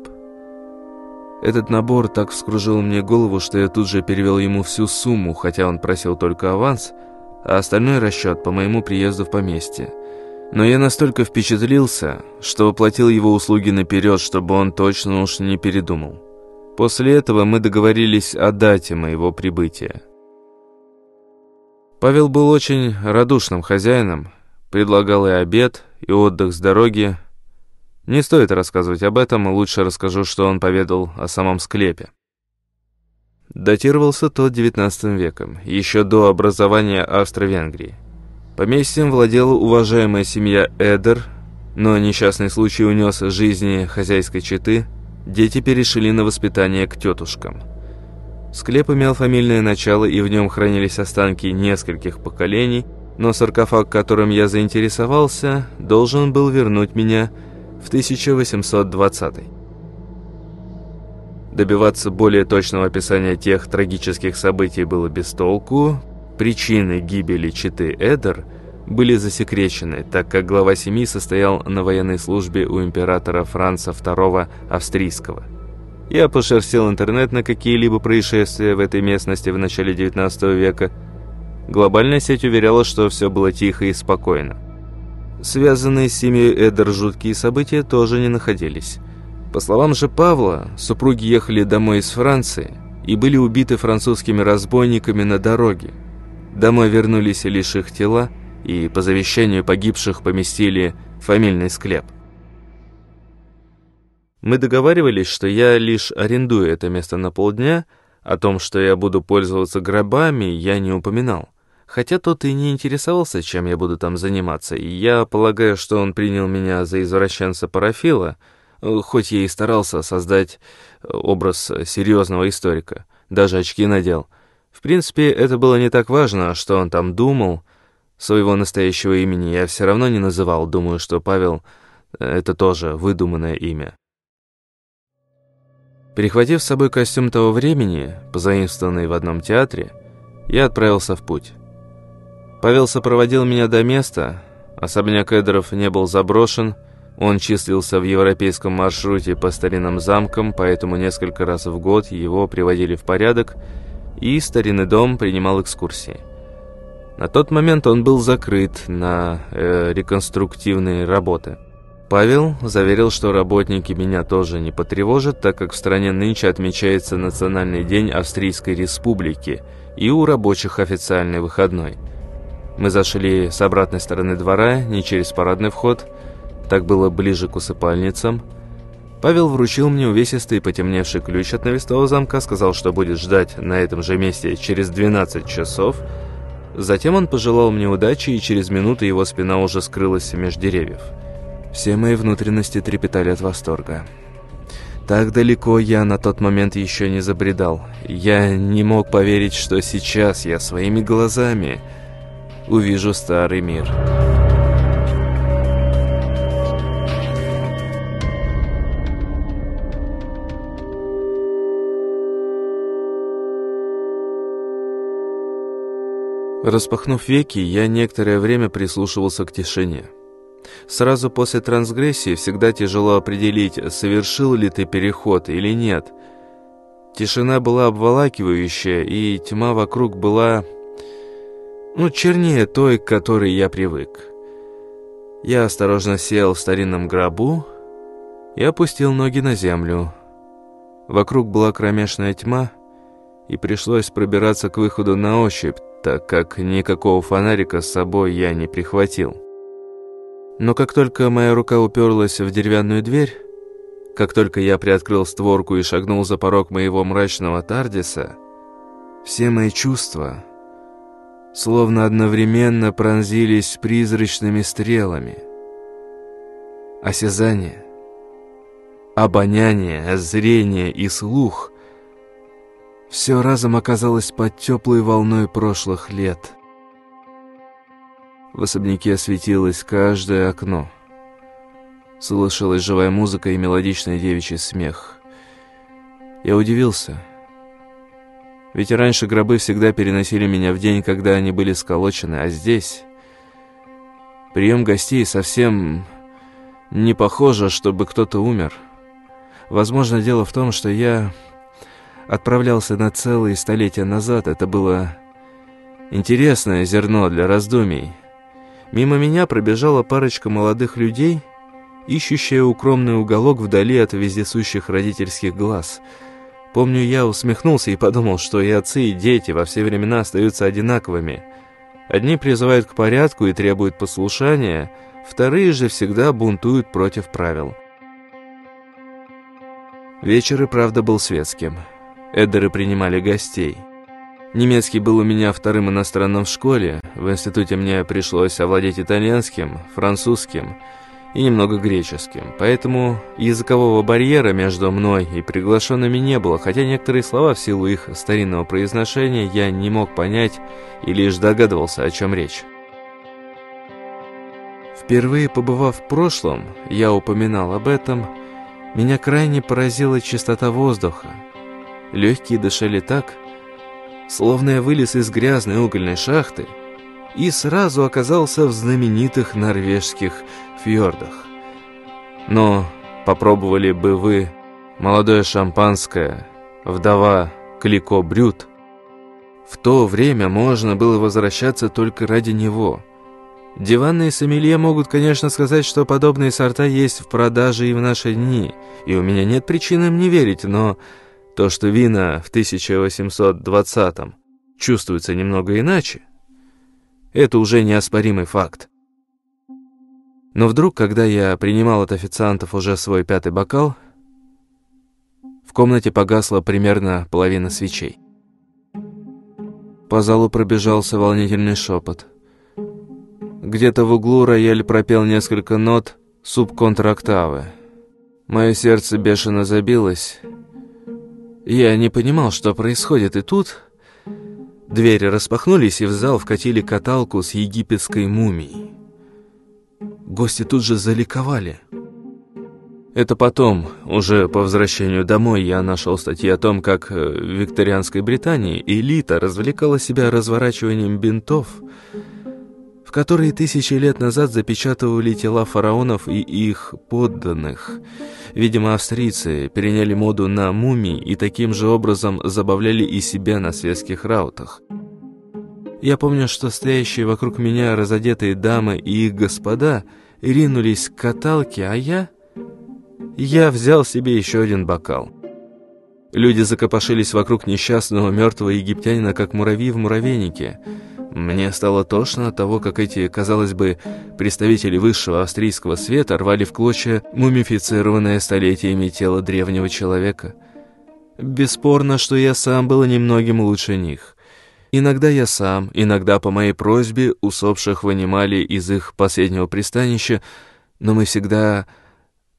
Этот набор так вскружил мне голову, что я тут же перевел ему всю сумму, хотя он просил только аванс, а остальной расчет по моему приезду в поместье. Но я настолько впечатлился, что оплатил его услуги наперед, чтобы он точно уж не передумал. После этого мы договорились о дате моего прибытия. Павел был очень радушным хозяином, предлагал и обед, и отдых с дороги, не стоит рассказывать об этом, лучше расскажу, что он поведал о самом склепе. Датировался тот XIX веком, еще до образования Австро-Венгрии. Поместьем владела уважаемая семья Эдер, но несчастный случай унес жизни хозяйской четы, дети перешли на воспитание к тетушкам. Склеп имел фамильное начало, и в нем хранились останки нескольких поколений, но саркофаг, которым я заинтересовался, должен был вернуть меня в 1820 Добиваться более точного описания тех трагических событий было без толку. Причины гибели Читы Эдер были засекречены, так как глава семьи состоял на военной службе у императора Франца II Австрийского. Я пошерстил интернет на какие-либо происшествия в этой местности в начале XIX века. Глобальная сеть уверяла, что все было тихо и спокойно. Связанные с семьей Эдер жуткие события тоже не находились. По словам же Павла, супруги ехали домой из Франции и были убиты французскими разбойниками на дороге. Домой вернулись лишь их тела, и по завещанию погибших поместили фамильный склеп. Мы договаривались, что я лишь арендую это место на полдня, о том, что я буду пользоваться гробами, я не упоминал. Хотя тот и не интересовался, чем я буду там заниматься, и я полагаю, что он принял меня за извращенца-парафила, хоть я и старался создать образ серьезного историка, даже очки надел. В принципе, это было не так важно, что он там думал. Своего настоящего имени я все равно не называл, думаю, что Павел — это тоже выдуманное имя. Перехватив с собой костюм того времени, позаимствованный в одном театре, я отправился в путь. Павел сопроводил меня до места. Особняк Эдеров не был заброшен. Он числился в европейском маршруте по старинным замкам, поэтому несколько раз в год его приводили в порядок, и старинный дом принимал экскурсии. На тот момент он был закрыт на э, реконструктивные работы. Павел заверил, что работники меня тоже не потревожат, так как в стране нынче отмечается Национальный день Австрийской Республики, и у рабочих официальный выходной – мы зашли с обратной стороны двора, не через парадный вход, так было ближе к усыпальницам. Павел вручил мне увесистый потемневший ключ от навесного замка, сказал, что будет ждать на этом же месте через 12 часов. Затем он пожелал мне удачи, и через минуту его спина уже скрылась меж деревьев. Все мои внутренности трепетали от восторга. Так далеко я на тот момент еще не забредал. Я не мог поверить, что сейчас я своими глазами увижу старый мир. Распахнув веки, я некоторое время прислушивался к тишине. Сразу после трансгрессии всегда тяжело определить, совершил ли ты переход или нет. Тишина была обволакивающая, и тьма вокруг была ну, чернее той, к которой я привык. Я осторожно сел в старинном гробу и опустил ноги на землю. Вокруг была кромешная тьма, и пришлось пробираться к выходу на ощупь, так как никакого фонарика с собой я не прихватил. Но как только моя рука уперлась в деревянную дверь, как только я приоткрыл створку и шагнул за порог моего мрачного Тардиса, все мои чувства словно одновременно пронзились призрачными стрелами. Осязание, обоняние, зрение и слух — все разом оказалось под теплой волной прошлых лет — В особняке светилось каждое окно. Слышалась живая музыка и мелодичный девичий смех. Я удивился. Ведь раньше гробы всегда переносили меня в день, когда они были сколочены, а здесь... Прием гостей совсем не похоже, чтобы кто-то умер. Возможно, дело в том, что я отправлялся на целые столетия назад. Это было интересное зерно для раздумий. Мимо меня пробежала парочка молодых людей, ищущая укромный уголок вдали от вездесущих родительских глаз. Помню, я усмехнулся и подумал, что и отцы, и дети во все времена остаются одинаковыми. Одни призывают к порядку и требуют послушания, вторые же всегда бунтуют против правил. Вечер и правда был светским. Эдеры принимали гостей. Немецкий был у меня вторым иностранным в школе. В институте мне пришлось овладеть итальянским, французским и немного греческим. Поэтому языкового барьера между мной и приглашенными не было, хотя некоторые слова в силу их старинного произношения я не мог понять и лишь догадывался, о чем речь. Впервые побывав в прошлом, я упоминал об этом, меня крайне поразила чистота воздуха. Легкие дышали так, словно я вылез из грязной угольной шахты и сразу оказался в знаменитых норвежских фьордах. Но попробовали бы вы молодое шампанское, вдова Клико Брют. В то время можно было возвращаться только ради него. Диванные сомелье могут, конечно, сказать, что подобные сорта есть в продаже и в наши дни, и у меня нет причин им не верить, но то, что вина в 1820-м чувствуется немного иначе, это уже неоспоримый факт. Но вдруг, когда я принимал от официантов уже свой пятый бокал, в комнате погасла примерно половина свечей. По залу пробежался волнительный шепот. Где-то в углу рояль пропел несколько нот субконтрактавы. Мое сердце бешено забилось, я не понимал, что происходит, и тут... Двери распахнулись, и в зал вкатили каталку с египетской мумией. Гости тут же заликовали. Это потом, уже по возвращению домой, я нашел статьи о том, как в викторианской Британии элита развлекала себя разворачиванием бинтов, в которые тысячи лет назад запечатывали тела фараонов и их подданных – Видимо, австрийцы переняли моду на мумий и таким же образом забавляли и себя на светских раутах. Я помню, что стоящие вокруг меня разодетые дамы и их господа ринулись к каталке, а я... Я взял себе еще один бокал. Люди закопошились вокруг несчастного мертвого египтянина, как муравьи в муравейнике — мне стало тошно от того, как эти, казалось бы, представители высшего австрийского света рвали в клочья мумифицированное столетиями тело древнего человека. Бесспорно, что я сам был немногим лучше них. Иногда я сам, иногда по моей просьбе усопших вынимали из их последнего пристанища, но мы всегда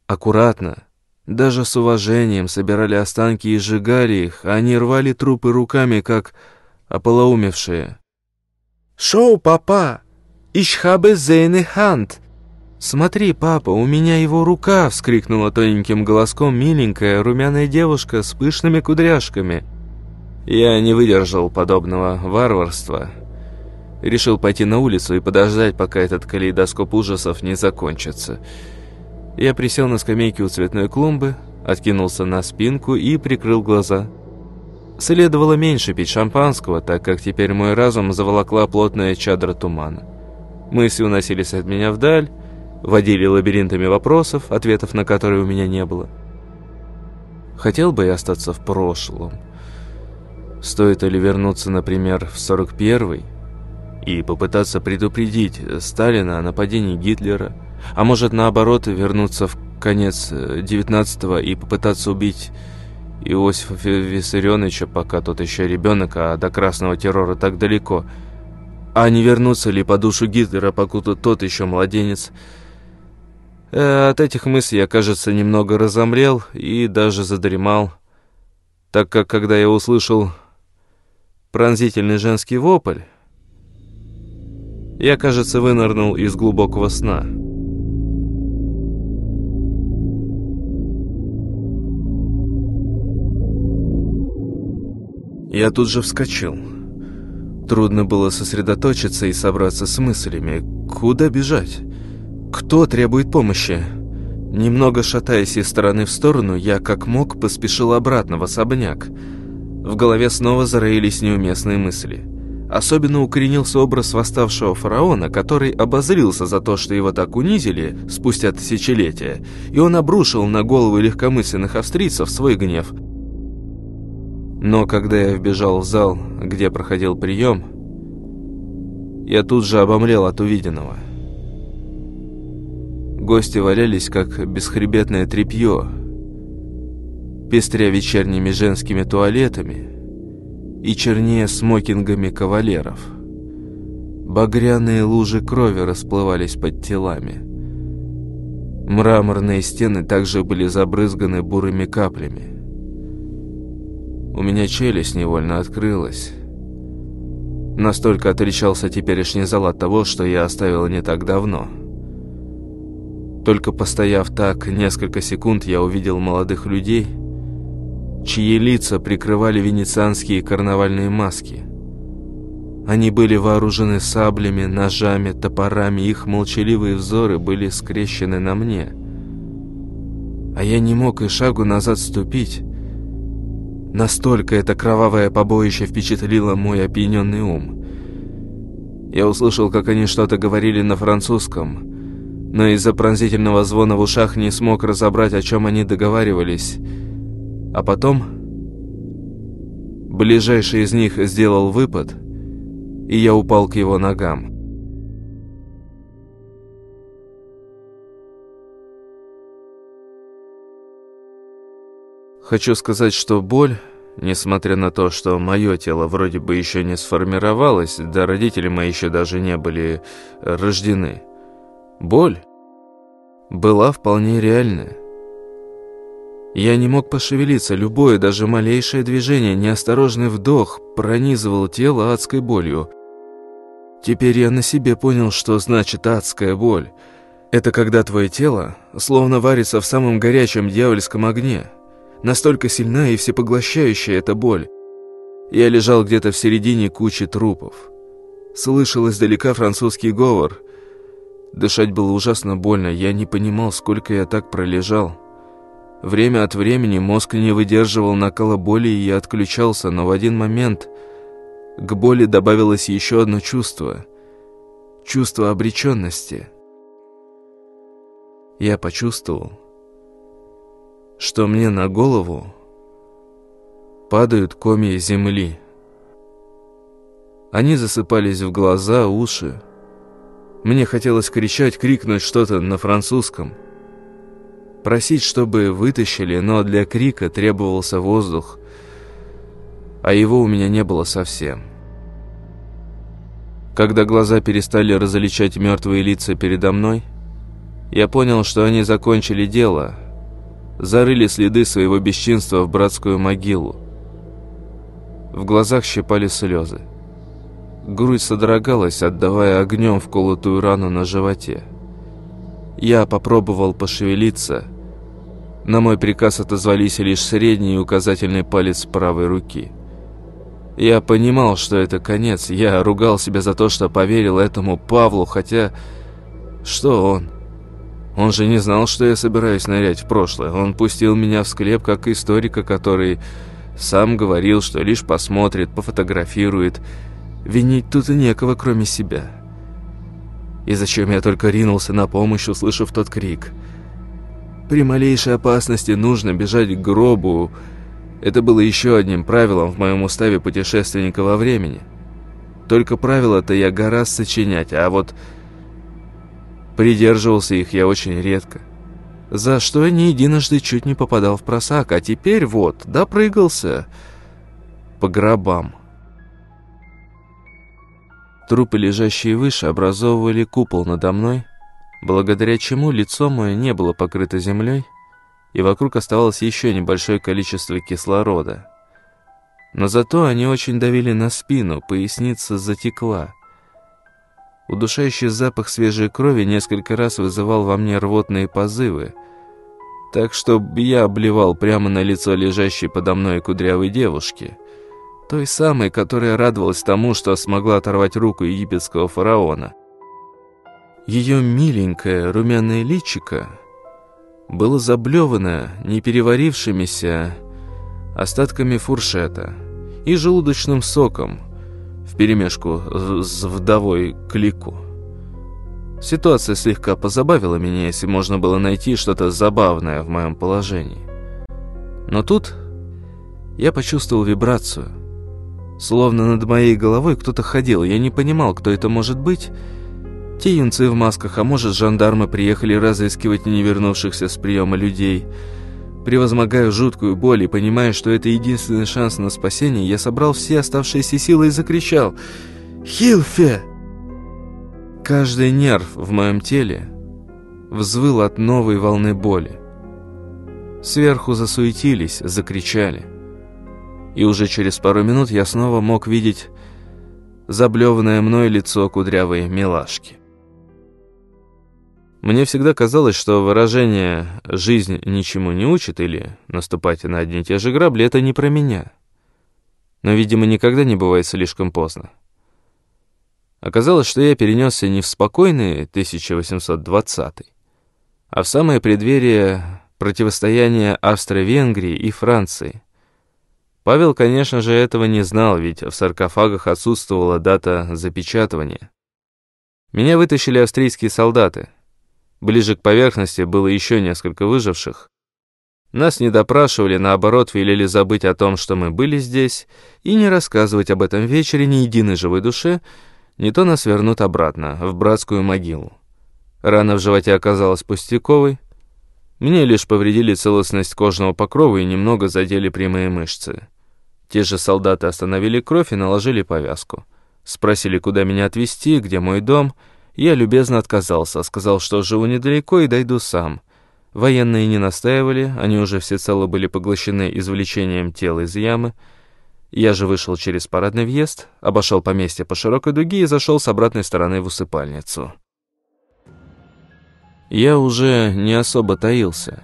аккуратно, даже с уважением собирали останки и сжигали их, а не рвали трупы руками, как ополоумевшие. «Шоу, папа! Habe seine Hand!» «Смотри, папа, у меня его рука!» — вскрикнула тоненьким голоском миленькая румяная девушка с пышными кудряшками. Я не выдержал подобного варварства. Решил пойти на улицу и подождать, пока этот калейдоскоп ужасов не закончится. Я присел на скамейке у цветной клумбы, откинулся на спинку и прикрыл глаза — Следовало меньше пить шампанского, так как теперь мой разум заволокла плотная чадра тумана. Мысли уносились от меня вдаль, водили лабиринтами вопросов, ответов на которые у меня не было. Хотел бы я остаться в прошлом. Стоит ли вернуться, например, в 41-й и попытаться предупредить Сталина о нападении Гитлера, а может, наоборот, вернуться в конец 19-го и попытаться убить Иосифа Виссарионовича, пока тот еще ребенок, а до красного террора так далеко. А не вернуться ли по душу Гитлера, покуда тот еще младенец? Э, от этих мыслей я, кажется, немного разомлел и даже задремал, так как, когда я услышал пронзительный женский вопль, Я, кажется, вынырнул из глубокого сна. Я тут же вскочил. Трудно было сосредоточиться и собраться с мыслями. Куда бежать? Кто требует помощи? Немного шатаясь из стороны в сторону, я как мог поспешил обратно в особняк. В голове снова зароились неуместные мысли. Особенно укоренился образ восставшего фараона, который обозрился за то, что его так унизили спустя тысячелетия, и он обрушил на головы легкомысленных австрийцев свой гнев. Но когда я вбежал в зал, где проходил прием, я тут же обомлел от увиденного – Гости валялись, как бесхребетное тряпье, пестря вечерними женскими туалетами и чернее смокингами кавалеров. Багряные лужи крови расплывались под телами. Мраморные стены также были забрызганы бурыми каплями. У меня челюсть невольно открылась. Настолько отличался теперешний зал от того, что я оставил не так давно – только постояв так несколько секунд, я увидел молодых людей, чьи лица прикрывали венецианские карнавальные маски. Они были вооружены саблями, ножами, топорами, их молчаливые взоры были скрещены на мне. А я не мог и шагу назад ступить. Настолько это кровавое побоище впечатлило мой опьяненный ум. Я услышал, как они что-то говорили на французском – но из-за пронзительного звона в ушах не смог разобрать, о чем они договаривались. А потом... Ближайший из них сделал выпад, и я упал к его ногам. Хочу сказать, что боль, несмотря на то, что мое тело вроде бы еще не сформировалось, да родители мои еще даже не были рождены, Боль была вполне реальная. Я не мог пошевелиться, любое, даже малейшее движение, неосторожный вдох пронизывал тело адской болью. Теперь я на себе понял, что значит адская боль. Это когда твое тело словно варится в самом горячем дьявольском огне. Настолько сильна и всепоглощающая эта боль. Я лежал где-то в середине кучи трупов. Слышал издалека французский говор – Дышать было ужасно больно, я не понимал, сколько я так пролежал. Время от времени мозг не выдерживал накала боли, и я отключался, но в один момент к боли добавилось еще одно чувство. Чувство обреченности. Я почувствовал, что мне на голову падают комья земли. Они засыпались в глаза, уши, мне хотелось кричать, крикнуть что-то на французском. Просить, чтобы вытащили, но для крика требовался воздух, а его у меня не было совсем. Когда глаза перестали различать мертвые лица передо мной, я понял, что они закончили дело, зарыли следы своего бесчинства в братскую могилу. В глазах щипали слезы. Грудь содрогалась, отдавая огнем в колотую рану на животе. Я попробовал пошевелиться. На мой приказ отозвались лишь средний и указательный палец правой руки. Я понимал, что это конец. Я ругал себя за то, что поверил этому Павлу, хотя... Что он? Он же не знал, что я собираюсь нырять в прошлое. Он пустил меня в склеп как историка, который сам говорил, что лишь посмотрит, пофотографирует Винить тут и некого, кроме себя. И зачем я только ринулся на помощь, услышав тот крик? При малейшей опасности нужно бежать к гробу. Это было еще одним правилом в моем уставе путешественника во времени. Только правила-то я гораздо сочинять, а вот придерживался их я очень редко. За что я не единожды чуть не попадал в просак, а теперь вот, допрыгался по гробам. Трупы, лежащие выше, образовывали купол надо мной, благодаря чему лицо мое не было покрыто землей, и вокруг оставалось еще небольшое количество кислорода. Но зато они очень давили на спину, поясница затекла. Удушающий запах свежей крови несколько раз вызывал во мне рвотные позывы, так что я обливал прямо на лицо лежащей подо мной кудрявой девушки, той самой, которая радовалась тому, что смогла оторвать руку египетского фараона. Ее миленькое румяное личико было заблевано не переварившимися остатками фуршета и желудочным соком вперемешку с вдовой Клику. Ситуация слегка позабавила меня, если можно было найти что-то забавное в моем положении. Но тут я почувствовал вибрацию. Словно над моей головой кто-то ходил, я не понимал, кто это может быть, те юнцы в масках, а может, жандармы приехали разыскивать не вернувшихся с приема людей. Превозмогая жуткую боль и понимая, что это единственный шанс на спасение, я собрал все оставшиеся силы и закричал «Хилфе!». Каждый нерв в моем теле взвыл от новой волны боли. Сверху засуетились, закричали. И уже через пару минут я снова мог видеть заблеванное мной лицо кудрявой милашки. Мне всегда казалось, что выражение «жизнь ничему не учит» или «наступайте на одни и те же грабли» — это не про меня. Но, видимо, никогда не бывает слишком поздно. Оказалось, что я перенесся не в спокойный 1820 а в самое преддверие противостояния Австро-Венгрии и Франции. Павел, конечно же, этого не знал, ведь в саркофагах отсутствовала дата запечатывания. Меня вытащили австрийские солдаты — Ближе к поверхности было еще несколько выживших. Нас не допрашивали, наоборот, велели забыть о том, что мы были здесь, и не рассказывать об этом вечере ни единой живой душе, не то нас вернут обратно, в братскую могилу. Рана в животе оказалась пустяковой. Мне лишь повредили целостность кожного покрова и немного задели прямые мышцы. Те же солдаты остановили кровь и наложили повязку. Спросили, куда меня отвезти, где мой дом — я любезно отказался, сказал, что живу недалеко и дойду сам. Военные не настаивали, они уже всецело были поглощены извлечением тела из ямы. Я же вышел через парадный въезд, обошел поместье по широкой дуге и зашел с обратной стороны в усыпальницу. Я уже не особо таился.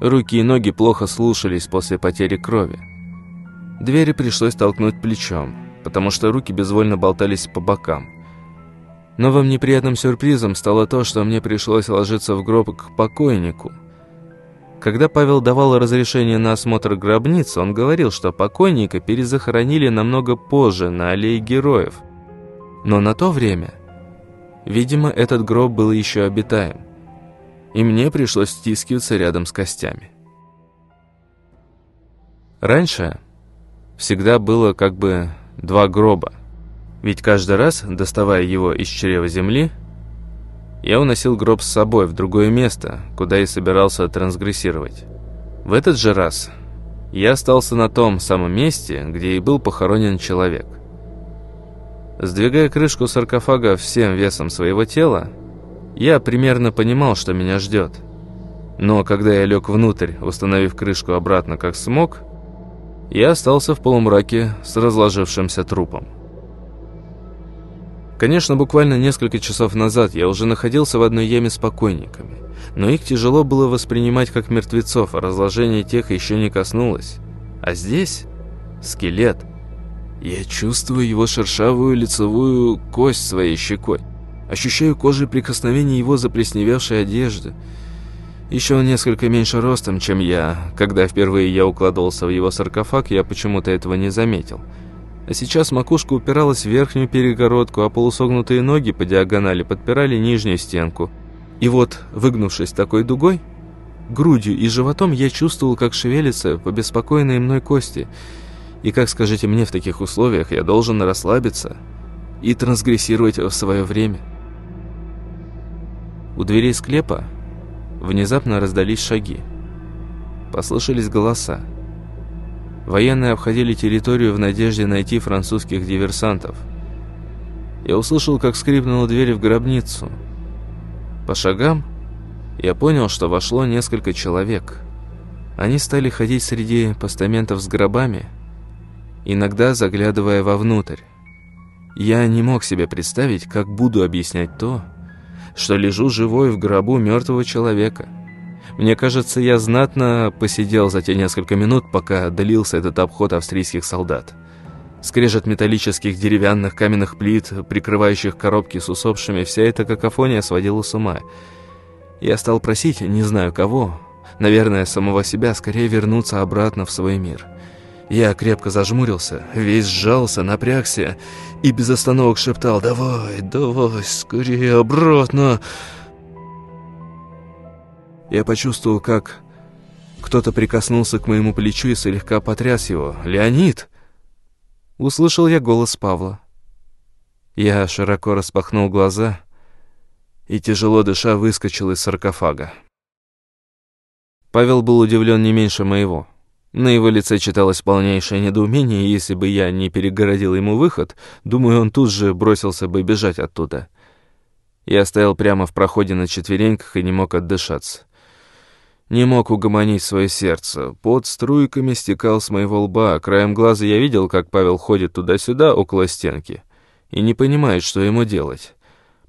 Руки и ноги плохо слушались после потери крови. Двери пришлось толкнуть плечом, потому что руки безвольно болтались по бокам. Новым неприятным сюрпризом стало то, что мне пришлось ложиться в гроб к покойнику. Когда Павел давал разрешение на осмотр гробницы, он говорил, что покойника перезахоронили намного позже, на аллее героев. Но на то время, видимо, этот гроб был еще обитаем. И мне пришлось стискиваться рядом с костями. Раньше всегда было как бы два гроба – ведь каждый раз, доставая его из чрева земли, я уносил гроб с собой в другое место, куда и собирался трансгрессировать. В этот же раз я остался на том самом месте, где и был похоронен человек. Сдвигая крышку саркофага всем весом своего тела, я примерно понимал, что меня ждет. Но когда я лег внутрь, установив крышку обратно как смог, я остался в полумраке с разложившимся трупом. Конечно, буквально несколько часов назад я уже находился в одной яме с покойниками, но их тяжело было воспринимать как мертвецов, а разложение тех еще не коснулось. А здесь скелет. Я чувствую его шершавую лицевую кость своей щекой. Ощущаю кожей прикосновение его заплесневевшей одежды. Еще он несколько меньше ростом, чем я. Когда впервые я укладывался в его саркофаг, я почему-то этого не заметил. А сейчас макушка упиралась в верхнюю перегородку, а полусогнутые ноги по диагонали подпирали нижнюю стенку. И вот, выгнувшись такой дугой, грудью и животом я чувствовал, как шевелятся побеспокоенные мной кости. И как, скажите мне, в таких условиях я должен расслабиться и трансгрессировать в свое время? У дверей склепа внезапно раздались шаги. Послышались голоса. Военные обходили территорию в надежде найти французских диверсантов. Я услышал, как скрипнула дверь в гробницу. По шагам я понял, что вошло несколько человек. Они стали ходить среди постаментов с гробами, иногда заглядывая вовнутрь. Я не мог себе представить, как буду объяснять то, что лежу живой в гробу мертвого человека. Мне кажется, я знатно посидел за те несколько минут, пока долился этот обход австрийских солдат. Скрежет металлических деревянных каменных плит, прикрывающих коробки с усопшими, вся эта какофония сводила с ума. Я стал просить, не знаю кого, наверное, самого себя, скорее вернуться обратно в свой мир. Я крепко зажмурился, весь сжался, напрягся и без остановок шептал «Давай, давай, скорее обратно!» Я почувствовал, как кто-то прикоснулся к моему плечу и слегка потряс его. «Леонид!» Услышал я голос Павла. Я широко распахнул глаза и, тяжело дыша, выскочил из саркофага. Павел был удивлен не меньше моего. На его лице читалось полнейшее недоумение, и если бы я не перегородил ему выход, думаю, он тут же бросился бы бежать оттуда. Я стоял прямо в проходе на четвереньках и не мог отдышаться. Не мог угомонить свое сердце. Под струйками стекал с моего лба. Краем глаза я видел, как Павел ходит туда-сюда около стенки и не понимает, что ему делать.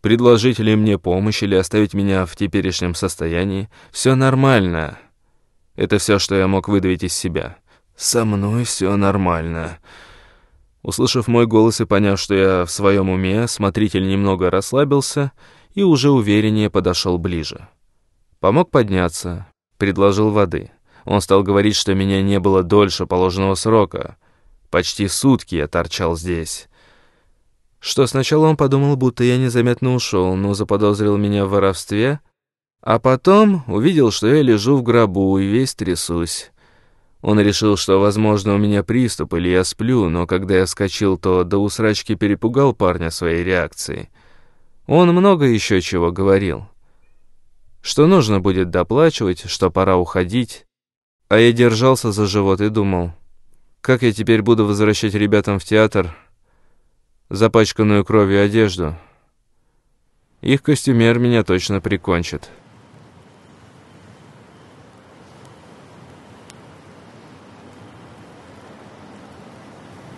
Предложить ли мне помощь или оставить меня в теперешнем состоянии? Все нормально. Это все, что я мог выдавить из себя. «Со мной все нормально». Услышав мой голос и поняв, что я в своем уме, смотритель немного расслабился и уже увереннее подошел ближе. Помог подняться, предложил воды. Он стал говорить, что меня не было дольше положенного срока. Почти сутки я торчал здесь. Что сначала он подумал, будто я незаметно ушел, но заподозрил меня в воровстве, а потом увидел, что я лежу в гробу и весь трясусь. Он решил, что, возможно, у меня приступ или я сплю, но когда я вскочил, то до усрачки перепугал парня своей реакцией. Он много еще чего говорил. Что нужно будет доплачивать, что пора уходить. А я держался за живот и думал, как я теперь буду возвращать ребятам в театр запачканную кровью одежду. Их костюмер меня точно прикончит».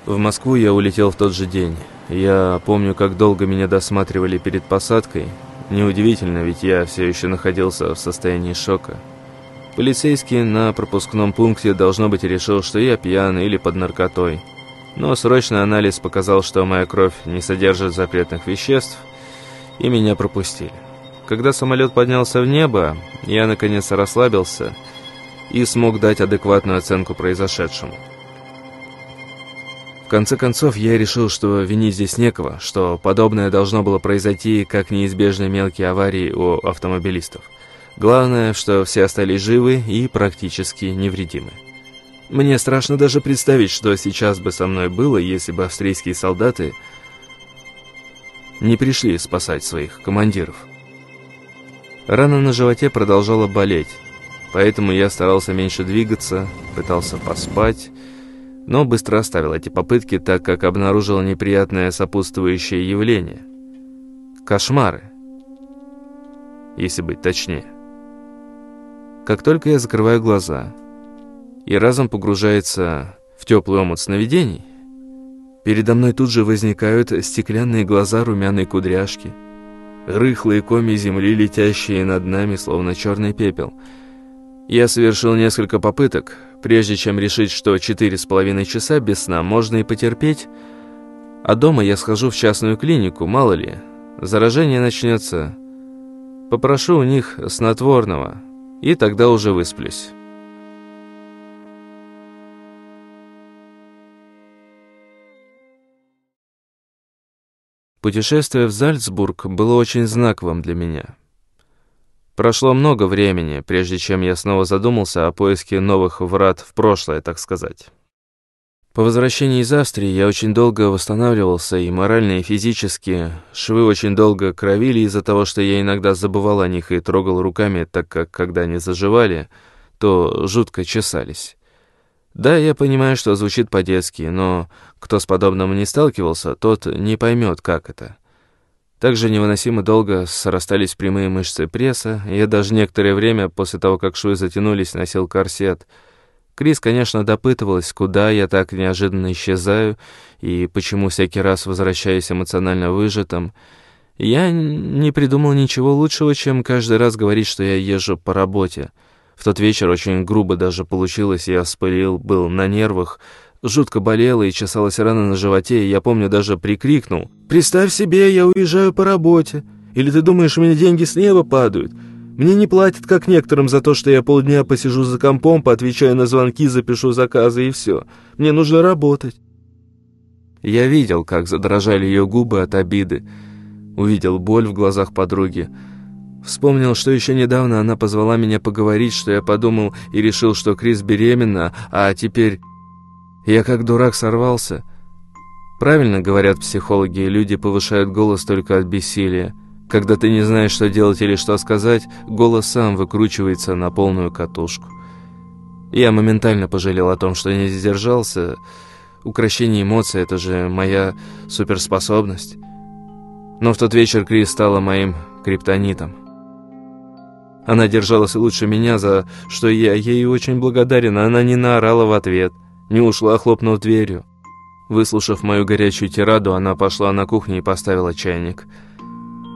В Москву я улетел в тот же день. Я помню, как долго меня досматривали перед посадкой. Неудивительно, ведь я все еще находился в состоянии шока. Полицейский на пропускном пункте, должно быть, решил, что я пьян или под наркотой. Но срочный анализ показал, что моя кровь не содержит запретных веществ, и меня пропустили. Когда самолет поднялся в небо, я наконец расслабился и смог дать адекватную оценку произошедшему. В конце концов, я решил, что винить здесь некого, что подобное должно было произойти, как неизбежные мелкие аварии у автомобилистов. Главное, что все остались живы и практически невредимы. Мне страшно даже представить, что сейчас бы со мной было, если бы австрийские солдаты не пришли спасать своих командиров. Рана на животе продолжала болеть, поэтому я старался меньше двигаться, пытался поспать, но быстро оставил эти попытки, так как обнаружил неприятное сопутствующее явление. Кошмары, если быть точнее. Как только я закрываю глаза, и разом погружается в теплый омут сновидений, передо мной тут же возникают стеклянные глаза румяной кудряшки, рыхлые коми земли, летящие над нами, словно черный пепел. Я совершил несколько попыток, Прежде чем решить, что четыре с половиной часа без сна можно и потерпеть, а дома я схожу в частную клинику, мало ли, заражение начнется. Попрошу у них снотворного, и тогда уже высплюсь. Путешествие в Зальцбург было очень знаковым для меня. Прошло много времени, прежде чем я снова задумался о поиске новых врат в прошлое, так сказать. По возвращении из Австрии я очень долго восстанавливался и морально, и физически. Швы очень долго кровили из-за того, что я иногда забывал о них и трогал руками, так как, когда они заживали, то жутко чесались. Да, я понимаю, что звучит по-детски, но кто с подобным не сталкивался, тот не поймет, как это. Также невыносимо долго срастались прямые мышцы пресса, я даже некоторое время после того, как швы затянулись, носил корсет. Крис, конечно, допытывалась, куда я так неожиданно исчезаю и почему всякий раз возвращаюсь эмоционально выжатым. Я не придумал ничего лучшего, чем каждый раз говорить, что я езжу по работе. В тот вечер очень грубо даже получилось, я вспылил, был на нервах, жутко болело и чесалась рана на животе, и я помню, даже прикрикнул. «Представь себе, я уезжаю по работе. Или ты думаешь, у меня деньги с неба падают? Мне не платят, как некоторым, за то, что я полдня посижу за компом, поотвечаю на звонки, запишу заказы и все. Мне нужно работать». Я видел, как задрожали ее губы от обиды, увидел боль в глазах подруги, Вспомнил, что еще недавно она позвала меня поговорить, что я подумал и решил, что Крис беременна, а теперь я как дурак сорвался. Правильно говорят психологи, люди повышают голос только от бессилия. Когда ты не знаешь, что делать или что сказать, голос сам выкручивается на полную катушку. Я моментально пожалел о том, что не сдержался. Укращение эмоций — это же моя суперспособность. Но в тот вечер Крис стала моим криптонитом. Она держалась лучше меня, за что я ей очень благодарен, она не наорала в ответ, не ушла, хлопнув дверью. Выслушав мою горячую тираду, она пошла на кухню и поставила чайник.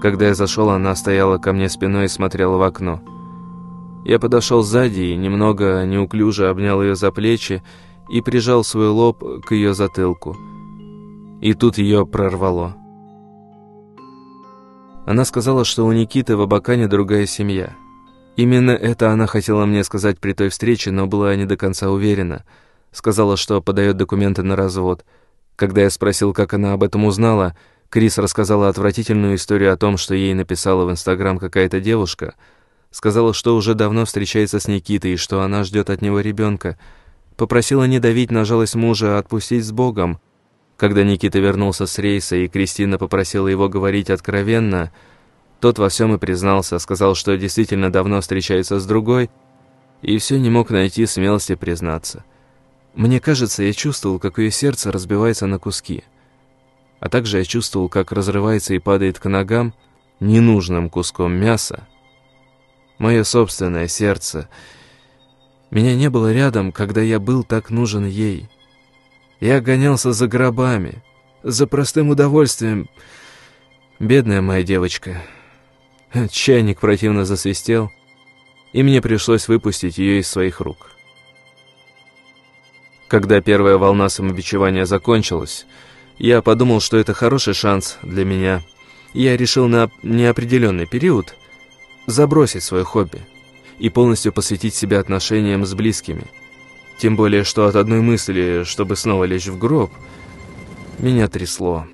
Когда я зашел, она стояла ко мне спиной и смотрела в окно. Я подошел сзади и немного неуклюже обнял ее за плечи и прижал свой лоб к ее затылку. И тут ее прорвало. Она сказала, что у Никиты в Абакане другая семья. Именно это она хотела мне сказать при той встрече, но была не до конца уверена. Сказала, что подает документы на развод. Когда я спросил, как она об этом узнала, Крис рассказала отвратительную историю о том, что ей написала в Инстаграм какая-то девушка. Сказала, что уже давно встречается с Никитой и что она ждет от него ребенка. Попросила не давить на жалость мужа, а отпустить с Богом. Когда Никита вернулся с рейса и Кристина попросила его говорить откровенно – тот во всем и признался, сказал, что действительно давно встречается с другой, и все не мог найти смелости признаться. Мне кажется, я чувствовал, как ее сердце разбивается на куски. А также я чувствовал, как разрывается и падает к ногам ненужным куском мяса. Мое собственное сердце. Меня не было рядом, когда я был так нужен ей. Я гонялся за гробами, за простым удовольствием. Бедная моя девочка. Чайник противно засвистел, и мне пришлось выпустить ее из своих рук. Когда первая волна самобичевания закончилась, я подумал, что это хороший шанс для меня. Я решил на неопределенный период забросить свое хобби и полностью посвятить себя отношениям с близкими. Тем более, что от одной мысли, чтобы снова лечь в гроб, меня трясло.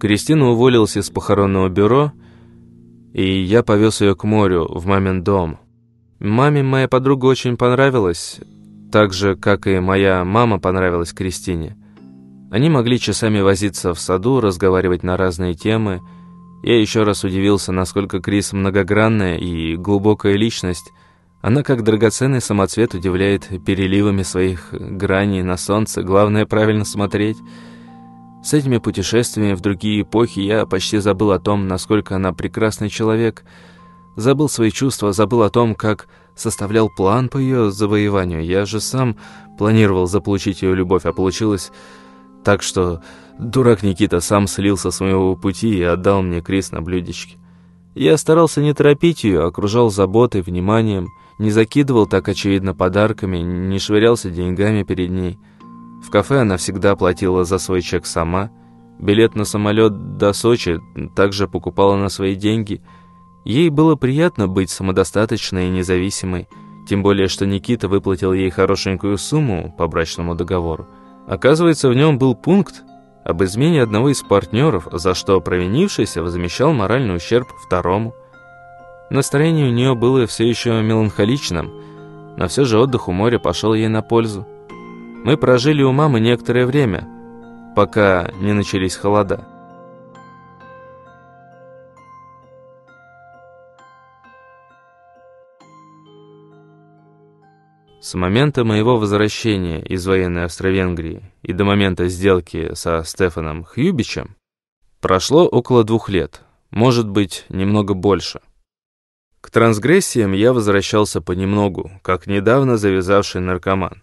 Кристина уволилась из похоронного бюро, и я повез ее к морю, в мамин дом. Маме моя подруга очень понравилась, так же, как и моя мама понравилась Кристине. Они могли часами возиться в саду, разговаривать на разные темы. Я еще раз удивился, насколько Крис многогранная и глубокая личность. Она, как драгоценный самоцвет, удивляет переливами своих граней на солнце. Главное, правильно смотреть — с этими путешествиями в другие эпохи я почти забыл о том, насколько она прекрасный человек, забыл свои чувства, забыл о том, как составлял план по ее завоеванию. Я же сам планировал заполучить ее любовь, а получилось так, что дурак Никита сам слился с моего пути и отдал мне Крис на блюдечке. Я старался не торопить ее, окружал заботой, вниманием, не закидывал так очевидно подарками, не швырялся деньгами перед ней. В кафе она всегда платила за свой чек сама. Билет на самолет до Сочи также покупала на свои деньги. Ей было приятно быть самодостаточной и независимой, тем более, что Никита выплатил ей хорошенькую сумму по брачному договору. Оказывается, в нем был пункт об измене одного из партнеров, за что провинившийся возмещал моральный ущерб второму. Настроение у нее было все еще меланхоличным, но все же отдых у моря пошел ей на пользу. Мы прожили у мамы некоторое время, пока не начались холода. С момента моего возвращения из военной Австро-Венгрии и до момента сделки со Стефаном Хьюбичем Прошло около двух лет, может быть, немного больше. К трансгрессиям я возвращался понемногу, как недавно завязавший наркоман.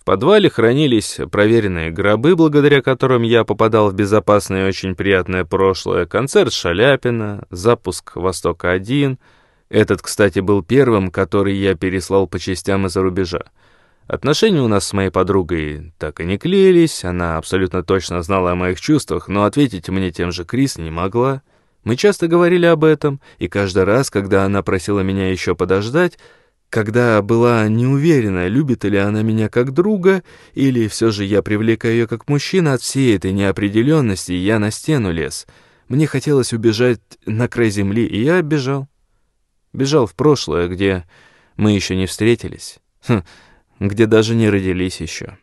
В подвале хранились проверенные гробы, благодаря которым я попадал в безопасное и очень приятное прошлое, концерт Шаляпина, запуск «Востока-1». Этот, кстати, был первым, который я переслал по частям из-за рубежа. Отношения у нас с моей подругой так и не клеились, она абсолютно точно знала о моих чувствах, но ответить мне тем же Крис не могла. Мы часто говорили об этом, и каждый раз, когда она просила меня еще подождать, когда была не уверена, любит ли она меня как друга, или все же я привлекаю ее как мужчина, от всей этой неопределенности я на стену лез. Мне хотелось убежать на край земли, и я бежал. Бежал в прошлое, где мы еще не встретились. Хм, где даже не родились еще.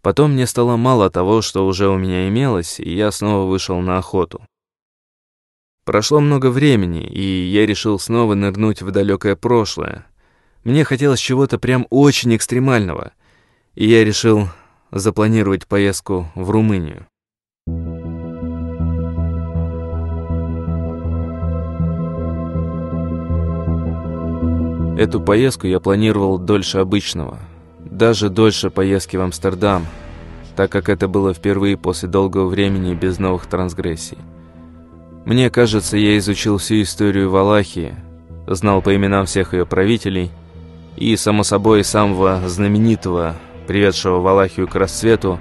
Потом мне стало мало того, что уже у меня имелось, и я снова вышел на охоту. Прошло много времени, и я решил снова нырнуть в далекое прошлое. Мне хотелось чего-то прям очень экстремального, и я решил запланировать поездку в Румынию. Эту поездку я планировал дольше обычного, даже дольше поездки в Амстердам, так как это было впервые после долгого времени без новых трансгрессий. Мне кажется, я изучил всю историю Валахии, знал по именам всех ее правителей и, само собой, самого знаменитого, приведшего Валахию к расцвету,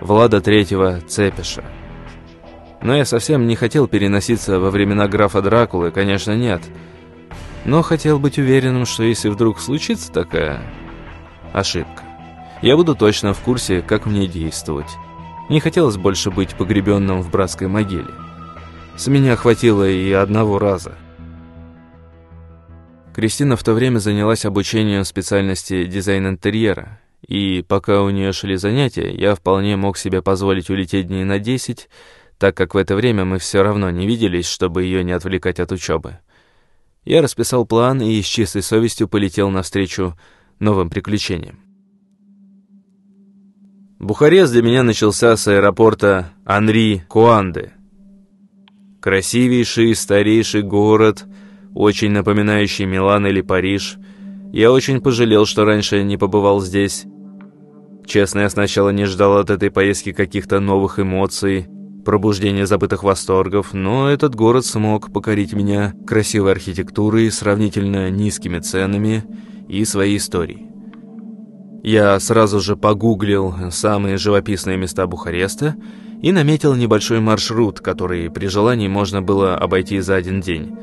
Влада Третьего Цепиша. Но я совсем не хотел переноситься во времена графа Дракулы, конечно, нет – но хотел быть уверенным, что если вдруг случится такая ошибка, я буду точно в курсе, как мне действовать. Не хотелось больше быть погребенным в братской могиле. С меня хватило и одного раза. Кристина в то время занялась обучением специальности дизайн интерьера, и пока у нее шли занятия, я вполне мог себе позволить улететь дней на 10, так как в это время мы все равно не виделись, чтобы ее не отвлекать от учебы. Я расписал план и с чистой совестью полетел навстречу новым приключениям. Бухарест для меня начался с аэропорта Анри Куанды. Красивейший, старейший город, очень напоминающий Милан или Париж. Я очень пожалел, что раньше не побывал здесь. Честно, я сначала не ждал от этой поездки каких-то новых эмоций, пробуждение забытых восторгов, но этот город смог покорить меня красивой архитектурой, сравнительно низкими ценами и своей историей. Я сразу же погуглил самые живописные места Бухареста и наметил небольшой маршрут, который при желании можно было обойти за один день.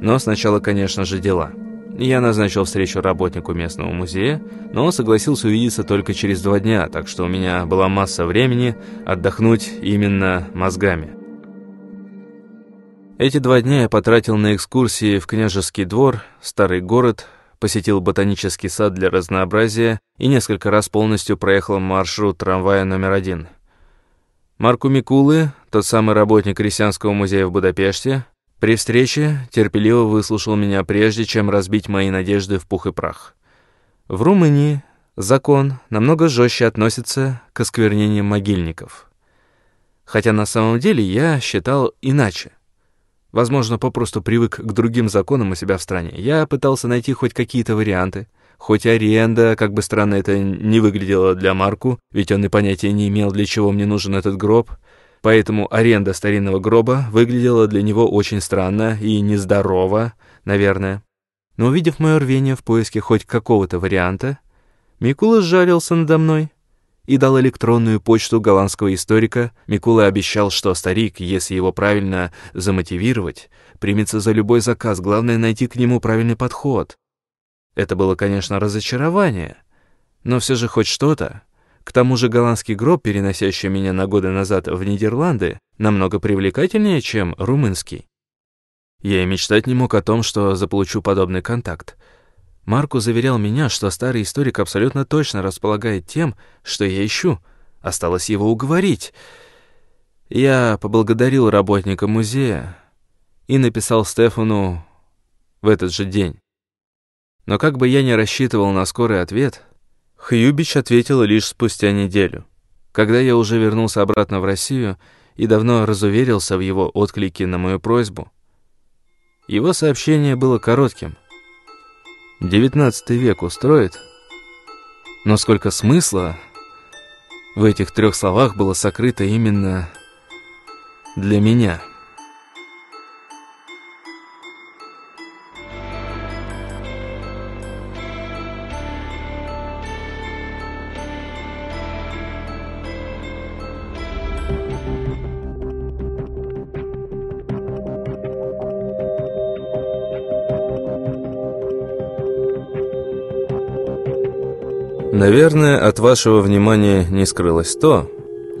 Но сначала, конечно же, дела – я назначил встречу работнику местного музея, но согласился увидеться только через два дня, так что у меня была масса времени отдохнуть именно мозгами. Эти два дня я потратил на экскурсии в княжеский двор, старый город, посетил ботанический сад для разнообразия и несколько раз полностью проехал маршрут трамвая номер один. Марку Микулы, тот самый работник Крестьянского музея в Будапеште, при встрече терпеливо выслушал меня прежде, чем разбить мои надежды в пух и прах. В Румынии закон намного жестче относится к осквернениям могильников. Хотя на самом деле я считал иначе. Возможно, попросту привык к другим законам у себя в стране. Я пытался найти хоть какие-то варианты, хоть аренда, как бы странно это не выглядело для Марку, ведь он и понятия не имел, для чего мне нужен этот гроб — Поэтому аренда старинного гроба выглядела для него очень странно и нездорово, наверное. Но увидев мое рвение в поиске хоть какого-то варианта, Микула сжалился надо мной и дал электронную почту голландского историка. Микула обещал, что старик, если его правильно замотивировать, примется за любой заказ, главное найти к нему правильный подход. Это было, конечно, разочарование, но все же хоть что-то. К тому же голландский гроб, переносящий меня на годы назад в Нидерланды, намного привлекательнее, чем румынский. Я и мечтать не мог о том, что заполучу подобный контакт. Марку заверял меня, что старый историк абсолютно точно располагает тем, что я ищу. Осталось его уговорить. Я поблагодарил работника музея и написал Стефану в этот же день. Но как бы я ни рассчитывал на скорый ответ — Хьюбич ответил лишь спустя неделю. Когда я уже вернулся обратно в Россию и давно разуверился в его отклике на мою просьбу, его сообщение было коротким. «Девятнадцатый век устроит?» Но сколько смысла в этих трех словах было сокрыто именно для меня – Наверное, от вашего внимания не скрылось то,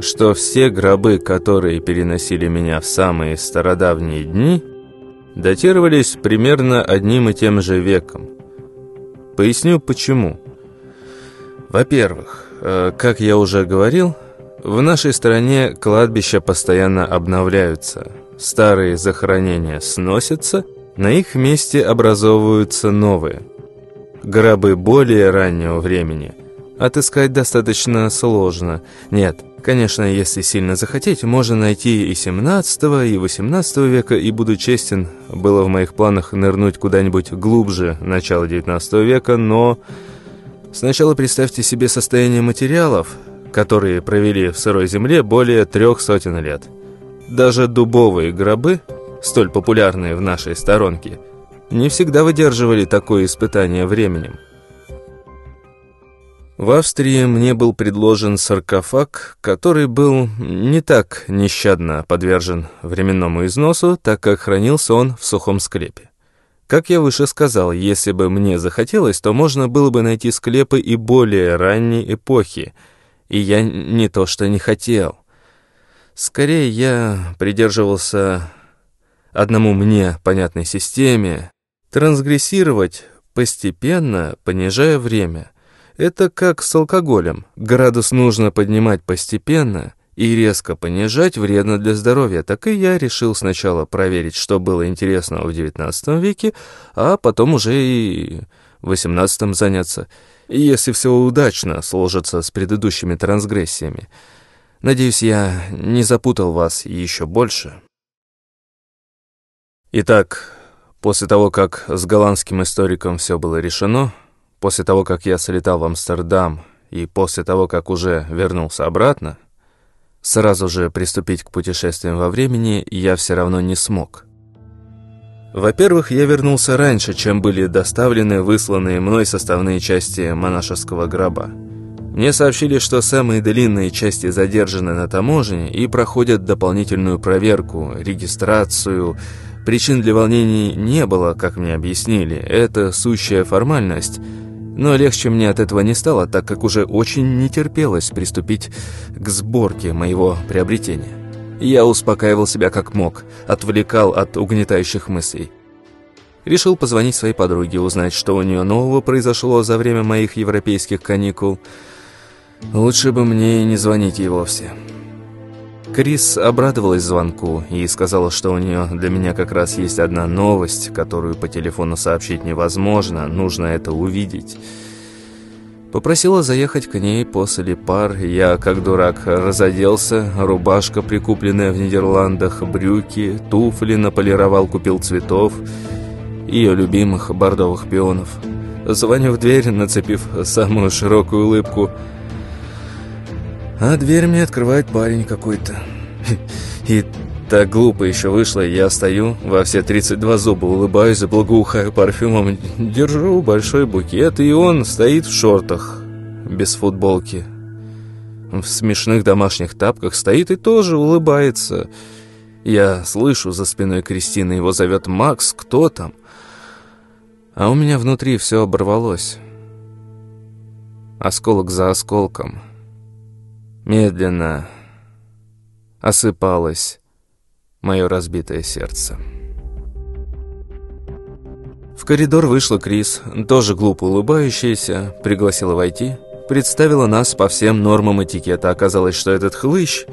что все гробы, которые переносили меня в самые стародавние дни, датировались примерно одним и тем же веком. Поясню почему. Во-первых, э, как я уже говорил, в нашей стране кладбища постоянно обновляются, старые захоронения сносятся, на их месте образовываются новые. Гробы более раннего времени – отыскать достаточно сложно. Нет, конечно, если сильно захотеть, можно найти и 17 и 18 века, и, буду честен, было в моих планах нырнуть куда-нибудь глубже начала 19 века, но... Сначала представьте себе состояние материалов, которые провели в сырой земле более трех сотен лет. Даже дубовые гробы, столь популярные в нашей сторонке, не всегда выдерживали такое испытание временем. В Австрии мне был предложен саркофаг, который был не так нещадно подвержен временному износу, так как хранился он в сухом склепе. Как я выше сказал, если бы мне захотелось, то можно было бы найти склепы и более ранней эпохи, и я не то что не хотел. Скорее, я придерживался одному мне понятной системе, трансгрессировать постепенно, понижая время — это как с алкоголем. Градус нужно поднимать постепенно и резко понижать вредно для здоровья. Так и я решил сначала проверить, что было интересного в XIX веке, а потом уже и в XVIII заняться. Если все удачно сложится с предыдущими трансгрессиями. Надеюсь, я не запутал вас еще больше. Итак, после того, как с голландским историком все было решено, После того, как я слетал в Амстердам и после того, как уже вернулся обратно, сразу же приступить к путешествиям во времени я все равно не смог. Во-первых, я вернулся раньше, чем были доставлены высланные мной составные части монашеского гроба. Мне сообщили, что самые длинные части задержаны на таможне и проходят дополнительную проверку, регистрацию. Причин для волнений не было, как мне объяснили. Это сущая формальность – но легче мне от этого не стало, так как уже очень не терпелось приступить к сборке моего приобретения. Я успокаивал себя как мог, отвлекал от угнетающих мыслей. Решил позвонить своей подруге, узнать, что у нее нового произошло за время моих европейских каникул. Лучше бы мне не звонить ей вовсе. Крис обрадовалась звонку и сказала, что у нее для меня как раз есть одна новость, которую по телефону сообщить невозможно, нужно это увидеть. Попросила заехать к ней после пар, я, как дурак, разоделся, рубашка, прикупленная в Нидерландах, брюки, туфли наполировал, купил цветов, ее любимых бордовых пионов. Звоню в дверь, нацепив самую широкую улыбку – а дверь мне открывает парень какой-то. И так глупо еще вышло, я стою во все 32 зуба, улыбаюсь, благоухаю парфюмом, держу большой букет, и он стоит в шортах, без футболки. В смешных домашних тапках стоит и тоже улыбается. Я слышу за спиной Кристины, его зовет Макс, кто там? А у меня внутри все оборвалось. Осколок за осколком медленно осыпалось мое разбитое сердце. В коридор вышла Крис, тоже глупо улыбающаяся, пригласила войти, представила нас по всем нормам этикета. Оказалось, что этот хлыщ,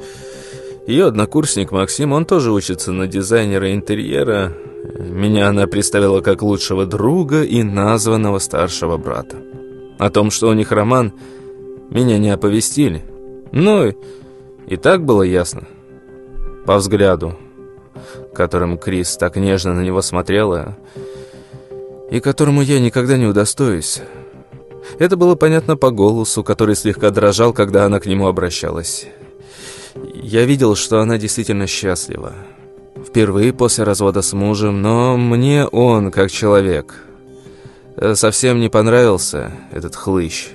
ее однокурсник Максим, он тоже учится на дизайнера интерьера. Меня она представила как лучшего друга и названного старшего брата. О том, что у них роман, меня не оповестили – Ну, и так было ясно. По взгляду, которым Крис так нежно на него смотрела, и которому я никогда не удостоюсь. Это было понятно по голосу, который слегка дрожал, когда она к нему обращалась. Я видел, что она действительно счастлива. Впервые после развода с мужем, но мне он, как человек, совсем не понравился, этот хлыщ.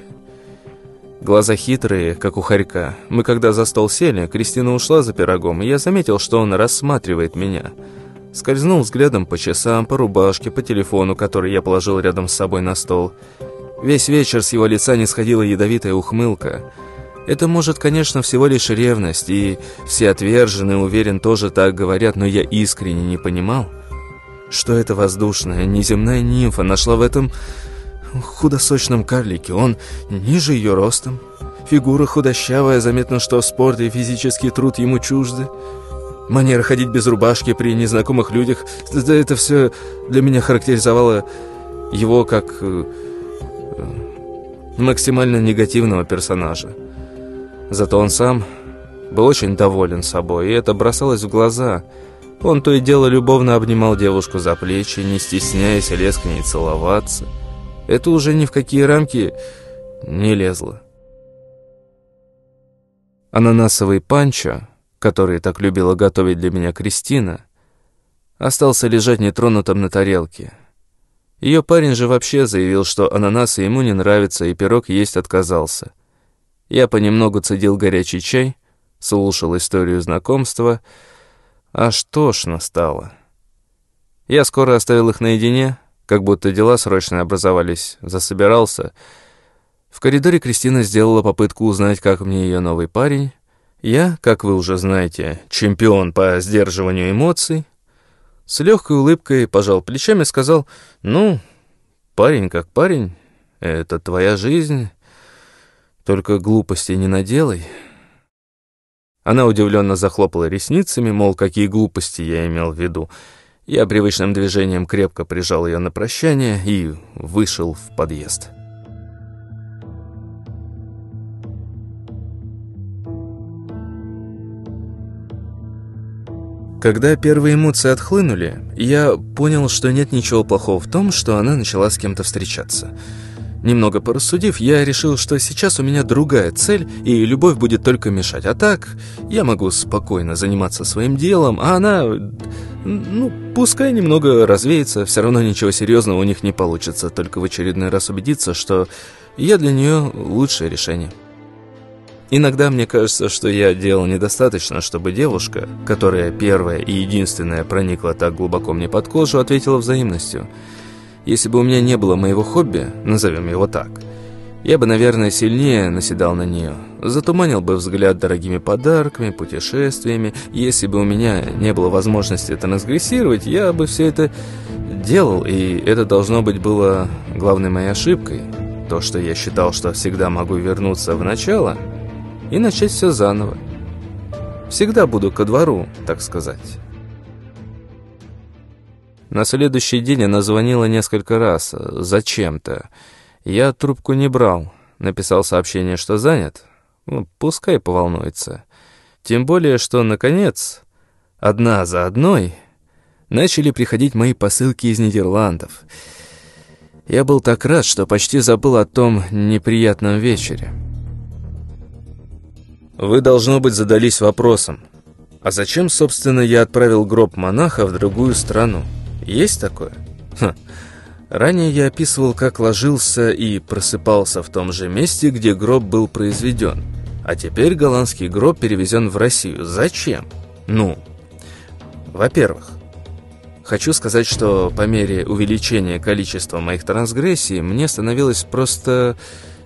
Глаза хитрые, как у хорька. Мы когда за стол сели, Кристина ушла за пирогом, и я заметил, что он рассматривает меня. Скользнул взглядом по часам, по рубашке, по телефону, который я положил рядом с собой на стол. Весь вечер с его лица не сходила ядовитая ухмылка. Это может, конечно, всего лишь ревность, и все отверженные, уверен, тоже так говорят, но я искренне не понимал, что эта воздушная, неземная нимфа нашла в этом худосочном карлике. Он ниже ее ростом. Фигура худощавая, заметно, что спорт и физический труд ему чужды. Манера ходить без рубашки при незнакомых людях. Да это все для меня характеризовало его как э, максимально негативного персонажа. Зато он сам был очень доволен собой, и это бросалось в глаза. Он то и дело любовно обнимал девушку за плечи, не стесняясь, лез к ней целоваться – это уже ни в какие рамки не лезло. Ананасовый панчо, который так любила готовить для меня Кристина, остался лежать нетронутым на тарелке. Ее парень же вообще заявил, что ананасы ему не нравятся, и пирог есть отказался. Я понемногу цедил горячий чай, слушал историю знакомства, аж тошно стало. Я скоро оставил их наедине, как будто дела срочно образовались, засобирался. В коридоре Кристина сделала попытку узнать, как мне ее новый парень. Я, как вы уже знаете, чемпион по сдерживанию эмоций. С легкой улыбкой пожал плечами и сказал, «Ну, парень как парень, это твоя жизнь, только глупости не наделай». Она удивленно захлопала ресницами, мол, какие глупости я имел в виду. Я привычным движением крепко прижал ее на прощание и вышел в подъезд. Когда первые эмоции отхлынули, я понял, что нет ничего плохого в том, что она начала с кем-то встречаться. Немного порассудив, я решил, что сейчас у меня другая цель, и любовь будет только мешать. А так, я могу спокойно заниматься своим делом, а она... Ну, пускай немного развеется, все равно ничего серьезного у них не получится, только в очередной раз убедиться, что я для нее лучшее решение. Иногда мне кажется, что я делал недостаточно, чтобы девушка, которая первая и единственная проникла так глубоко мне под кожу, ответила взаимностью – если бы у меня не было моего хобби, назовем его так, я бы, наверное, сильнее наседал на нее. Затуманил бы взгляд дорогими подарками, путешествиями. Если бы у меня не было возможности трансгрессировать, я бы все это делал, и это должно быть было главной моей ошибкой. То, что я считал, что всегда могу вернуться в начало и начать все заново. Всегда буду ко двору, так сказать». На следующий день она звонила несколько раз, зачем-то. Я трубку не брал, написал сообщение, что занят. Ну, пускай поволнуется. Тем более, что, наконец, одна за одной начали приходить мои посылки из Нидерландов. Я был так рад, что почти забыл о том неприятном вечере. Вы, должно быть, задались вопросом, а зачем, собственно, я отправил гроб монаха в другую страну? Есть такое? Хм. Ранее я описывал, как ложился и просыпался в том же месте, где гроб был произведен. А теперь голландский гроб перевезен в Россию. Зачем? Ну, во-первых, хочу сказать, что по мере увеличения количества моих трансгрессий мне становилось просто,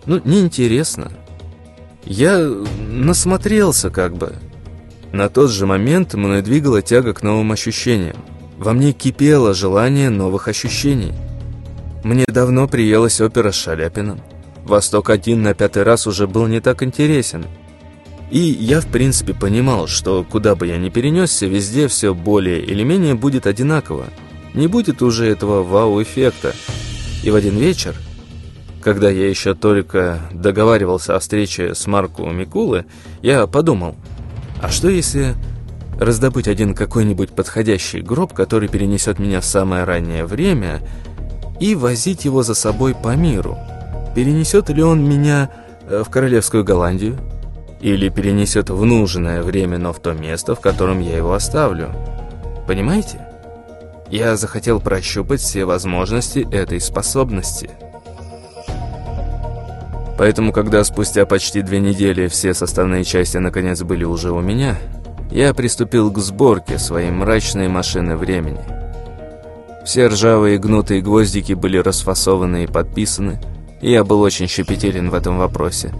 ну, неинтересно. Я насмотрелся как бы. На тот же момент мной двигала тяга к новым ощущениям. Во мне кипело желание новых ощущений. Мне давно приелась опера с Шаляпиным. «Восток-1» на пятый раз уже был не так интересен. И я, в принципе, понимал, что куда бы я ни перенесся, везде все более или менее будет одинаково. Не будет уже этого вау-эффекта. И в один вечер Когда я еще только договаривался о встрече с Марку Микулы, я подумал, а что если раздобыть один какой-нибудь подходящий гроб, который перенесет меня в самое раннее время, и возить его за собой по миру? Перенесет ли он меня э, в Королевскую Голландию? Или перенесет в нужное время, но в то место, в котором я его оставлю? Понимаете? Я захотел прощупать все возможности этой способности. Поэтому, когда спустя почти две недели все составные части наконец были уже у меня, я приступил к сборке своей мрачной машины времени. Все ржавые гнутые гвоздики были расфасованы и подписаны, и я был очень щепетилен в этом вопросе.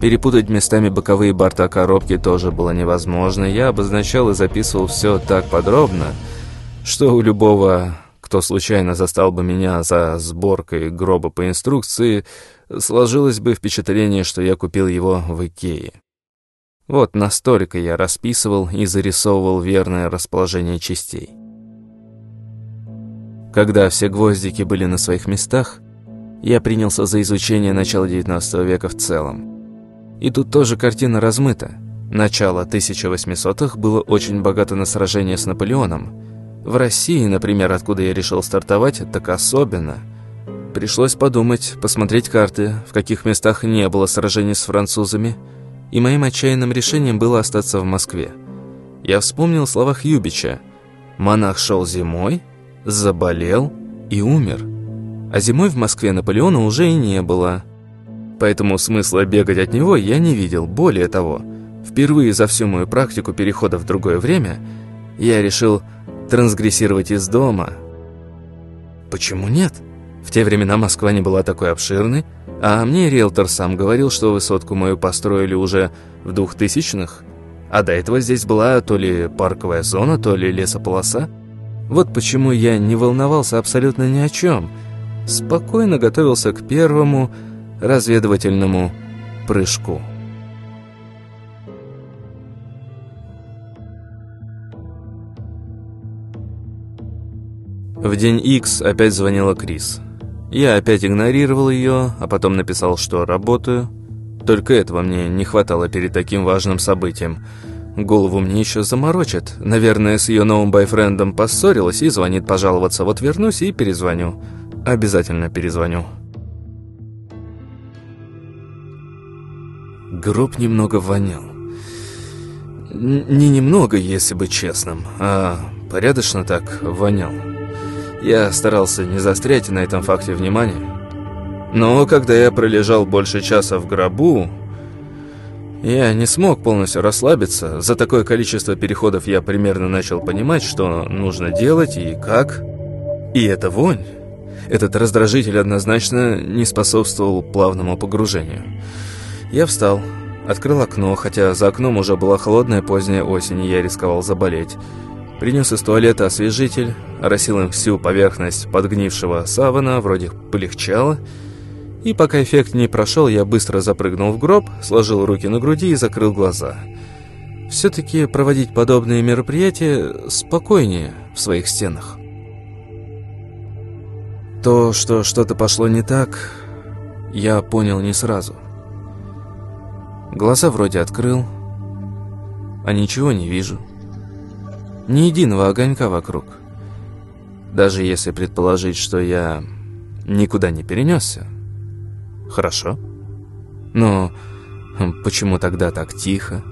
Перепутать местами боковые борта коробки тоже было невозможно. Я обозначал и записывал все так подробно, что у любого, кто случайно застал бы меня за сборкой гроба по инструкции, сложилось бы впечатление, что я купил его в Икее. Вот настолько я расписывал и зарисовывал верное расположение частей. Когда все гвоздики были на своих местах, я принялся за изучение начала XIX века в целом. И тут тоже картина размыта. Начало 1800-х было очень богато на сражения с Наполеоном. В России, например, откуда я решил стартовать, так особенно. Пришлось подумать, посмотреть карты, в каких местах не было сражений с французами – и моим отчаянным решением было остаться в Москве. Я вспомнил слова Хьюбича. «Монах шел зимой, заболел и умер». А зимой в Москве Наполеона уже и не было. Поэтому смысла бегать от него я не видел. Более того, впервые за всю мою практику перехода в другое время я решил трансгрессировать из дома. Почему нет? В те времена Москва не была такой обширной, а мне риэлтор сам говорил, что высотку мою построили уже в двухтысячных, а до этого здесь была то ли парковая зона, то ли лесополоса. Вот почему я не волновался абсолютно ни о чем. Спокойно готовился к первому разведывательному прыжку. В день X опять звонила Крис. Я опять игнорировал ее, а потом написал, что работаю. Только этого мне не хватало перед таким важным событием. Голову мне еще заморочат. Наверное, с ее новым бойфрендом поссорилась и звонит пожаловаться. Вот вернусь и перезвоню. Обязательно перезвоню. Гроб немного вонял. Не немного, если быть честным, а порядочно так вонял. Я старался не застрять на этом факте внимания. Но когда я пролежал больше часа в гробу, я не смог полностью расслабиться. За такое количество переходов я примерно начал понимать, что нужно делать и как. И эта вонь, этот раздражитель однозначно не способствовал плавному погружению. Я встал, открыл окно, хотя за окном уже была холодная поздняя осень, и я рисковал заболеть. Принес из туалета освежитель, оросил им всю поверхность подгнившего савана, вроде полегчало. И пока эффект не прошел, я быстро запрыгнул в гроб, сложил руки на груди и закрыл глаза. Все-таки проводить подобные мероприятия спокойнее в своих стенах. То, что что-то пошло не так, я понял не сразу. Глаза вроде открыл, а ничего не вижу. Ни единого огонька вокруг. Даже если предположить, что я никуда не перенесся. Хорошо. Но почему тогда так тихо?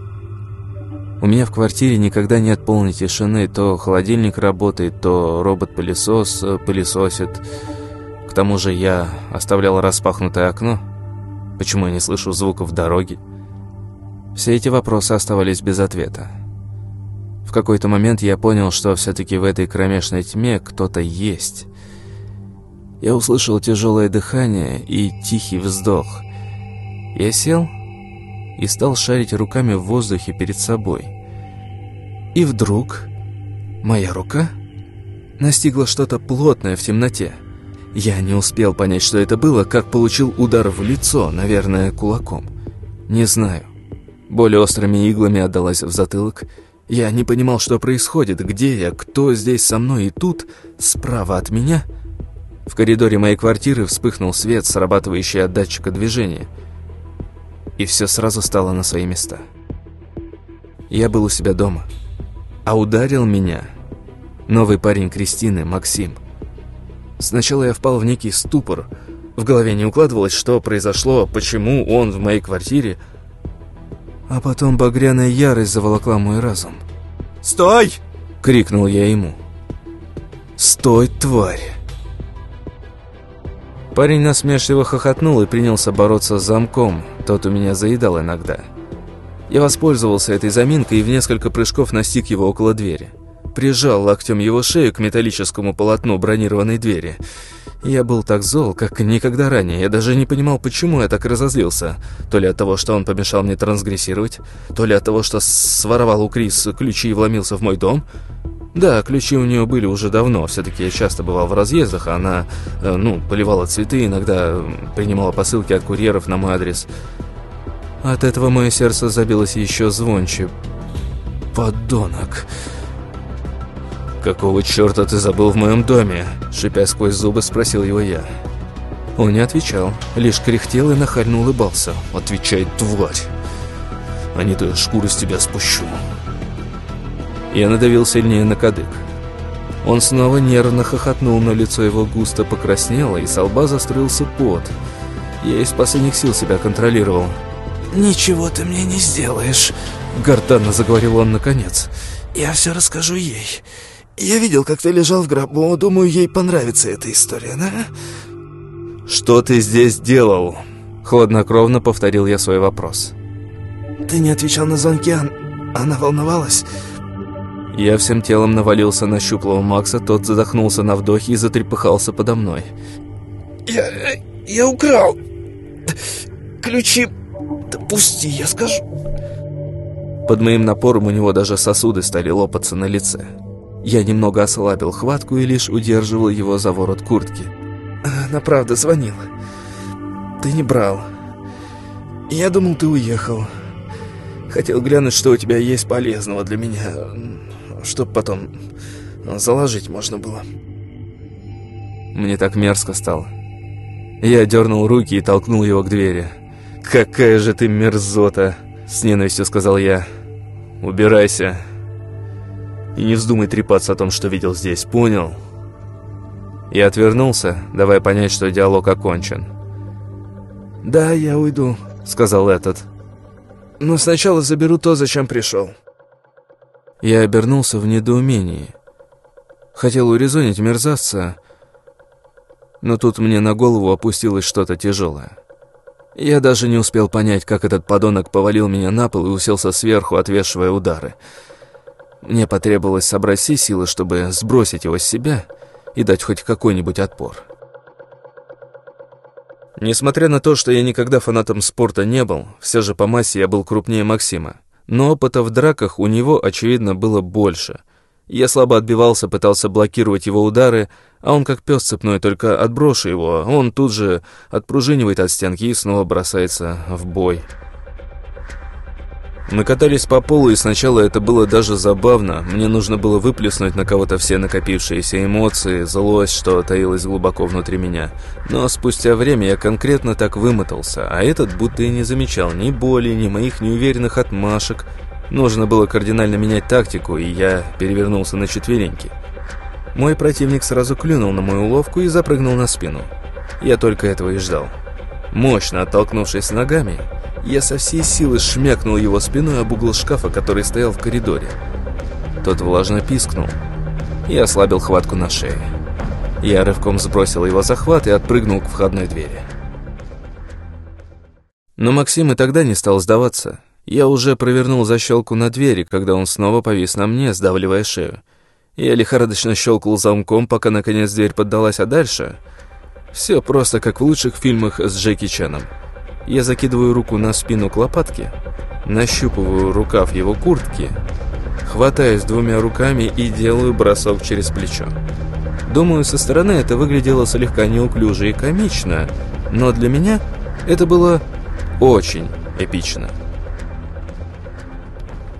У меня в квартире никогда нет полной тишины. То холодильник работает, то робот-пылесос э, пылесосит. К тому же я оставлял распахнутое окно. Почему я не слышу звуков дороги? Все эти вопросы оставались без ответа какой-то момент я понял, что все-таки в этой кромешной тьме кто-то есть. Я услышал тяжелое дыхание и тихий вздох. Я сел и стал шарить руками в воздухе перед собой. И вдруг моя рука настигла что-то плотное в темноте. Я не успел понять, что это было, как получил удар в лицо, наверное, кулаком. Не знаю. Более острыми иглами отдалась в затылок, я не понимал, что происходит, где я, кто здесь со мной, и тут, справа от меня, В коридоре моей квартиры вспыхнул свет, срабатывающий от датчика движения. И все сразу стало на свои места. Я был у себя дома. А ударил меня новый парень Кристины, Максим. Сначала я впал в некий ступор. В голове не укладывалось, что произошло, почему он в моей квартире. А потом багряная ярость заволокла мой разум. «Стой!» — крикнул я ему. «Стой, тварь!» Парень насмешливо хохотнул и принялся бороться с замком. Тот у меня заедал иногда. Я воспользовался этой заминкой и в несколько прыжков настиг его около двери. Прижал локтем его шею к металлическому полотну бронированной двери. Я был так зол, как никогда ранее. Я даже не понимал, почему я так разозлился. То ли от того, что он помешал мне трансгрессировать, то ли от того, что своровал у Крис ключи и вломился в мой дом. Да, ключи у нее были уже давно. Все-таки я часто бывал в разъездах, а она, э, ну, поливала цветы, иногда принимала посылки от курьеров на мой адрес. От этого мое сердце забилось еще звонче. Подонок. «Какого черта ты забыл в моем доме?» Шипя сквозь зубы, спросил его я. Он не отвечал, лишь кряхтел и нахально улыбался. «Отвечай, тварь! А не то я шкуру с тебя спущу!» Я надавил сильнее на кадык. Он снова нервно хохотнул, но лицо его густо покраснело, и со лба застроился пот. Я из последних сил себя контролировал. «Ничего ты мне не сделаешь», — гортанно заговорил он наконец. «Я все расскажу ей. Я видел, как ты лежал в гробу. Думаю, ей понравится эта история, да?» «Что ты здесь делал?» Хладнокровно повторил я свой вопрос. «Ты не отвечал на звонки, она волновалась?» Я всем телом навалился на щуплого Макса, тот задохнулся на вдохе и затрепыхался подо мной. «Я... я украл... ключи... Да пусти, я скажу...» Под моим напором у него даже сосуды стали лопаться на лице. Я немного ослабил хватку и лишь удерживал его за ворот куртки. «Она правда звонила. Ты не брал. Я думал, ты уехал. Хотел глянуть, что у тебя есть полезного для меня чтоб потом заложить можно было. Мне так мерзко стало. Я дернул руки и толкнул его к двери. «Какая же ты мерзота!» — с ненавистью сказал я. «Убирайся. И не вздумай трепаться о том, что видел здесь, понял?» Я отвернулся, давая понять, что диалог окончен. «Да, я уйду», — сказал этот. «Но сначала заберу то, зачем пришел». Я обернулся в недоумении. Хотел урезонить мерзавца, но тут мне на голову опустилось что-то тяжелое. Я даже не успел понять, как этот подонок повалил меня на пол и уселся сверху, отвешивая удары. Мне потребовалось собрать все силы, чтобы сбросить его с себя и дать хоть какой-нибудь отпор. Несмотря на то, что я никогда фанатом спорта не был, все же по массе я был крупнее Максима. Но опыта в драках у него, очевидно, было больше. Я слабо отбивался, пытался блокировать его удары, а он как пес цепной, только отброшу его, он тут же отпружинивает от стенки и снова бросается в бой. Мы катались по полу, и сначала это было даже забавно. Мне нужно было выплеснуть на кого-то все накопившиеся эмоции, злость, что таилась глубоко внутри меня. Но спустя время я конкретно так вымотался, а этот будто и не замечал ни боли, ни моих неуверенных отмашек. Нужно было кардинально менять тактику, и я перевернулся на четвереньки. Мой противник сразу клюнул на мою уловку и запрыгнул на спину. Я только этого и ждал. Мощно оттолкнувшись ногами, я со всей силы шмякнул его спиной об угол шкафа, который стоял в коридоре. Тот влажно пискнул и ослабил хватку на шее. Я рывком сбросил его захват и отпрыгнул к входной двери. Но Максим и тогда не стал сдаваться. Я уже провернул защелку на двери, когда он снова повис на мне, сдавливая шею. Я лихорадочно щелкал замком, пока наконец дверь поддалась, а дальше... Все просто как в лучших фильмах с Джеки Чаном. Я закидываю руку на спину к лопатке, нащупываю рукав его куртки, хватаюсь двумя руками и делаю бросок через плечо. Думаю, со стороны это выглядело слегка неуклюже и комично, но для меня это было очень эпично.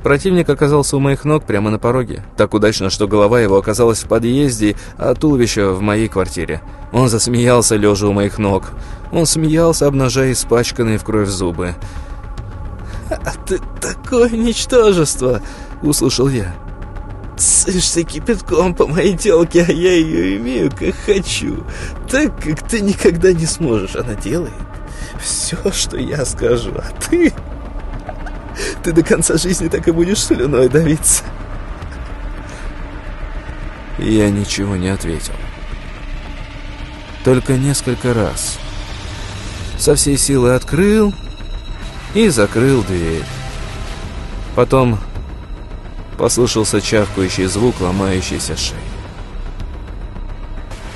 Противник оказался у моих ног прямо на пороге. Так удачно, что голова его оказалась в подъезде, а туловище в моей квартире. Он засмеялся, лежа у моих ног. Он смеялся, обнажая испачканные в кровь зубы. «А ты такое ничтожество!» — услышал я. «Сышься кипятком по моей телке, а я ее имею, как хочу. Так, как ты никогда не сможешь. Она делает все, что я скажу, а ты...» Ты до конца жизни так и будешь слюной давиться. Я ничего не ответил. Только несколько раз. Со всей силы открыл и закрыл дверь. Потом послышался чавкающий звук ломающейся шеи.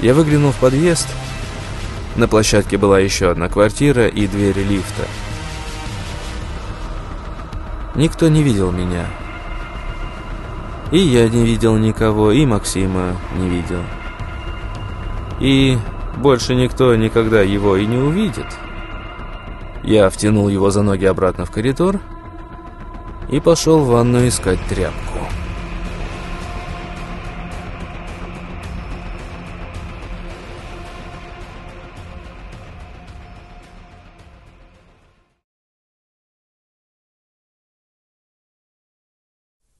Я выглянул в подъезд. На площадке была еще одна квартира и дверь лифта. Никто не видел меня. И я не видел никого, и Максима не видел. И больше никто никогда его и не увидит. Я втянул его за ноги обратно в коридор и пошел в ванную искать тряпку.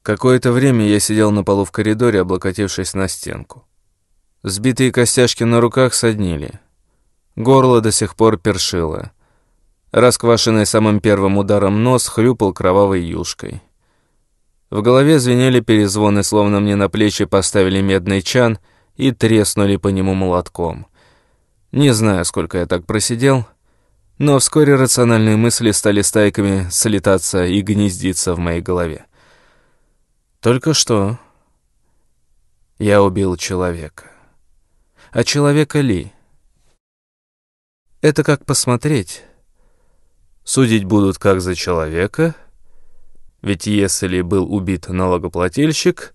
Какое-то время я сидел на полу в коридоре, облокотившись на стенку. Сбитые костяшки на руках соднили. Горло до сих пор першило. Расквашенный самым первым ударом нос хлюпал кровавой юшкой. В голове звенели перезвоны, словно мне на плечи поставили медный чан и треснули по нему молотком. Не знаю, сколько я так просидел, но вскоре рациональные мысли стали стайками слетаться и гнездиться в моей голове. Только что я убил человека. А человека ли? Это как посмотреть. Судить будут как за человека, ведь если был убит налогоплательщик,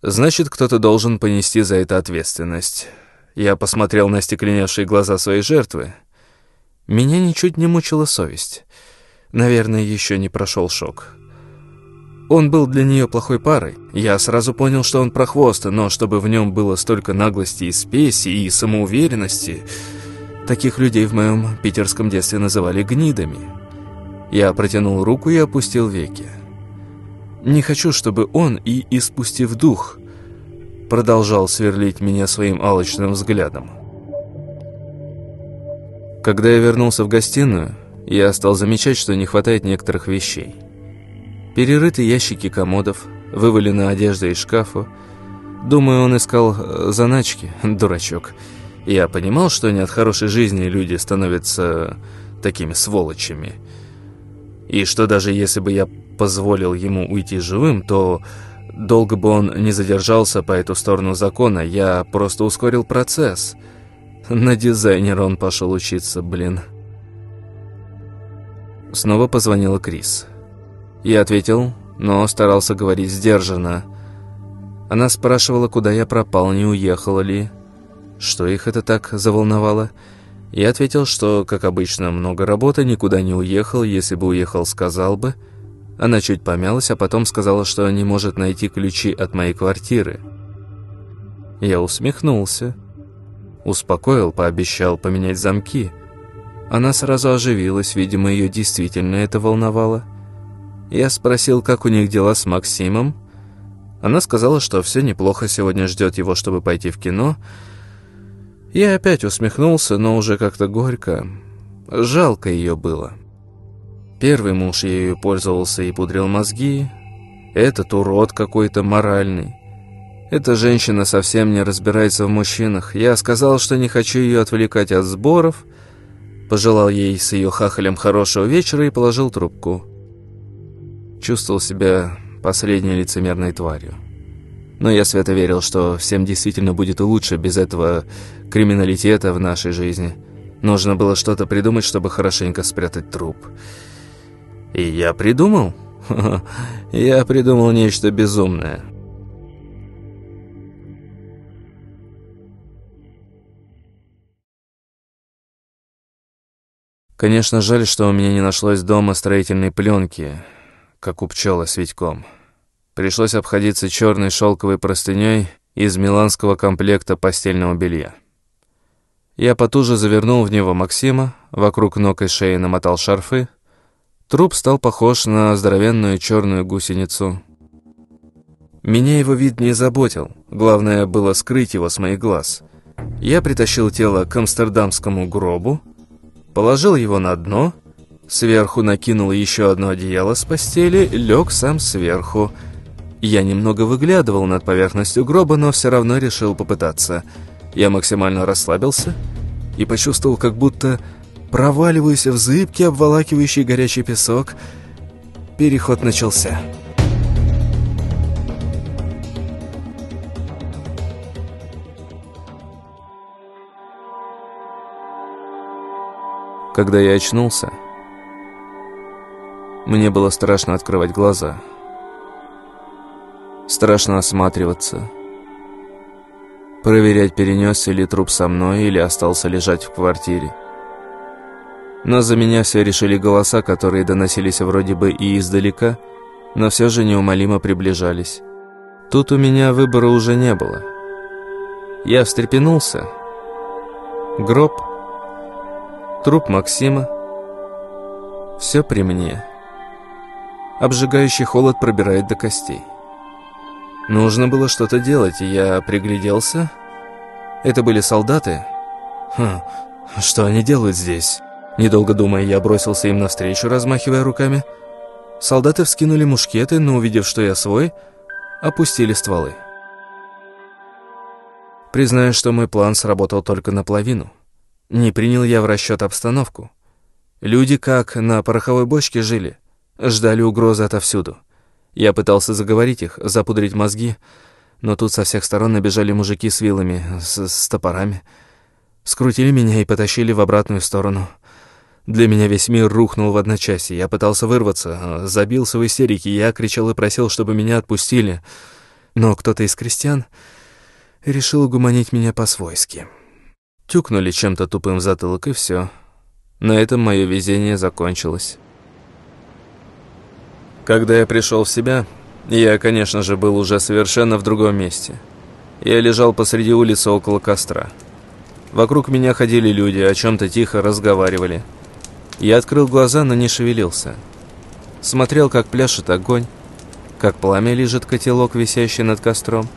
значит, кто-то должен понести за это ответственность. Я посмотрел на стекленевшие глаза своей жертвы. Меня ничуть не мучила совесть. Наверное, еще не прошел шок. Он был для нее плохой парой. Я сразу понял, что он прохвост, но чтобы в нем было столько наглости и спеси, и самоуверенности... Таких людей в моем питерском детстве называли гнидами. Я протянул руку и опустил веки. Не хочу, чтобы он и, испустив дух, продолжал сверлить меня своим алчным взглядом. Когда я вернулся в гостиную, я стал замечать, что не хватает некоторых вещей. Перерыты ящики комодов, вывалена одежда из шкафа. Думаю, он искал э, заначки, дурачок. Я понимал, что не от хорошей жизни люди становятся такими сволочами. И что даже если бы я позволил ему уйти живым, то долго бы он не задержался по эту сторону закона, я просто ускорил процесс. На дизайнера он пошел учиться, блин. Снова позвонила Крис. Я ответил, но старался говорить сдержанно. Она спрашивала, куда я пропал, не уехала ли. Что их это так заволновало? Я ответил, что, как обычно, много работы, никуда не уехал, если бы уехал, сказал бы. Она чуть помялась, а потом сказала, что не может найти ключи от моей квартиры. Я усмехнулся. Успокоил, пообещал поменять замки. Она сразу оживилась, видимо, ее действительно это волновало. Я спросил, как у них дела с Максимом. Она сказала, что все неплохо, сегодня ждет его, чтобы пойти в кино. Я опять усмехнулся, но уже как-то горько. Жалко ее было. Первый муж ею пользовался и пудрил мозги. Этот урод какой-то моральный. Эта женщина совсем не разбирается в мужчинах. Я сказал, что не хочу ее отвлекать от сборов, пожелал ей с ее хахалем хорошего вечера и положил трубку. Чувствовал себя последней лицемерной тварью. Но я свято верил, что всем действительно будет лучше без этого криминалитета в нашей жизни. Нужно было что-то придумать, чтобы хорошенько спрятать труп. И я придумал. Я придумал нечто безумное. Конечно, жаль, что у меня не нашлось дома строительной пленки – как у пчелы с Витьком. Пришлось обходиться черной шелковой простыней из миланского комплекта постельного белья. Я потуже завернул в него Максима, вокруг ног и шеи намотал шарфы. Труп стал похож на здоровенную черную гусеницу. Меня его вид не заботил, главное было скрыть его с моих глаз. Я притащил тело к амстердамскому гробу, положил его на дно, сверху накинул еще одно одеяло с постели, лег сам сверху. Я немного выглядывал над поверхностью гроба, но все равно решил попытаться. Я максимально расслабился и почувствовал, как будто проваливаюсь в зыбкий, обволакивающий горячий песок. Переход начался. Когда я очнулся, мне было страшно открывать глаза. Страшно осматриваться. Проверять, перенесся ли труп со мной или остался лежать в квартире. Но за меня все решили голоса, которые доносились вроде бы и издалека, но все же неумолимо приближались. Тут у меня выбора уже не было. Я встрепенулся. Гроб Труп Максима. Все при мне. Обжигающий холод пробирает до костей. Нужно было что-то делать, и я пригляделся. Это были солдаты. Хм, что они делают здесь? Недолго думая, я бросился им навстречу, размахивая руками. Солдаты вскинули мушкеты, но, увидев, что я свой, опустили стволы. Признаю, что мой план сработал только наполовину. Не принял я в расчет обстановку. Люди как на пороховой бочке жили, ждали угрозы отовсюду. Я пытался заговорить их, запудрить мозги, но тут со всех сторон набежали мужики с вилами, с, с топорами. Скрутили меня и потащили в обратную сторону. Для меня весь мир рухнул в одночасье. Я пытался вырваться, забился в истерике. Я кричал и просил, чтобы меня отпустили. Но кто-то из крестьян решил угуманить меня по-свойски. Тюкнули чем-то тупым в затылок, и все. На этом мое везение закончилось. Когда я пришел в себя, я, конечно же, был уже совершенно в другом месте. Я лежал посреди улицы около костра. Вокруг меня ходили люди, о чем-то тихо разговаривали. Я открыл глаза, но не шевелился. Смотрел, как пляшет огонь, как пламя лежит котелок, висящий над костром.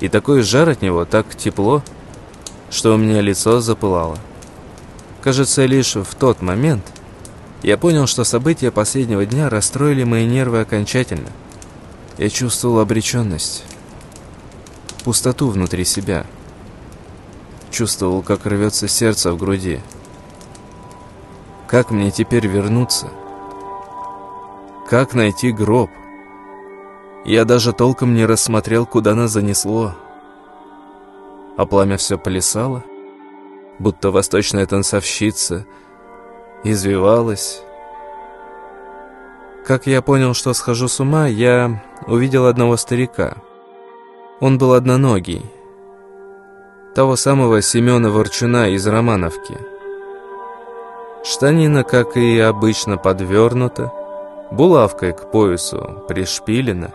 И такой жар от него, так тепло – что у меня лицо запылало. Кажется, лишь в тот момент я понял, что события последнего дня расстроили мои нервы окончательно. Я чувствовал обреченность, пустоту внутри себя. Чувствовал, как рвется сердце в груди. Как мне теперь вернуться? Как найти гроб? Я даже толком не рассмотрел, куда нас занесло а пламя все плясало, будто восточная танцовщица, извивалась. Как я понял, что схожу с ума, я увидел одного старика. Он был одноногий, того самого Семена Ворчуна из Романовки. Штанина, как и обычно, подвернута, булавкой к поясу пришпилена.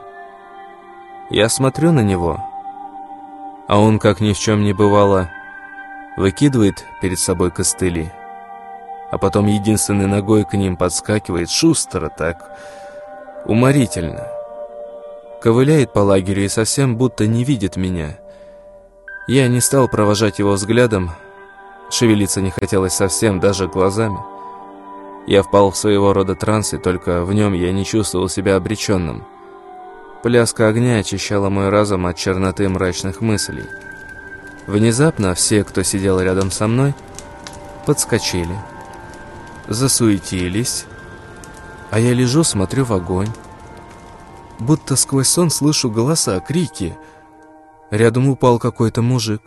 Я смотрю на него — а он, как ни в чем не бывало, выкидывает перед собой костыли, а потом единственной ногой к ним подскакивает шустро так, уморительно. Ковыляет по лагерю и совсем будто не видит меня. Я не стал провожать его взглядом, шевелиться не хотелось совсем, даже глазами. Я впал в своего рода транс, и только в нем я не чувствовал себя обреченным. Пляска огня очищала мой разум от черноты мрачных мыслей. Внезапно все, кто сидел рядом со мной, подскочили, засуетились, а я лежу, смотрю в огонь. Будто сквозь сон слышу голоса, крики. Рядом упал какой-то мужик.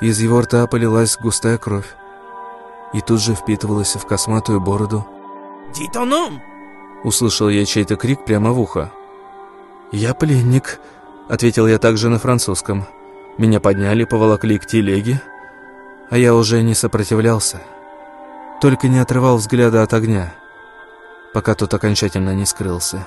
Из его рта полилась густая кровь и тут же впитывалась в косматую бороду. «Дитоном!» Услышал я чей-то крик прямо в ухо. «Я пленник», — ответил я также на французском. Меня подняли, поволокли к телеге, а я уже не сопротивлялся только не отрывал взгляда от огня, пока тот окончательно не скрылся.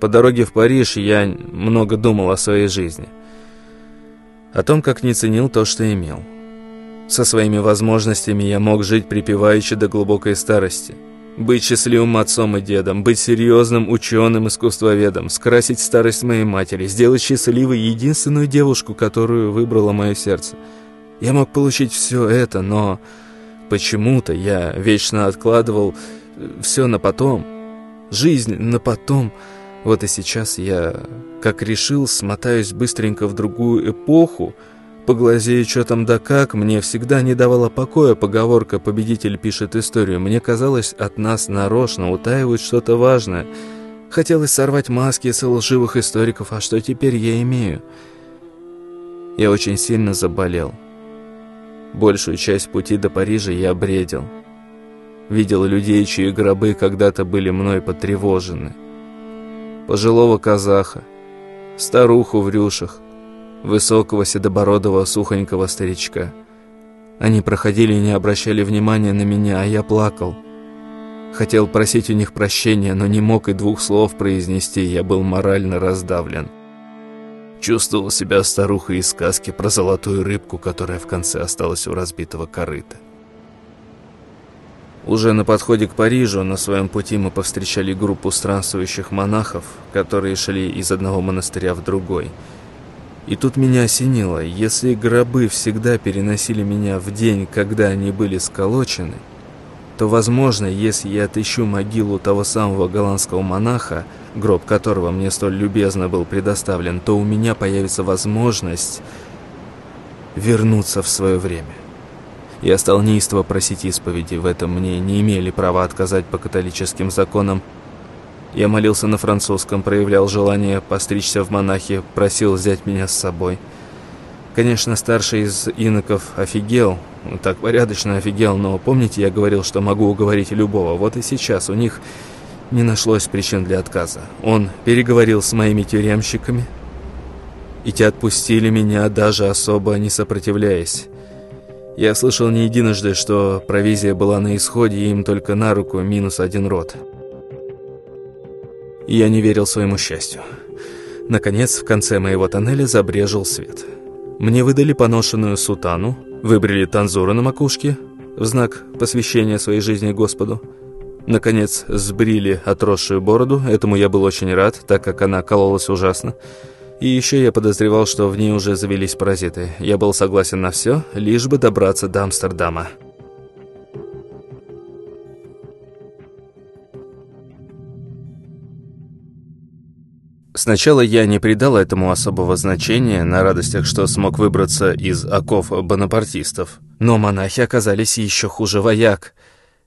По дороге в Париж я много думал о своей жизни. О том, как не ценил то, что имел. Со своими возможностями я мог жить припеваючи до глубокой старости – быть счастливым отцом и дедом, быть серьезным ученым, искусствоведом, скрасить старость моей матери, сделать счастливой единственную девушку, которую выбрало мое сердце. Я мог получить все это, но почему-то я вечно откладывал все на потом. Жизнь на потом. Вот и сейчас я, как решил, смотаюсь быстренько в другую эпоху, Поглазею, что там да как, мне всегда не давала покоя поговорка «победитель пишет историю». Мне казалось, от нас нарочно утаивают что-то важное. Хотелось сорвать маски с лживых историков, а что теперь я имею? Я очень сильно заболел. Большую часть пути до Парижа я бредил. Видел людей, чьи гробы когда-то были мной потревожены. Пожилого казаха, старуху в рюшах, высокого седобородого сухонького старичка. Они проходили и не обращали внимания на меня, а я плакал. Хотел просить у них прощения, но не мог и двух слов произнести, я был морально раздавлен. Чувствовал себя старухой из сказки про золотую рыбку, которая в конце осталась у разбитого корыта. Уже на подходе к Парижу на своем пути мы повстречали группу странствующих монахов, которые шли из одного монастыря в другой – и тут меня осенило, если гробы всегда переносили меня в день, когда они были сколочены, то, возможно, если я отыщу могилу того самого голландского монаха, гроб которого мне столь любезно был предоставлен, то у меня появится возможность вернуться в свое время. Я стал неистово просить исповеди, в этом мне не имели права отказать по католическим законам, я молился на французском, проявлял желание постричься в монахи, просил взять меня с собой. Конечно, старший из иноков офигел, так порядочно офигел, но помните, я говорил, что могу уговорить любого. Вот и сейчас у них не нашлось причин для отказа. Он переговорил с моими тюремщиками, и те отпустили меня, даже особо не сопротивляясь. Я слышал не единожды, что провизия была на исходе, и им только на руку минус один рот. Я не верил своему счастью. Наконец, в конце моего тоннеля забрежил свет. Мне выдали поношенную сутану, выбрали танзуру на макушке в знак посвящения своей жизни Господу. Наконец, сбрили отросшую бороду, этому я был очень рад, так как она кололась ужасно. И еще я подозревал, что в ней уже завелись паразиты. Я был согласен на все, лишь бы добраться до Амстердама. Сначала я не придал этому особого значения на радостях, что смог выбраться из оков бонапартистов. Но монахи оказались еще хуже вояк.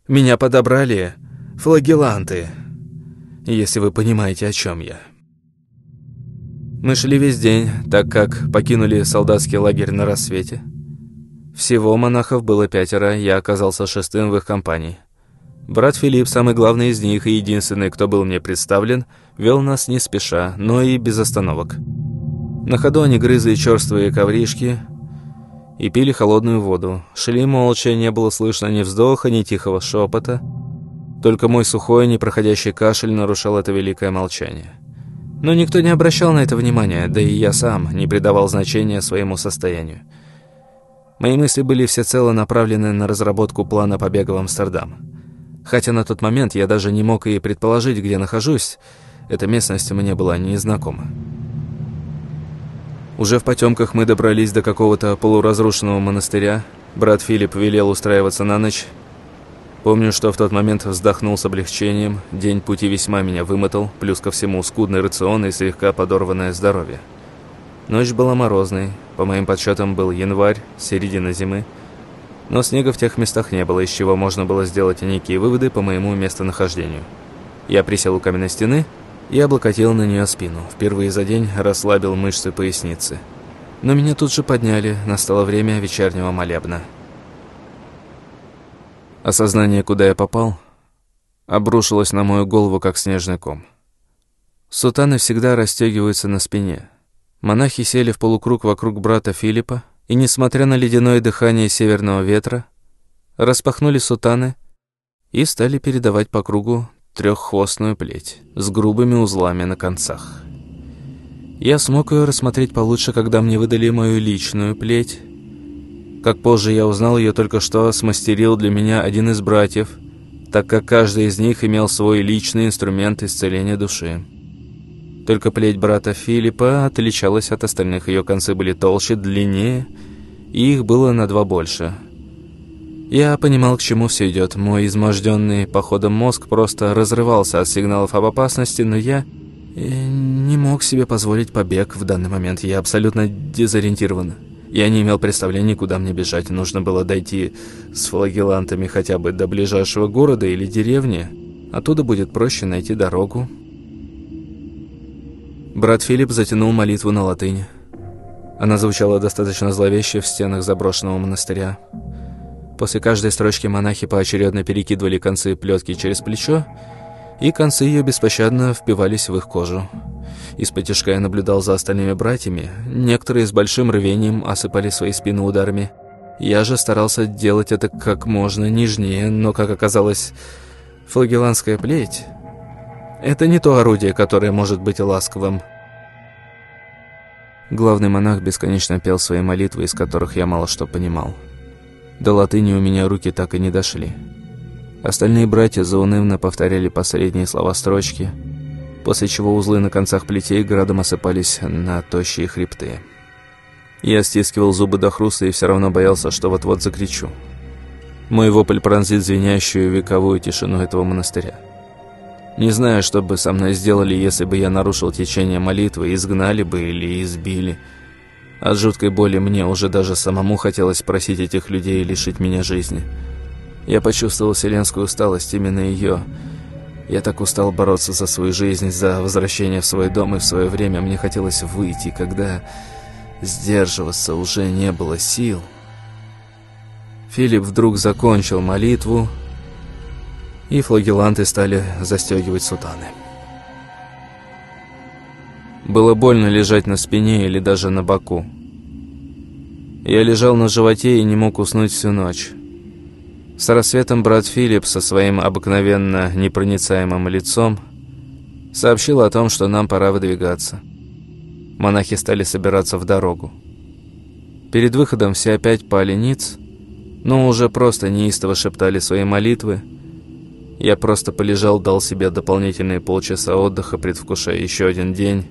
Меня подобрали флагеланты, если вы понимаете, о чем я. Мы шли весь день, так как покинули солдатский лагерь на рассвете. Всего монахов было пятеро, я оказался шестым в их компании. Брат Филипп, самый главный из них и единственный, кто был мне представлен, вел нас не спеша, но и без остановок. На ходу они грызли черствые ковришки и пили холодную воду. Шли молча, не было слышно ни вздоха, ни тихого шепота. Только мой сухой, непроходящий кашель нарушал это великое молчание. Но никто не обращал на это внимания, да и я сам не придавал значения своему состоянию. Мои мысли были всецело направлены на разработку плана побега в Амстердам. Хотя на тот момент я даже не мог и предположить, где нахожусь. Эта местность мне была незнакома. Уже в потемках мы добрались до какого-то полуразрушенного монастыря. Брат Филипп велел устраиваться на ночь. Помню, что в тот момент вздохнул с облегчением. День пути весьма меня вымотал, плюс ко всему скудный рацион и слегка подорванное здоровье. Ночь была морозной. По моим подсчетам был январь, середина зимы. Но снега в тех местах не было, из чего можно было сделать некие выводы по моему местонахождению. Я присел у каменной стены и облокотил на нее спину. Впервые за день расслабил мышцы поясницы. Но меня тут же подняли, настало время вечернего молебна. Осознание, куда я попал, обрушилось на мою голову, как снежный ком. Сутаны всегда расстегиваются на спине. Монахи сели в полукруг вокруг брата Филиппа, и, несмотря на ледяное дыхание северного ветра, распахнули сутаны и стали передавать по кругу треххвостную плеть с грубыми узлами на концах. Я смог ее рассмотреть получше, когда мне выдали мою личную плеть. Как позже я узнал, ее только что смастерил для меня один из братьев, так как каждый из них имел свой личный инструмент исцеления души. Только плеть брата Филиппа отличалась от остальных, ее концы были толще, длиннее, и их было на два больше. Я понимал, к чему все идет. Мой изможденный походом мозг просто разрывался от сигналов об опасности, но я не мог себе позволить побег в данный момент. Я абсолютно дезориентирован. Я не имел представления, куда мне бежать. Нужно было дойти с флагелантами хотя бы до ближайшего города или деревни. Оттуда будет проще найти дорогу. Брат Филипп затянул молитву на латыни. Она звучала достаточно зловеще в стенах заброшенного монастыря. После каждой строчки монахи поочередно перекидывали концы плетки через плечо, и концы ее беспощадно впивались в их кожу. Из-под я наблюдал за остальными братьями. Некоторые с большим рвением осыпали свои спины ударами. Я же старался делать это как можно нежнее, но, как оказалось, флагеланская плеть — это не то орудие, которое может быть ласковым. Главный монах бесконечно пел свои молитвы, из которых я мало что понимал. До латыни у меня руки так и не дошли. Остальные братья заунывно повторяли последние слова строчки, после чего узлы на концах плетей градом осыпались на тощие хребты. Я стискивал зубы до хруста и все равно боялся, что вот-вот закричу. Мой вопль пронзит звенящую вековую тишину этого монастыря. Не знаю, что бы со мной сделали, если бы я нарушил течение молитвы, изгнали бы или избили. От жуткой боли мне уже даже самому хотелось просить этих людей лишить меня жизни. Я почувствовал вселенскую усталость, именно ее. Я так устал бороться за свою жизнь, за возвращение в свой дом, и в свое время мне хотелось выйти, когда сдерживаться уже не было сил. Филипп вдруг закончил молитву, и флагеланты стали застегивать сутаны. Было больно лежать на спине или даже на боку. Я лежал на животе и не мог уснуть всю ночь. С рассветом брат Филипп со своим обыкновенно непроницаемым лицом сообщил о том, что нам пора выдвигаться. Монахи стали собираться в дорогу. Перед выходом все опять пали ниц, но уже просто неистово шептали свои молитвы. Я просто полежал, дал себе дополнительные полчаса отдыха, предвкушая еще один день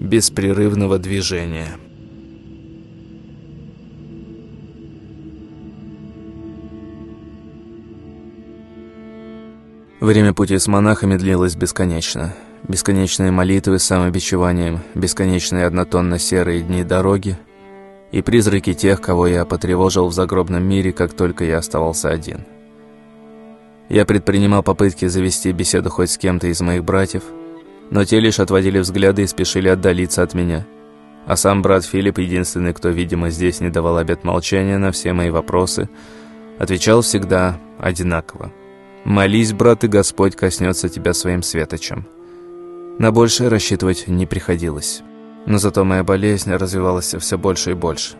беспрерывного движения. Время пути с монахами длилось бесконечно. Бесконечные молитвы с самобичеванием, бесконечные однотонно-серые дни дороги и призраки тех, кого я потревожил в загробном мире, как только я оставался один. Я предпринимал попытки завести беседу хоть с кем-то из моих братьев, но те лишь отводили взгляды и спешили отдалиться от меня. А сам брат Филипп, единственный, кто, видимо, здесь не давал обет молчания на все мои вопросы, отвечал всегда одинаково. Молись, брат, и Господь коснется тебя своим светочем. На большее рассчитывать не приходилось. Но зато моя болезнь развивалась все больше и больше.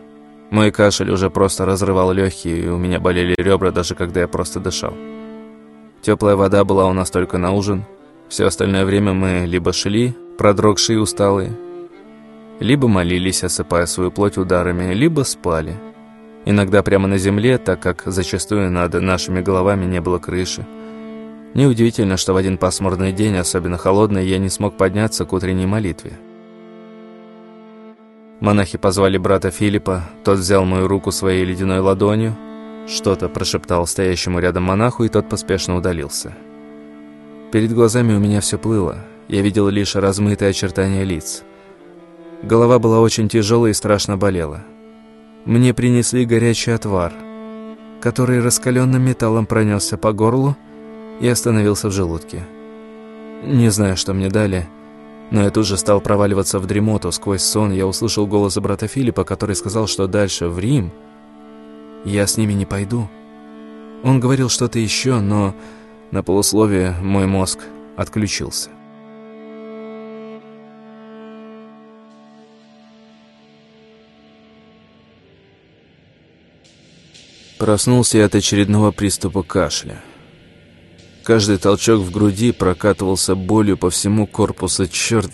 Мой кашель уже просто разрывал легкие, и у меня болели ребра, даже когда я просто дышал. Теплая вода была у нас только на ужин. Все остальное время мы либо шли, продрогшие и усталые, либо молились, осыпая свою плоть ударами, либо спали – Иногда прямо на земле, так как зачастую над нашими головами не было крыши. Неудивительно, что в один пасмурный день, особенно холодный, я не смог подняться к утренней молитве. Монахи позвали брата Филиппа, тот взял мою руку своей ледяной ладонью, что-то прошептал стоящему рядом монаху, и тот поспешно удалился. Перед глазами у меня все плыло, я видел лишь размытые очертания лиц. Голова была очень тяжелая и страшно болела. Мне принесли горячий отвар, который раскаленным металлом пронесся по горлу и остановился в желудке. Не знаю, что мне дали, но я тут же стал проваливаться в дремоту. Сквозь сон я услышал голос брата Филиппа, который сказал, что дальше, в Рим, я с ними не пойду. Он говорил что-то еще, но на полусловие мой мозг отключился. Проснулся я от очередного приступа кашля. Каждый толчок в груди прокатывался болью по всему корпусу. Черт,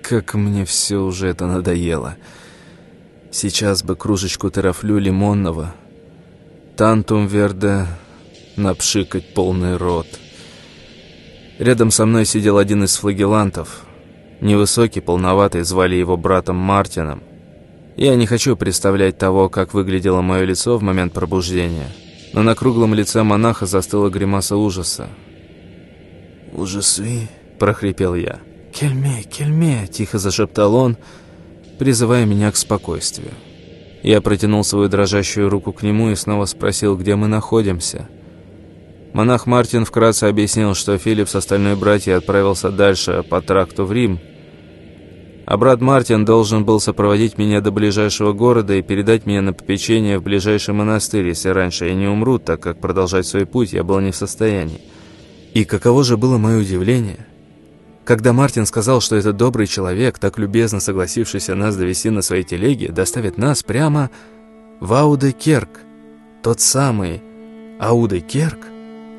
как мне все уже это надоело. Сейчас бы кружечку терафлю лимонного, тантум верде, напшикать полный рот. Рядом со мной сидел один из флагелантов. Невысокий, полноватый, звали его братом Мартином. Я не хочу представлять того, как выглядело мое лицо в момент пробуждения, но на круглом лице монаха застыла гримаса ужаса. «Ужасы?» – прохрипел я. «Кельме, кельме!» – тихо зашептал он, призывая меня к спокойствию. Я протянул свою дрожащую руку к нему и снова спросил, где мы находимся. Монах Мартин вкратце объяснил, что Филипп с остальной братьей отправился дальше по тракту в Рим – а брат Мартин должен был сопроводить меня до ближайшего города и передать меня на попечение в ближайший монастырь, если раньше я не умру, так как продолжать свой путь я был не в состоянии. И каково же было мое удивление, когда Мартин сказал, что этот добрый человек, так любезно согласившийся нас довести на своей телеге, доставит нас прямо в Ауде-Керк, тот самый Ауде-Керк,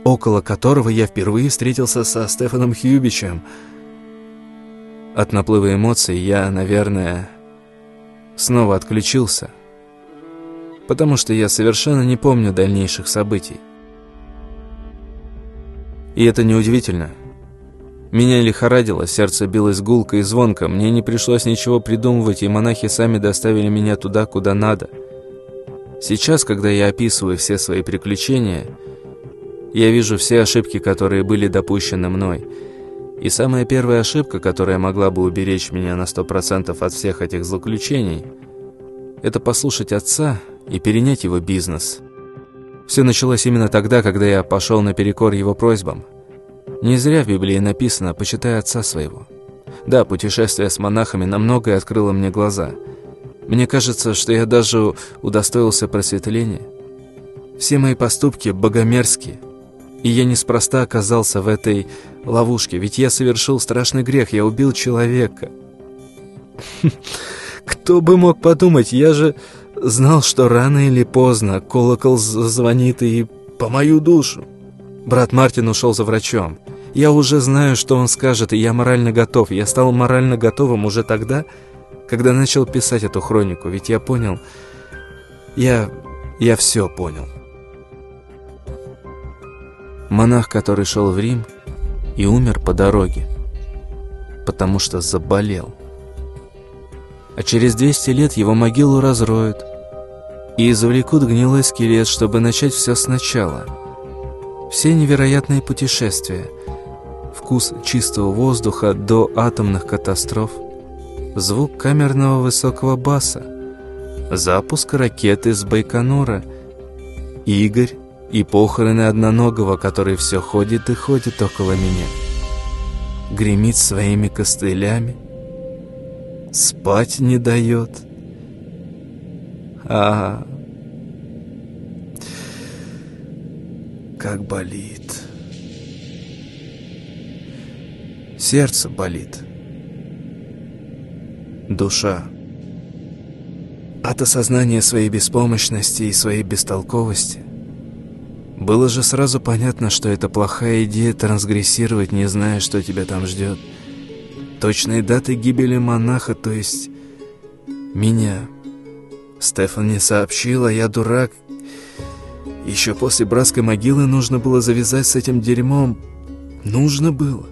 около которого я впервые встретился со Стефаном Хьюбичем – от наплыва эмоций я, наверное, снова отключился, потому что я совершенно не помню дальнейших событий. И это неудивительно. Меня лихорадило, сердце билось гулко и звонко, мне не пришлось ничего придумывать, и монахи сами доставили меня туда, куда надо. Сейчас, когда я описываю все свои приключения, я вижу все ошибки, которые были допущены мной – и самая первая ошибка, которая могла бы уберечь меня на сто процентов от всех этих злоключений, это послушать отца и перенять его бизнес. Все началось именно тогда, когда я пошел наперекор его просьбам. Не зря в Библии написано «почитай отца своего». Да, путешествие с монахами на многое открыло мне глаза. Мне кажется, что я даже удостоился просветления. Все мои поступки богомерзкие, и я неспроста оказался в этой ловушке, ведь я совершил страшный грех, я убил человека. Кто бы мог подумать, я же знал, что рано или поздно колокол звонит и по мою душу. Брат Мартин ушел за врачом. Я уже знаю, что он скажет, и я морально готов. Я стал морально готовым уже тогда, когда начал писать эту хронику, ведь я понял... Я... я все понял. Монах, который шел в Рим и умер по дороге, потому что заболел. А через 200 лет его могилу разроют и извлекут гнилой скелет, чтобы начать все сначала. Все невероятные путешествия, вкус чистого воздуха до атомных катастроф, звук камерного высокого баса, запуск ракеты с Байконура, Игорь и похороны одноногого, который все ходит и ходит около меня. Гремит своими костылями, спать не дает. А, как болит. Сердце болит. Душа. От осознания своей беспомощности и своей бестолковости было же сразу понятно, что это плохая идея трансгрессировать, не зная, что тебя там ждет. Точные даты гибели монаха, то есть меня. Стефан не сообщил, а я дурак. Еще после братской могилы нужно было завязать с этим дерьмом. Нужно было.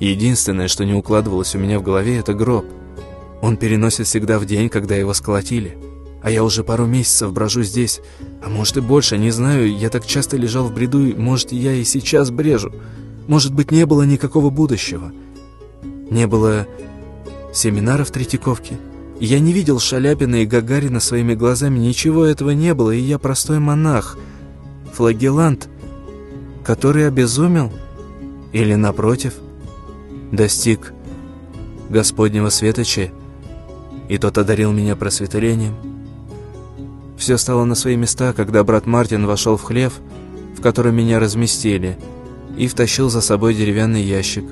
Единственное, что не укладывалось у меня в голове, это гроб. Он переносит всегда в день, когда его сколотили. А я уже пару месяцев брожу здесь. А может и больше, не знаю. Я так часто лежал в бреду, может, я и сейчас брежу. Может быть, не было никакого будущего. Не было семинаров в Третьяковке. Я не видел Шаляпина и Гагарина своими глазами. Ничего этого не было, и я простой монах. Флагелант, который обезумел. Или, напротив, достиг Господнего светоча, и тот одарил меня просветлением. Все стало на свои места, когда брат Мартин вошел в хлев, в котором меня разместили, и втащил за собой деревянный ящик.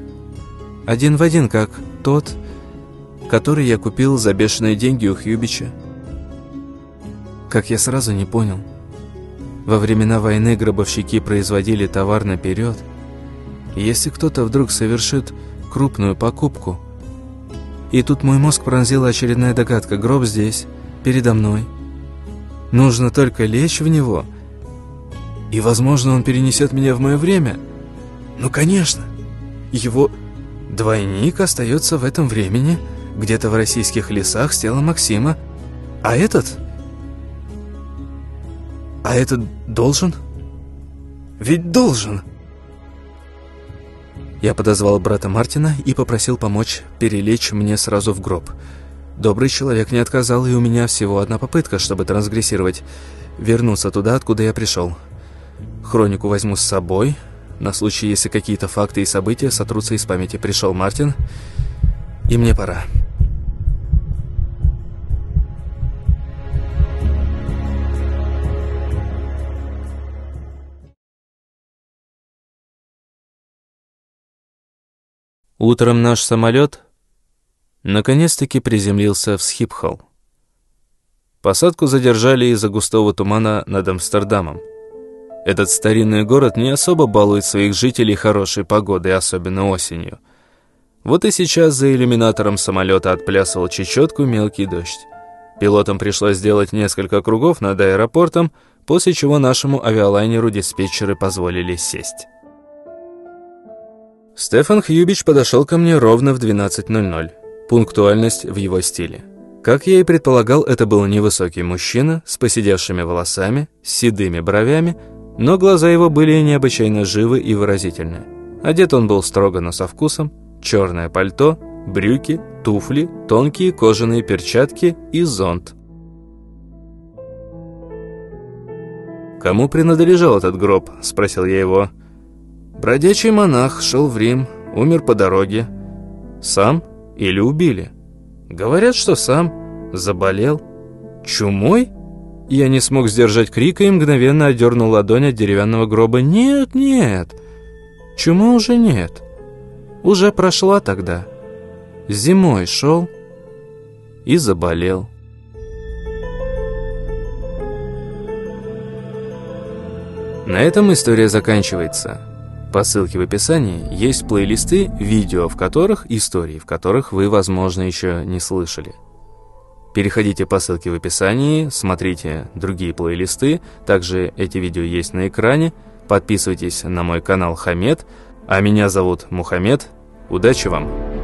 Один в один, как тот, который я купил за бешеные деньги у Хьюбича. Как я сразу не понял. Во времена войны гробовщики производили товар наперед, Если кто-то вдруг совершит крупную покупку, и тут мой мозг пронзила очередная догадка. Гроб здесь, передо мной. Нужно только лечь в него, и, возможно, он перенесет меня в мое время. Ну, конечно. Его двойник остается в этом времени, где-то в российских лесах с телом Максима. А этот... А этот должен? Ведь должен. Я подозвал брата Мартина и попросил помочь перелечь мне сразу в гроб. Добрый человек не отказал, и у меня всего одна попытка, чтобы трансгрессировать, вернуться туда, откуда я пришел. Хронику возьму с собой, на случай, если какие-то факты и события сотрутся из памяти. Пришел Мартин, и мне пора. Утром наш самолет наконец-таки приземлился в Схипхол. Посадку задержали из-за густого тумана над Амстердамом. Этот старинный город не особо балует своих жителей хорошей погодой, особенно осенью. Вот и сейчас за иллюминатором самолета отплясывал чечетку мелкий дождь. Пилотам пришлось сделать несколько кругов над аэропортом, после чего нашему авиалайнеру диспетчеры позволили сесть. Стефан Хьюбич подошел ко мне ровно в 12.00. Пунктуальность в его стиле. Как я и предполагал, это был невысокий мужчина с посидевшими волосами, седыми бровями, но глаза его были необычайно живы и выразительны. Одет он был строго, но со вкусом, черное пальто, брюки, туфли, тонкие кожаные перчатки и зонт. «Кому принадлежал этот гроб?» – спросил я его. Бродячий монах шел в Рим, умер по дороге. Сам или убили? Говорят, что сам. Заболел. Чумой? Я не смог сдержать крика и мгновенно отдернул ладонь от деревянного гроба. «Нет, нет! Чумы уже нет. Уже прошла тогда. Зимой шел и заболел». На этом история заканчивается. По ссылке в описании есть плейлисты видео, в которых истории, в которых вы, возможно, еще не слышали. Переходите по ссылке в описании, смотрите другие плейлисты, также эти видео есть на экране. Подписывайтесь на мой канал Хамед, а меня зовут Мухаммед. Удачи вам!